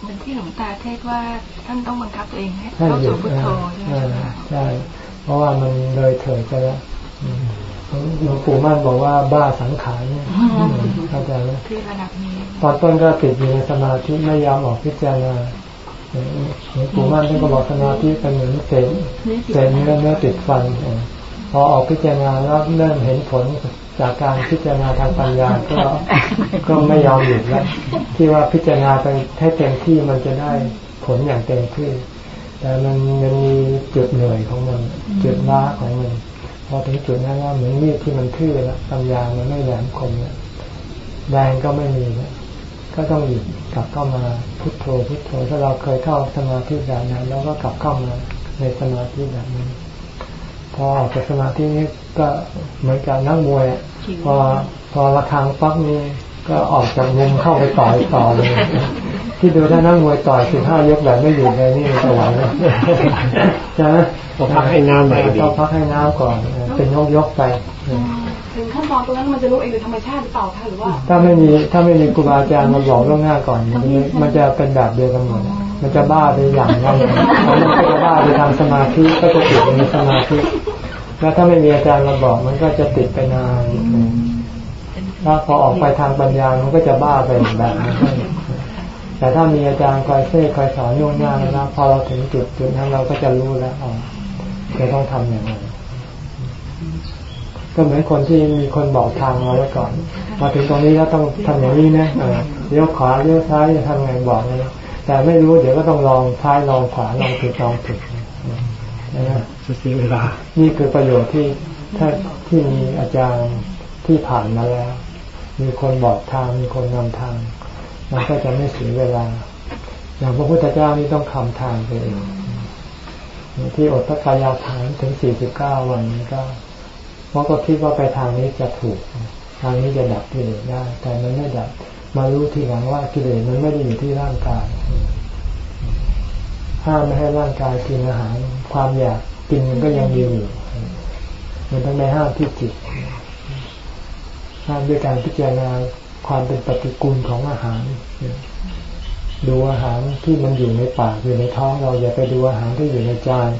Speaker 4: เหมือนที่หลวงตาเทศว่าท่านต้องบังคับตัวเองให้เข้าสู่พุทโธใช่ไหม
Speaker 1: ใช่เพราะว่ามันเลยเถิดไปแล้วหลวงปู่มั่นบอกว่าบ้าสังขารเนี่ยเข้าใจไหม
Speaker 4: คือระดับนี้
Speaker 1: ตอนต้นก็ติดอยู่ในสมาธิไม่ยอมออกพิจารณาหลวงปู่มั่นท่านก็บอกสมาธิเป็นเหมือนเศษเศษเนื้อเนื้อติดฟัน พอออกพิจารณาแล้วเริ่มเห็นผลจากการพิจารณาทางปัญญาก็ก็ไม่ยอมหยุดแล้วที่ว่าพิจารณาไปให้เต็มที่มันจะได้ผลอย่างเต็มที่ แต่มันยังมีจุดเหนื่อยของมัน จุดล้าของมัน พอถึงจุดนั้นแล้วเหมือนมีดที่มันทื่อแล้วปัญญามันไม่แหลมคมแล้วแรงก็ไม่มีแล้วก็ต้องหยุดกลับเข้ามาพุทโธพุทโธถ้าเราเคยเข้าสมาธิแบบนั้นเราก็กลับเข้ามาในสมาธิแบบนี้ พอออกจากสมาธินี้ก็เหมือนกับนักมวย พอพอระคังปักนี้ก็ออกจากมุมเข้าไปต่อยต่อเลยที่ดูถ้านั่งมวยต่อยสิบห้ายกแบบไม่หยุดเลยนี่จะไหวไหมใช่ไหม
Speaker 3: พอพักให้น้ำหน่อย
Speaker 1: ดีพักให้น้ำก่อน เป็นยกยกไป
Speaker 4: ถึงขั้นตอนตรงนั้นมันจะรู้เองโดยธรรมชาติหรือเปล่าคะหรือว่า
Speaker 1: ถ้าไม่มีถ้าไม่มีครูบาอาจารย์มาบอกล่วงหน้าก่อน มันจะเป็นแบบเดียวกันหมดมันจะบ้าไปอย่างนั้นมันก็จะบ้าไปทางสมาธิก็จะติดในสมาธิ แล้วถ้าไม่มีอาจารย์มาบอก มันก็จะติดไปนานถ้าพอออกไปทางปัญญา มันก็จะบ้าไปแบบนั้นแต่ถ้ามีอาจารย์คอยเซ่คอยสอนโยนยากนะพอเราถึงจุดจุดนั้นเราก็จะรู้แล้วอ๋อจะต้องทำอย่างไรก็เหมือนคนที่มีคนบอกทางเราไว้ก่อนมาถึงตรงนี้แล้วต้องทำอย่างนี้นะเลี้ยวขวาเลี้ยวซ้ายจะทำไงบอกเลยแต่ไม่รู้เดี๋ยวก็ต้องลองซ้ายลองขวาลองผิดลองผิด
Speaker 3: นะ เสียเวลา
Speaker 1: นี่คือประโยชน์ที่ถ้าที่มีอาจารย์ที่ผ่านมาแล้ว มีคนบอกทางมีคนนำทาง มันก็จะไม่เสียเวลา อย่างพระพุทธเจ้านี่ต้องคำทางไปเองที่อดพระกายาทานถึงสี่สิบเก้าวันนี้ก็เพราะก็คิดว่าไปทางนี้จะถูก ทางนี้จะดับกิเลสได้ แต่มันไม่ดับ มารู้ทีหลังว่ากิเลสมันไม่ได้อยู่ที่ร่างกายห้ามไม่ให้ร่างกายกินอาหาร ความอยาก กินมันก็ยังมีอยู่มันต้องในห้ามที่จิตห้ามด้วยการพิจารณาความเป็นปฏิกูลของอาหาร ดูอาหารที่มันอยู่ในปากอยู่ในท้องเราอย่าไปดูอาหารที่อยู่ในจาน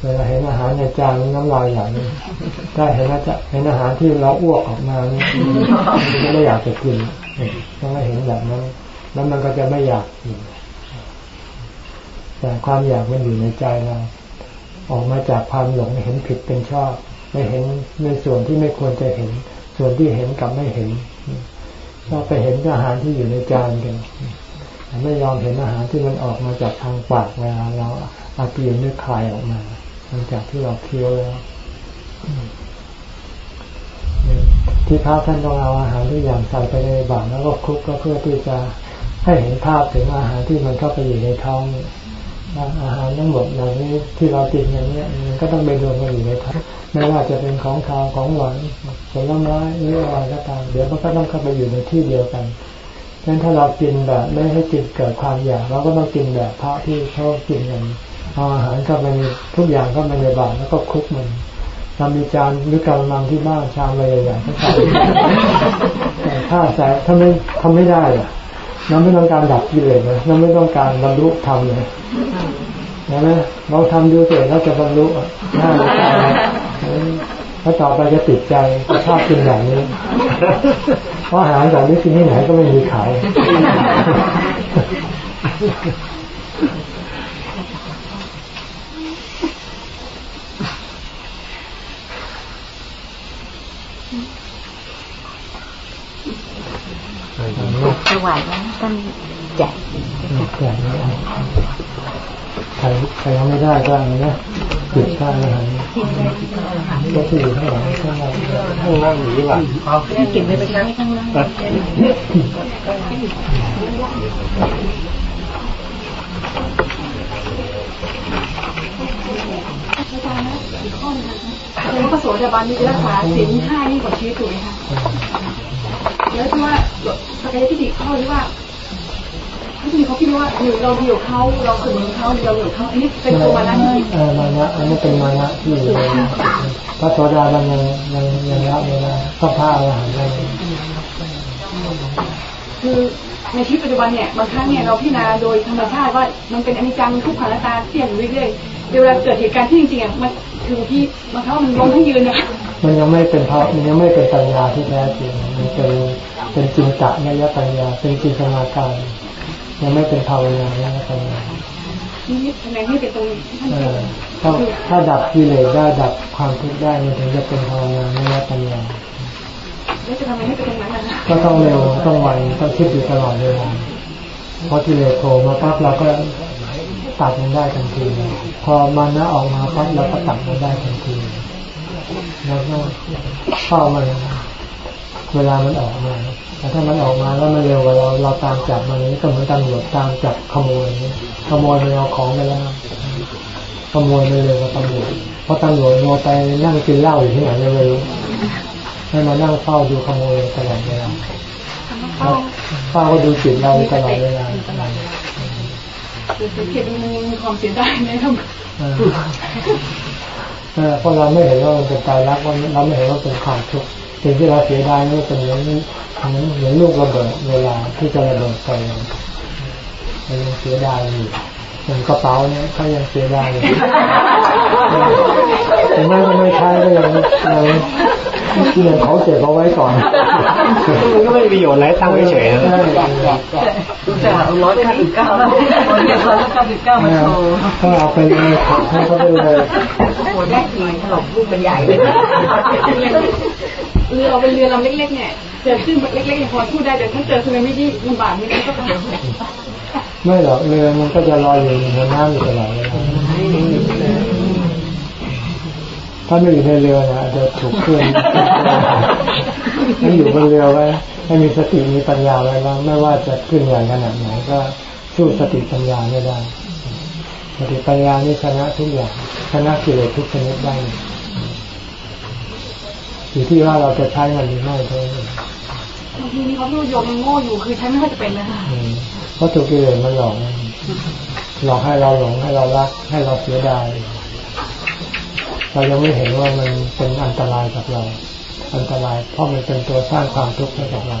Speaker 1: เวลาเห็นอาหารในจานน้ำลายไหลถ้าเห็นอาจเห็นอาหารที่เราอ้วกออกมานี่ก็ไม่อยากจะกินต้องเห็นแบบนั้นแล้วมันก็จะไม่อยากกิน แต่ความอยากมันอยู่ในใจเรา ออกมาจากความหลงเห็นผิดเป็นชอบ ไม่เห็นในส่วนที่ไม่ควรจะเห็น ส่วนที่เห็นกับไม่เห็นชอบไปเห็นอาหารที่อยู่ในจานกันไม่ยอมเห็นอาหารที่มันออกมาจากทางปากเวลาเราอาเกียนเนื้อคลายออกมาหลังจากที่เราเคี้ยวแล้วที่พระท่านต้องเอาอาหารทุกอย่างใส่ไปในบาตรแล้วก็คลุกก็เพื่อที่จะให้เห็นภาพถึงอาหารที่มันเข้าไปอยู่ในท้อง อาหารทั้งหมดเหล่านี้ที่เรากินอย่างนี้มันก็ต้องไปรวมกันอยู่ในท้องไม่ว่าจะเป็นของขาวของหวานผลไม้หรืออะไรก็ตามเดี๋ยวมันก็ต้องเข้าไปอยู่ในที่เดียวกันดังนั้นถ้าเรากินแบบไม่ให้จิตเกิดความอยากเราก็ต้องกินแบบพระที่เขากินกันเอาอาหารเข้าไปทุกอย่างก็ไปในบาตรแล้วก็คุกมันเรามีจานหรือกำลังที่บ้านชามอะไรอย่างๆก็ใส่แต่ถ้าใส่ถ้าไม่ทำไม่ได้อะ เราไม่ต้องการดับกิเลสนะเราไม่ต้องการบรรลุธรรมเลยนะเราทำดูเสร็จแล้วจะบรรลุหน้าใจแล้าต่อไปจะติดใจชอบกินแบบนี้ เพราะอาหารแบบนี้กินที่ไหนก็ไม่มีขาย
Speaker 5: จะไหวไหมท่านแจก
Speaker 1: แจกใครใครยังไม่ได้ก็อะไรนะจุดข้างอาหารก็ที่อยู่ข้างหลังข้างล่างข้างล่างหรือว่า
Speaker 2: เอาเกินไปไปข้างข้าง ล่าง
Speaker 4: แล้วพระโสดาบันมีรักษาศีลห้ายิ่งกว่าชีวิตถูกไหมคะแล้วที่ว่าสกายทิฏฐิข้อที่ว่าที่เขาคิดว่าอยู่งเราอยู่เขาเราเสมอเขาเราอยู่เขาอันนี้เป็นตัวมานะที่
Speaker 1: เออมานะอันนี้เป็นมานะที่อยู่พระโสดาบันยังยังยังละไม่ได้ต้องพาอรหันต์ได้
Speaker 4: คือในชีวิตปัจจุบันเนี่ยบางครั้งเนี่ยเราพิจารณาโดยธรรมชาติว่ามันเป็นอนิจจังทุกขังตาเสี่ยงเรื่อยๆเวลาเกิดเหตุการณ์ที่จริงๆอะมันคือที่บางครั้งมันลงทั้งยืนเนี่ย
Speaker 1: มันยังไม่เป็นเพราะมันยังไม่เป็นปัญญาที่แท้จริงมันเป็นเป็นจินตะนยปัญญาเป็นจินตนาการยังไม่เป็นภาวนานยปัญญา
Speaker 4: นี่ทำไมไม่เป็นตรง
Speaker 1: ถ้าถ้าดับกิเลสได้ดับความทุกข์ได้มันถึงจะเป็นภาวนานยปัญญา ก็ต้องเร็วต้องไวต้องคิดอยู่ตลอดเวลาพอกิเลสโผล่มาปั๊บเราก็ตัดมันได้ทันที พอมานนะออกมาปั๊บเราก็ตัดมันได้ทันทีแล้วก็เข้ามันเวลามันออกมาแต่ถ้ามันออกมาแล้วมันเร็วกว่าเราเราตามจับมันนี้ก็เหมือนตำรวจตามจับขโมยนี้ขโมยมันเอาของไปแล้วขโมยไม่เร็วกว่าตำรวจเพราะตำรวจโมไปนั่งกินเหล้าอยู่ที่ไหนไม่รู้ ให้มานั่งเฝ้าดูขโมยตลอดเวลาเฝ้าก็ดูจิตเราตลอดเวลา
Speaker 4: สังเกตมันมีความเสียดายไหมครับ
Speaker 1: เพราะเราไม่เห็นว่ามันเป็นตายรักว่าเราไม่เห็นว่าเป็นความทุกข์สิ่งที่เราเสียดายนี่เป็นเหมือนเหมือนลูกระเบิดเวลาที่จะระเบิดไปมันยังเสียดายอยู่ อย่างกระเป๋าเนี่ยเขายังเสียดายอยู่แต่ไม่ก็ไม่ใช่ก็ยังยังที่ยังเขาเก็บเอาไว้ก่อน
Speaker 3: มันก็ไม่มีประโยชน์ไรตั้งเฉยๆนะ
Speaker 2: แต่ร้อยเก้าสิบเก้าแล้วเก็บร้อยเก้าสิบเก้ามาโชว์
Speaker 1: ถ้าเอาไปเลยให้เขาไปเลย
Speaker 5: โอ้ได้หน่อยถล่มลูกเป็นใหญ่เลย
Speaker 4: เรือเราเป็นเรือลำเล็กๆเนี่ยเจอขึ้นเล็กๆอย่างพอพูดได้แต่ถ้าเจอคือมันไม่ดีลำบากนี่ก็ต้อง
Speaker 1: ไม่หรอกเรือมันก็จะลอยอยู่ในน้ำอยู่ตลอดเลยถ้าไม่อยู่ในเรือนะจะถูกเคลื่อนให้อยู่บนเรือไว้ให้มีสติมีปัญญาไว้แล้วไม่ว่าจะขึ้นใหญ่ขนาดไหนก็สู้สติปัญญาไม่ได้สติปัญญานี่ชนะทุกอย่างชนะกิเลสทุกชนิดได้อยู่ที่ว่าเราจะใช้มันหรือไม่เท่านั้น
Speaker 4: บางทีนี่เขาพูดโยมมันโง่อยู่คือใช้ไม่ค่อยจะเป็นนะคะ
Speaker 1: เพราะตัวกิเลสมันหลอก หลอกให้เราหลงให้เรารัก ให้เราเสียดายเรายังไม่เห็นว่ามันเป็นอันตรายกับเรา อันตราย เพราะมันเป็นตัวสร้างความทุกข์ให้กับเรา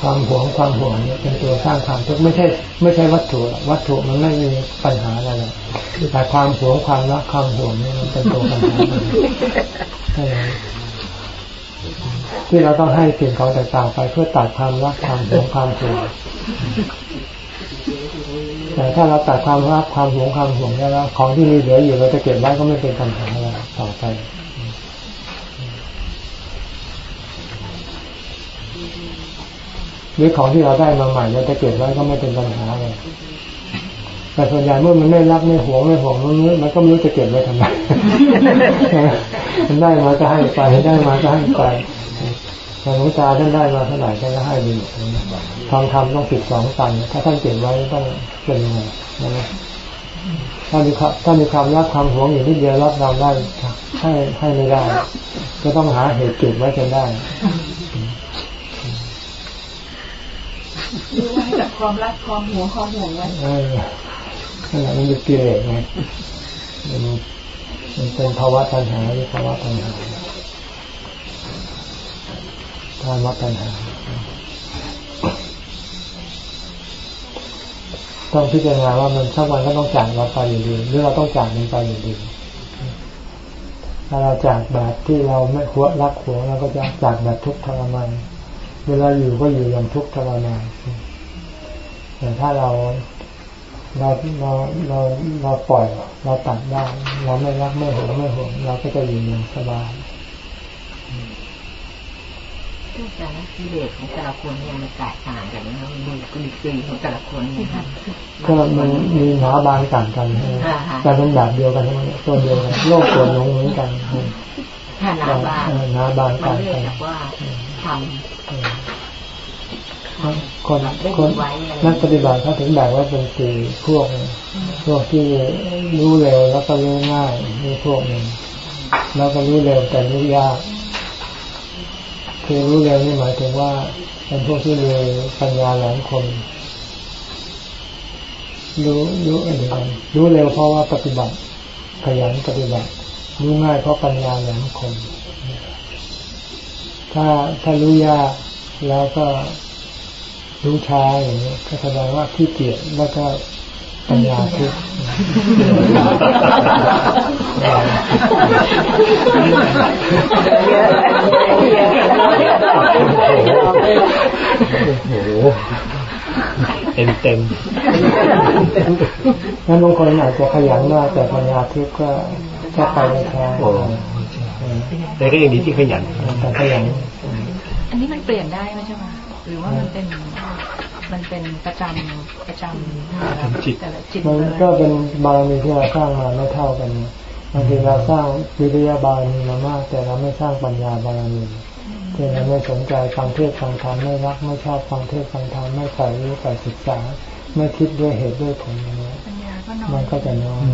Speaker 1: ความหวงความหวงเนี่ยเป็นตัวสร้างความทุกข์ไม่ใช่ ไม่ใช่วัตถุ วัตถุมันไม่มีปัญหาอะไรเลยแต่ความหวงความรักความหวงนี่มันเป็นตัวปัญหาใช่ไหม ที่เราต้องให้สิ่งของต่างๆไปเพื่อตัดความรักความหวงความห่วงแต่ถ้าเราตัดความรักความหวงความห่วงได้แล้วของที่มีเหลืออยู่เราจะเก็บไว้ก็ไม่เป็นปัญหาอะไรต่อไปหรือของที่เราได้มาใหม่เราจะเก็บไว้ก็ไม่เป็นปัญหาเลย แต่ส่วนใหญ่เมื่อมันไม่รักไม่หวงไม่ห่วงมันมันก็ไม่รู้จะเก็บไว้ทำไมมันได้มาก็ให้ไปได้มาก็ให้ไปหลวงตาท่านได้มาเท่าไหร่ท่านก็ให้ดีทองคำต้องสิบสองตันถ้าท่านเก็บไว้ต้องเป็นยังไงนะถ้ามีความถ้ามีความรักความหวงอยู่นิดเดียวรับเราได้ให้ให้ไม่ได้ ก็ต้องหาเหตุเก็บไว้จนได้
Speaker 4: ดูไว้จากความรักความหวงความห่วงไว้
Speaker 1: นั่นแหละ มันเป็นกิเลสไงมันมันเป็นภาวะตัณหาหรือภาวะตัณหาภาวะตัณหา ต้องพิจารณาว่ามันสักวันก็ต้องจากเราไปอยู่ดีหรือเราต้องจากมันไปอยู่ดีถ้าเราจากแบบที่เราไม่หัวรักหัวเราก็จะจากแบบทุกข์ทรมานเวลาอยู่ก็อยู่อย่างทุกข์ทรมานแต่ถ้าเรา เราเราเราเราปล่อยเราตัดได้เราไม่รักไม่หวงไม่ห่วงเราก็จะอยู่อย่างสบาย
Speaker 5: แต่ละกิเลสของแต่ละคนเนี่ยมันแตกต่างกันนะมันมีกุลิตีของแต่ละคนนะคะ
Speaker 1: ก็มันมีหนาบางต่างกันแต่เป็นแบบเดียวกันทั้งนั้นตัวเดียวกันโลกตัวน้องเหมือนกัน
Speaker 5: หนาบาง
Speaker 1: หนาบางต่างกัน
Speaker 5: ว่าทำ
Speaker 1: คนคนนักปฏิบัติเขาถึงแบ่งว่าเป็นสี่พวก พวกที่รู้เร็วแล้วก็รู้ง่ายมีพวกหนึ่งแล้วก็รู้เร็วแต่รู้ยากคือรู้เร็วนี่หมายถึงว่าเป็นพวกที่มีปัญญาแหลมคมรู้รู้อะไรกันรู้เร็วเพราะว่าปฏิบัติขยันปฏิบัติรู้ง่ายเพราะปัญญาแหลมคมถ้าถ้ารู้ยากแล้วก็ รู้ช้าอย่างนี้ก็แสดงว่าขี้เกียจแล้วก็ปัญญาทุก
Speaker 3: เต็มเต็ม
Speaker 1: งั้นบางคนอาจจะขยันมากแต่ปัญญาทุกก็ก็ไปไม่ช้า
Speaker 3: แต่ก็ยังดีที่ขยัน
Speaker 1: แต่ขยัน
Speaker 4: อันนี้มันเปลี่ยนได้ไหมใช่ไหม หรือว่ามันเป็นมันเป็นประจำประจำ
Speaker 1: แต่ละจิตมันก็เป็นบารมีที่เราสร้างมาไม่เท่ากันบางทีเราสร้างวิริยะบารมีมามาก แต่เราไม่สร้างปัญญาบารมีเช่นเราไม่สนใจฟังเทศฟังธรรมไม่รักไม่ชอบฟังเทศฟังธรรมไม่ใส่รู้ใส่ศึกษา ไม่คิดด้วยเหตุด้วยผลอย่างนี้มันก็จะน้อย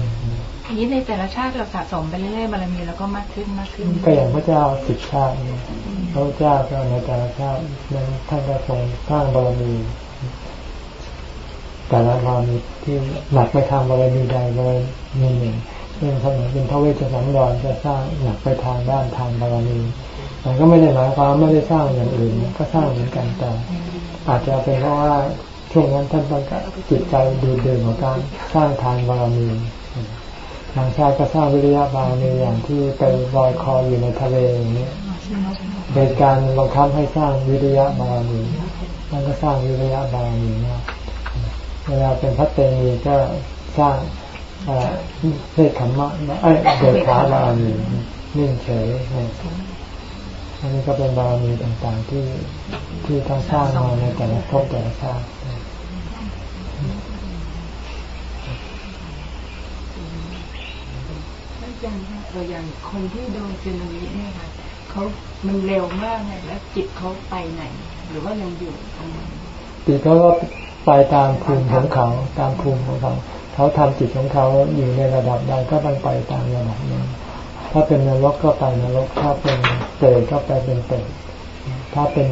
Speaker 4: ทีนี้ในแต่ละชาติเราสะสมไปเรื่อยๆบารมีแล้วก็มากขึ้นมากขึ้น
Speaker 1: ก็อย่างพระเจ้าสิบชาติพระเจ้าก็ในแต่ละชาตินั้นท่านก็ทรงสร้างบารมีแต่ละบารมีที่หนักไปทางบารมีใดบารมีหนึ่งเช่นสมัยเป็นพระเวชสันดรจะสร้างหนักไปทางด้านทางบารมีแต่ก็ไม่ได้หมายความไม่ได้สร้างอย่างอื่นก็สร้างเหมือนกันแต่อาจจะเป็นเพราะว่าช่วงนั้นท่านต้องการจิตใจดูเดินของการสร้างทางบารมี ทางชาติก็สร้างวิริยะบารมีอย่างที่ไปลอยคออยู่ในทะเลอย่างนี้โดยการบังคับให้สร้างวิริยะบารมีท่านก็สร้างวิริยะบารมีนะเวลาเป็นพระเตมีก็สร้างเทศขมมะไอ้เดิขาบารมีนิ่งเฉยอันนี้ก็เป็นบารมีต่างๆที่ที่ต้องสร้างมาในแต่ละภพแต่ละชาติ
Speaker 4: อาจาร ย์เราอย่างคนที่โดนซึนามิเนี่ยค่ะเขามันเร็วมากเลยแล้วจิตเขาไปไหน หรือว่ายังอยู่ตรงนั้น
Speaker 1: จิตเขาก็ไปตามภูมิของเขาตามภูมิของเขาเขาทำจิตของเขาอยู่ในระดับใดก็ต้องไปตามระดับนั้นถ้าเป็นนรกก็ไปนรกถ้าเป็นเปรตก็ไปเป็นเปรตถ้าเป็น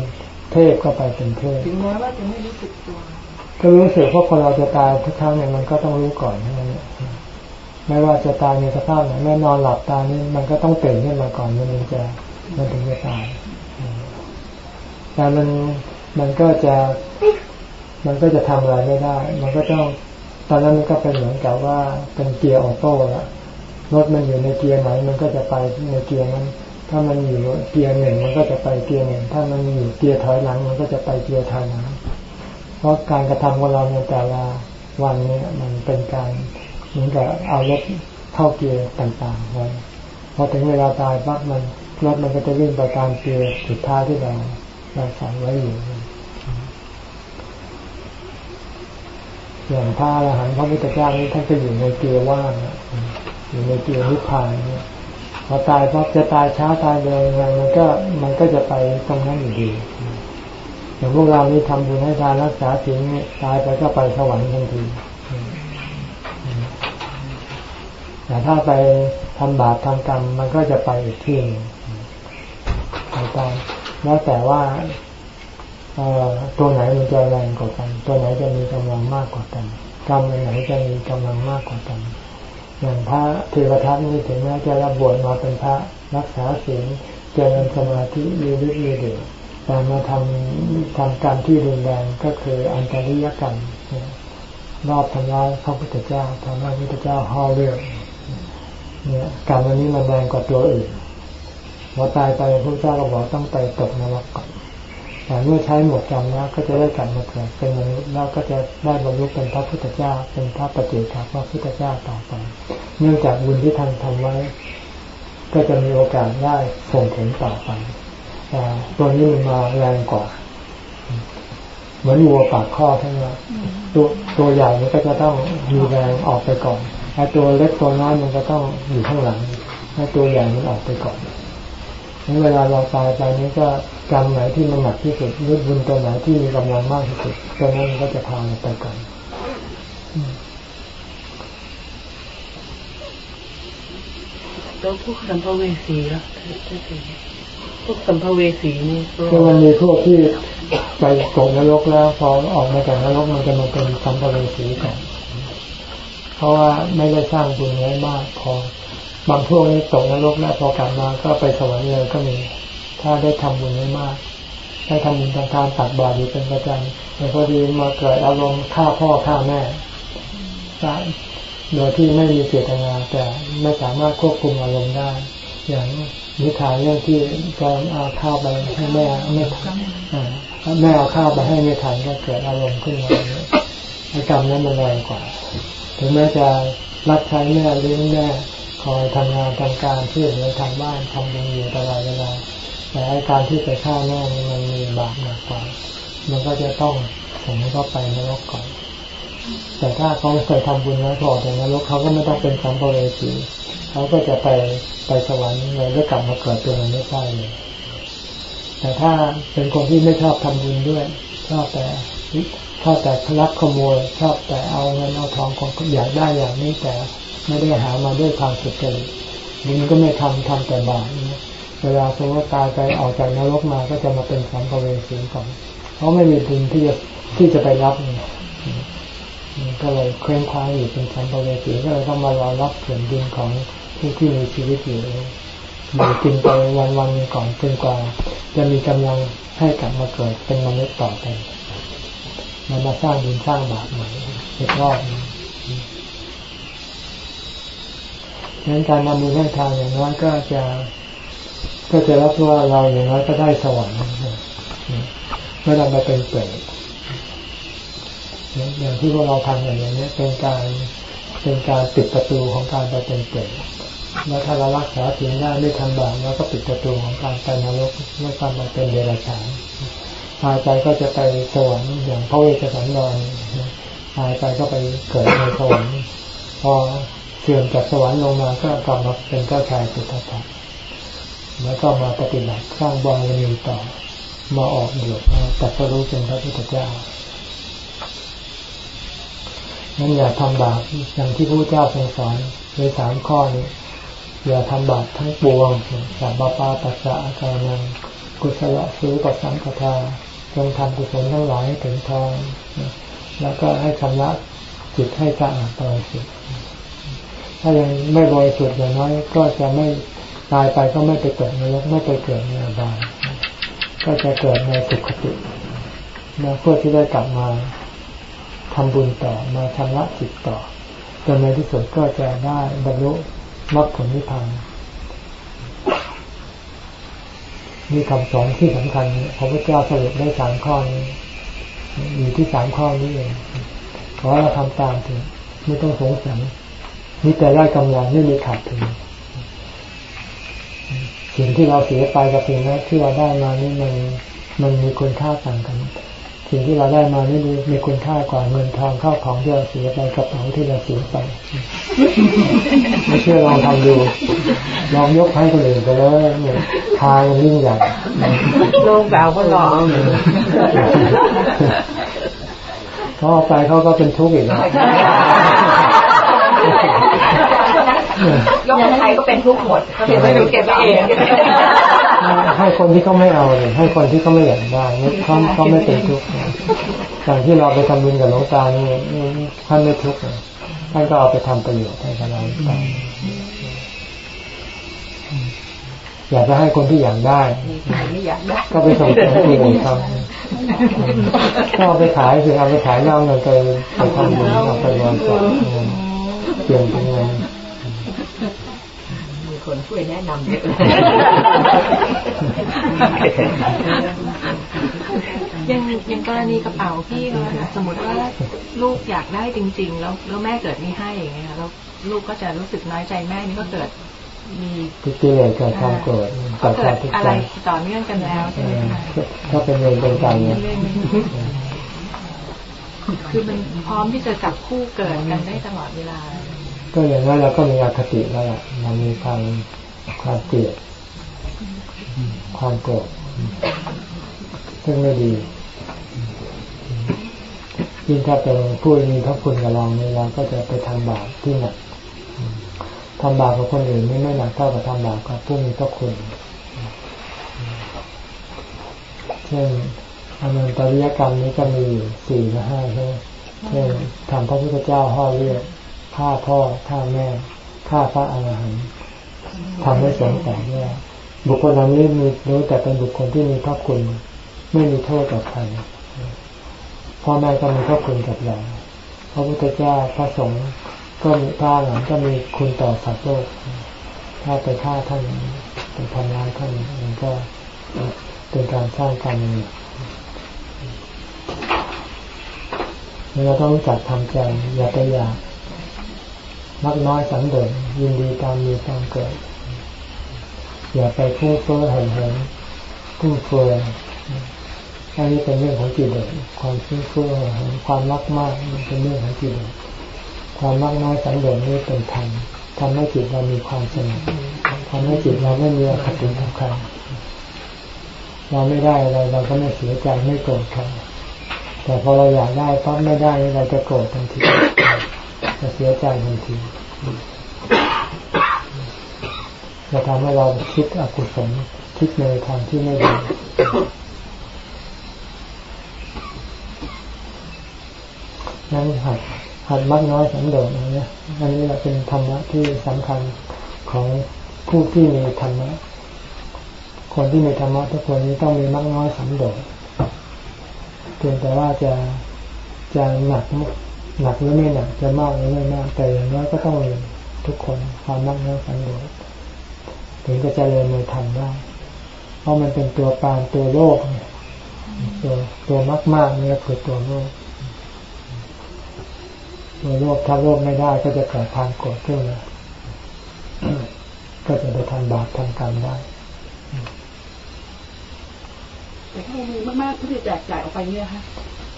Speaker 1: เทพก็ไปเป็นเทพ
Speaker 4: ถึงแม้ว่าจะไม่รู้สึกตัว
Speaker 1: ก็รู้สึกเพราะคนเราจะตายทุกครั้งเนี่ยมันก็ต้องรู้ก่อนนั่นแหละ ไม่ว่าจะตายในสภาพไหนแม่นอนหลับตานี่มันก็ต้องตื่นขึ้นมาก่อนมันถึงจะมันถึงจะตายแต่มันมันก็จะมันก็จะทำอะไรไม่ได้ มันก็ต้องตอนนั้นมันก็เป็นเหมือนกับว่าเป็นเกียร์ออโต้ละรถมันอยู่ในเกียร์ไหนมันก็จะไปในเกียร์นั้น ถ้ามันอยู่เกียร์หนึ่งมันก็จะไปเกียร์หนึ่งถ้ามันอยู่เกียร์ถอยหลัง มันก็จะไปเกียร์ถอยหลังเพราะการกระทำของเราในแต่ละวันนี้มันเป็นการ เหมือนกับเอารถเข้าเกียร์ต่างๆไว้พอถึงเวลาตายปั๊บมันรถมันก็จะวิ่งไปตามเกียร์สุดท้ายที่เราเราใส่งไว้อยู่อย่างพระอรหันต์พระพุทธเจ้านี่ท่านก็อยู่ในเกียร์ว่างอยู่ในเกียร์นิพพานเนี่ยพอตายปั๊บจะตายช้าตายเร็วอะไรมันก็มันก็จะไปตรงนั้นอยู่ดีอย่างพวกเรานี่ทำบุญให้ทานรักษาศีลตายไปก็ไปสวรรค์ทันที แต่ถ้าไปทำบาปทำกรรมมันก็จะไปอีกที่หนึ่งไปแล้วแต่ว่าตัวไหนมันจะแรงกว่ากัน ตัวไหนจะมีกำลังมากกว่ากัน กรรมไหนจะมีกำลังมากกว่ากัน อย่างพระเทวทัตนี่ถึงแม้จะรับบวชมาเป็นพระรักษาศีลเจริญสมาธิยืดยืดเดือดแต่มาทำทำกรรมที่รุนแรงก็คืออันตริยกรรมรอบทำลายพระพุทธเจ้าทำให้พระพุทธเจ้าห่อเรื่อง เนี่ยกรรมอันนี้มันแรงกว่าตัวอื่นพอตายไปพระเจ้าก็บอกต้องไปตกนรกก่อนแต่เมื่อใช้หมดกรรมแล้วก็จะได้กลับมาเกิดเป็นมนุษย์แล้วก็จะได้บรรลุเป็นพระพุทธเจ้า เป็นพระปฏิเจกพระพุทธเจ้าต่อไป เนื่องจากบุญที่ท่านทำไว้ ก็จะมีโอกาสได้ส่งผลต่อไปแต่ตัวนี้มันมาแรงกว่า เหมือนวัวปากข้อทั้งนั้นตัวตัวใหญ่มันก็จะต้องมีแรงออกไปก่อน ไอ้ตัวเล็กตัวน้อยมันก็ต้องอยู่ข้างหลังให้ตัวใหญ่มันออกไปก่อนเวลาเราตายไปนี้ก็กรรมไหนที่มันหนักที่สุดหรือบุญตัวไหนที่มีกำลังมากที่สุดตัวนั้นก็จะพาเราไปก่อน
Speaker 2: แล้วพวกสัมภเวสีแล้วพวกสัมภเวสีนี่
Speaker 1: ก็มันมีพวกที่ไปตกนรกแล้วพอออกมาจากนรกมันจะมาเป็นสัมภเวสีก่อน เพราะว่าไม่ได้สร้างบุญไว้มากพอบางพวกนี้ตกนรกแล้วพอกลับมาก็ไปสวรรค์เลยก็มี ถ้าได้ทำบุญไว้มากได้ทำบุญทางการตักบาตรอยู่เป็นประจำแต่พอดีมาเกิดอารมณ์ฆ่าพ่อฆ่าแม่โดยที่ไม่มีเจตนาแต่ไม่สามารถควบคุมอารมณ์ได้ อย่างนิทานเรื่องที่การเอาข้าวไปให้แม่ไม่ทันแม่เอาข้าวไปให้ไม่ทันก็เกิดอารมณ์ขึ้นมาไอ้กรรมนั้นมันแรงกว่า ถึงแม้จะรับใช้แม่เลี้ยงแม่คอยทำงานทำการช่วยเหลือทางบ้านทำบุญอยู่ตลอดเวลาแต่การที่ไปฆ่าแม่มันมีบาปหนักกว่า มันก็จะต้องผมก็ไปนรกก่อน แต่ถ้าเขาเคยทำบุญแล้วพอแต่นรกเขาก็ไม่ต้องเป็นสัมภเวสีเขาก็จะไปไปสวรรค์เลยแล้วกลับมาเกิดตัวมันไม่ใช่เลยแต่ถ้าเป็นคนที่ไม่ชอบทำบุญด้วยชอบแต่ ชอบแต่ลักขโมยชอบแต่เอาเงินเอาทองของอยากได้อย่างนี้แต่ไม่ได้หามาด้วยความสุจริตบุญก็ไม่ทำทำแต่บาปเวลาสมมติตายไปออกจากนรกมาก็จะมาเป็นสัมภเวสีก่อนเขาะไม่มีบุญที่จะที่จะไปรับก็เลยเคร่งคว้าอยู่เป็นสัมภเวสีก็เลยต้องมารอรับผลดินของผู้ที่มีชีวิตอยู่อยู่กินไปวันวันก่อนจนกว่า จะมีกำลังให้กลับมาเกิดเป็นมนุษย์ต่อไป มันมาสร้างบุญสร้างบาปใหม่อีกรอบดังนั้นการทำบุญให้ทานอย่างน้อยก็จะ ก็จะรับว่าเราอย่างน้อยก็ได้สวรรค์ไม่ต้องไปเป็นเปรตอย่างที่พวกเราทำอย่างนี้เป็นการเป็นการปิดประตูของการไปเป็นเปรตแล้วถ้าเรารักษาศีลได้ไม่ทำบาปแล้วก็ปิดประตูของการไปนรกไม่ทำมาเป็นเดรัจฉาน ตายไปก็จะไปสวรรค์อย่างพระเวชสันดรตายไปก็ไปเกิดในสวรรค์พอเสื่อมจากสวรรค์ลงมาก็กลับมาเป็นเจ้าชายสุทธัตถะแล้วก็มาปฏิบัติสร้างบารมีต่อมาออกบวชมาตัดสรู้เป็นพระพุทธเจ้านั้นอย่าทำบาปอย่างที่พระเจ้าทรงสอนในสามข้อนี้อย่าทำบาปทั้งปวงสับบาปาปัสสะอาการนังกุศลซื้อปัสสังกทา จงทำกุศลทั้งหลายให้ถึงทองแล้วก็ให้ชำระจิตให้สะอาดบริสุทธิ์ถ้ายังไม่บริสุทธิ์อย่างน้อย ก็จะไม่ตายไปก็ไม่ไปเกิดในโลกไม่ไปเกิดในอบายก็จะเกิดในสุขตินะเพื่อที่ได้กลับมาทำบุญต่อมาชำระจิตต่อจนในที่สุดก็จะได้บรรลุมรรคผลนิพพาน มีคำสอนที่สำคัญพระพุทธเจ้าสรุปได้สามข้อนี้อยู่ที่สามข้อนี้เองขอเราทำตามถึงไม่ต้องสงสัยนี่แต่ได้กำลังไม่มีขาดถึงสิ่งที่เราเสียไปกับสิ่งที่เราได้มานี่มันมันมีคุณค่าต่างกัน สิ่งที่เราได้มานี่มีคุณค่ากว่าเงินทองเข้าของที่เราเสียไปกระเป๋าที่เราเสียไป ไม่เชื่อลองทำดู ลองยกให้คนอื่นไปแล้วเนี่ยทายยิ่งใหญ่
Speaker 2: ลงแบบก็ลอง
Speaker 1: เขาเอาไปเขาก็เป็นทุกข์อีกแล้ว
Speaker 5: ยกใครก็เป็นทุกข์หมดเก็บไว้ดูเก็บไว้เอง
Speaker 1: ให้คนที่เขาไม่เอาเลยให้คนที่เขาไม่อยากได้เขาเขาไม่เป็นทุกข์อย่างที่เราไปทำบุญกับหลวงตานี่ท่านไม่ทุกข์ท่านก็เอาไปทำประโยชน์ให้กับเราอยากจะให้คนที่อยากได้ ก็ไปส่งคนที่อื่นทำก็เอาไปขายคือเอาไปขายเล่าเงินไปไปทำบุญเอาไปวางก่อนเปลี่ยนเป็นเงิน
Speaker 5: คนช่วยแนะนำเยอะ
Speaker 4: ยังยังกรณีกระเป๋าพี่เขาสมมติว่าลูกอยากได้จริง ๆ แล้วแล้วแม่เกิดไม่ให้อย่างเงี้ยแล้วลูกก็จะรู้สึกน้อยใจแม่นี่ก็เกิดมี
Speaker 1: กิเลสกับความโกรธ
Speaker 4: กับความทุกข์ใจต่อเนื่องกันแล้วใช่ไหมคะ
Speaker 1: ถ้าเป็นเวรเป็นกรรมเนี่ย
Speaker 4: คือมันพร้อมที่จะจับคู่เกิดกันได้ตลอดเวลา
Speaker 1: ก็อย่างนั้นเราก็มีอคติแล้วล่ะมันมีความความเกลียดความโกรธซึ่งไม่ดียิ่งถ้าเป็นผู้มีพระคุณกับเราเนี่ยเราก็จะไปทำบาปที่หนักทำบาปกับคนอื่นนี่ไม่หนักเท่ากับทำบาปกับผู้มีพระคุณเช่นอนันตริยกรรมนี้ก็มีสี่หรือห้าใช่ไหมเช่นทำพระพุทธเจ้าห่อเรียก ฆ่าพ่อฆ่าแม่ฆ่าพระอรหันต์ทำให้สงสัยว่าบุคคลเหล่านี้มีรู้แต่เป็นบุคคลที่มีพระคุณ ไม่มีโทษกับใครพ่อแม่ก็มีพระคุณกับเราพระพุทธเจ้าพระสงฆ์ก็มีพระหลังก็มีคุณต่อสัตว์โลกถ้าไปฆ่าท่านไปทำร้ายท่านมันก็เป็นการสร้างกรรมเราต้องจักทำใจอย่าไปอยาก มักน้อยสันโดษยินดีตามมีตามเกิด อย่าไปพุ่งเฟ้อเหินเหินพุ่งเฟืออันนี้เป็นเรื่องของจิตเลยความฟุ้งเฟ้อเหินความมักมากมันเป็นเรื่องของจิตเลยความมักน้อยสันโดษนี่เป็นธรรมทำให้จิตเรามีความสงบทำให้จิตเราไม่มีอคติกับใครเราไม่ได้อะไรเราก็ไม่เสียใจไม่โกรธใครแต่พอเราอยากได้ปั๊บไม่ได้เราจะโกรธทันที จะเสียใจทันทีจะทำให้เราคิดอกุศลคิดในทางที่ไม่ดีนั่นหัดหัดมักน้อยสันโดษนะเนี่ยอันนี้แหละเป็นธรรมะที่สำคัญของผู้ที่มีธรรมะ คนที่มีธรรมะทุกคนนี้ต้องมีมักน้อยสันโดษเพียงแต่ว่าจะจะหนัก หนักหรือไม่หนักจะมากหรือไม่มาก แต่อย่างน้อยก็ต้องมียนทุกคนความมักน้อยสันโดษถึงจะเจริญในธรรมได้ เพราะมันเป็นตัวปานตัวโลกตัวตัวมากมากนี่คือตัวโลกตัวโลกถ้าโลกไม่ได้ก็จะเกิดทางโกรธขึ้นมาก็จะไปทำบาปทำกรรมได้
Speaker 4: แต่ถ้าเรามีมากๆเพื่อจะแจกจ่ายออกไปเนี่ยค่ะ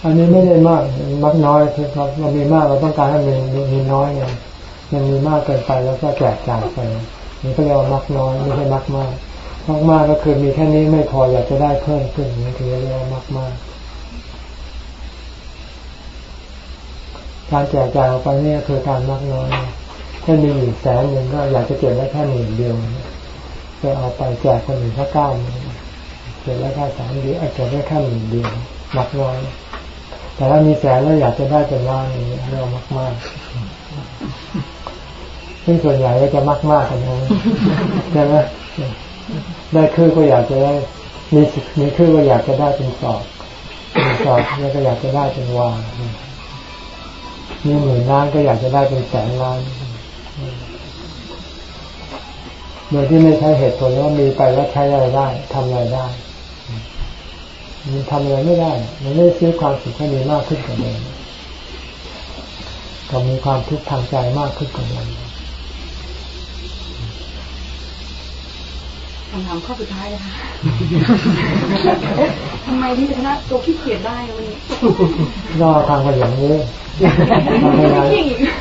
Speaker 1: อันนี้ไม่ได้มากมักน้อยครับเรามีมากเราต้องการให้มันมีน้อยไงมันมีมากเกินไปแล้วก็แจกจ่ายไปนี่ก็เรียกว่ามักน้อยไม่ใช่มักมากมากมากก็คือมีแค่นี้ไม่พออยากจะได้เพิ่มขึ้นนี่คือเรียกว่ามักมากการแจกจ่ายออกไปนี่คือการมักน้อยถ้ามีหนึ่งแสนหนึ่งก็อยากจะเก็บไว้แค่หนึ่งเดียวจะเอาไปแจกคนอื่นแค่เก้าเก็บไว้แค่สามเดียวเก็บไว้แค่หนึ่งเดียวมักน้อย แต่ถ้ามีแสนแล้วอยากจะได้เป็นล้านนี้เรามากมากซึ่งส่วนใหญ่ก็จะมากมากกันนะใช่ไหมได้คือก็อยากจะได้มีมีคือก็อยากจะได้เป็นสอบเป็นสอบเนี่ก็อยากจะได้เป็นวามีหมื่นล้านก็อยากจะได้เป็นแสนล้านโดยที่ไม่ใช้เหตุผลว่ามีไปแล้วใช้อะไรได้ทำอะไรได้ มันทำอะไรไม่ได้ มันไม่ซื้อความสุขให้มีมากขึ้นกว่าเดิมก็มีความทุกข์ทางใจมากขึ้นกว่าเดิม
Speaker 4: คำถามข้อสุดท้ายนะคะทำไมที่จะชนะตัวขี้เกียจได้วันนี้
Speaker 1: ก็ทางขยันเยอะความขยัน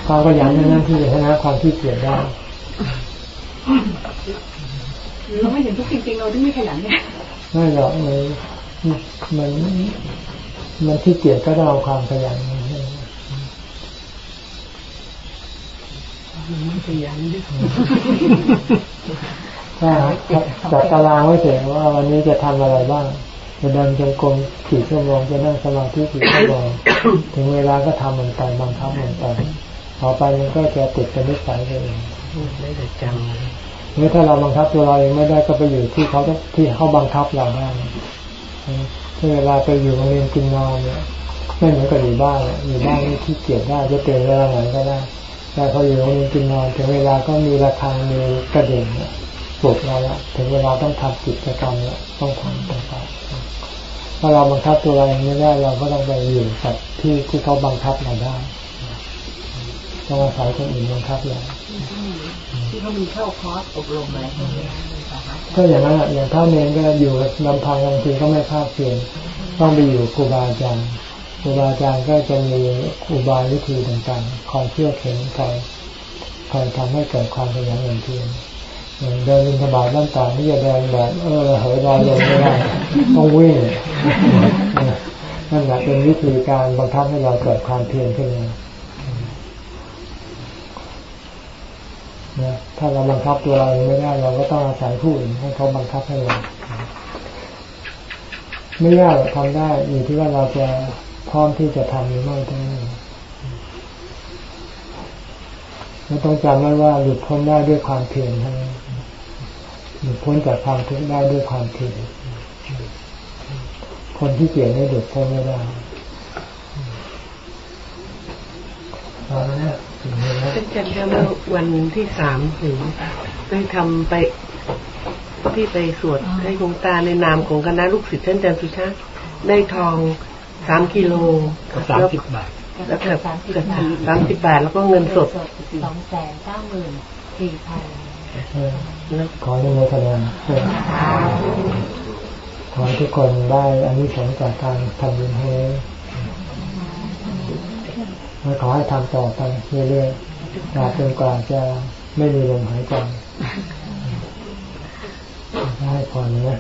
Speaker 1: ความขยันนั่นที่จะชนะความขี้เกียจได้
Speaker 4: เราไม่เห็นทุกจริงๆเราที่ไม่ขยันเนี่ยไม่
Speaker 1: หรอกเลย มันมันที่เกียจก็ได้เอาความขยันมาให้ขยันถ้าจัดตารางไว้เสร็จว่าวันนี้จะทำอะไรบ้างจะเดินจงกรมกี่ชั่วโมงจะนั่งสมาธิกี่ชั่วโมงถึงเวลาก็ทำมันไปบังคับมันไปต่อไปมันก็จะติดเป็นนิสัยเองไม่ได้จำหรือถ้าเราบังคับตัวเราเองไม่ได้ก็ไปอยู่ที่เขาที่เขาบังคับเราได้ เวลาไปอยู่โรงเรียนกินนอนเนี่ยไม่เหมือนกับอยู่บ้านอยู่บ้านนี่ที่เกียจได้จะเตือนเวลาไหนก็ได้แต่พออยู่โรงเรียนกินนอนถึงเวลาก็มีระฆังมีกระเด่งปลุกเราละถึงเวลาต้องทำกิจกรรมละต้องทำต่างๆถ้าเราบังคับตัวเราเองไม่ได้เราก็ต้องไปอยู่กับที่ที่เขาบังคับเราได้ต้องอาศัยคนอื่นบังคับเรา
Speaker 5: ที่เขามีเข้าคอร์สอบรมอะไร ก็
Speaker 1: อย่างนั้นอย่างท่านเองก็อยู่ลำพังบางทีก็ไม่ภาคเพียนต้องไปอยู่ครูบาอาจารย์ครูบาอาจารย์ก็จะมีอุบายวิธีต่างๆคอยเชื่อเข็นคอยคอยทำให้เกิดความขยันหมั่นเพียรอย่างเดินบินทบาทด้านต่างที่จะเดินแบบเออเหยลอยลงไม่ได้ต้องวิ่งนั่นแหละเป็นวิธีการบังคับให้เราเกิดความเพียรขึ้นมานะ ถ้าเราบังคับตัวเราไม่ได้ เราก็ต้องอาศัยผู้อื่นให้เขาบังคับให้เราไม่ยากทำได้อยู่ที่ว่าเราจะพร้อมที่จะทำหรือไม่เท่านั้นไม่ต้องจำไว้ว่าหลุดพ้นได้ด้วยความเพียรเท่านั้นหลุดพ้นจากความทุกข์ได้ด้วยความเพียรคนที่เกียจไม่หลุดพ้นไม่ได้เอาละ เนี่ยถึงแล้ว
Speaker 2: เป็นจันทร์เมื่อวันที่สามถึงได้ทำไปที่ไปสวดให้หลวงตาในนามของคณะลูกศิษย์ท่านอาจารย์สุชาติได้ทองสามกิโล
Speaker 3: สามสิบบาท
Speaker 2: แล้วเกือบเกือบสามสิบบาท แล้วก็เงินสด
Speaker 5: สองแสนเก้าหมื่นสี่พัน
Speaker 1: เออขออนุโมทนาเออขอให้ทุกคนได้อันนี้สงส์จากการทำบุญให้ มันขอให้ทำต่อไปเรื่อยๆตราบจนกว่าจะไม่มีลมหายใจได้พอนะ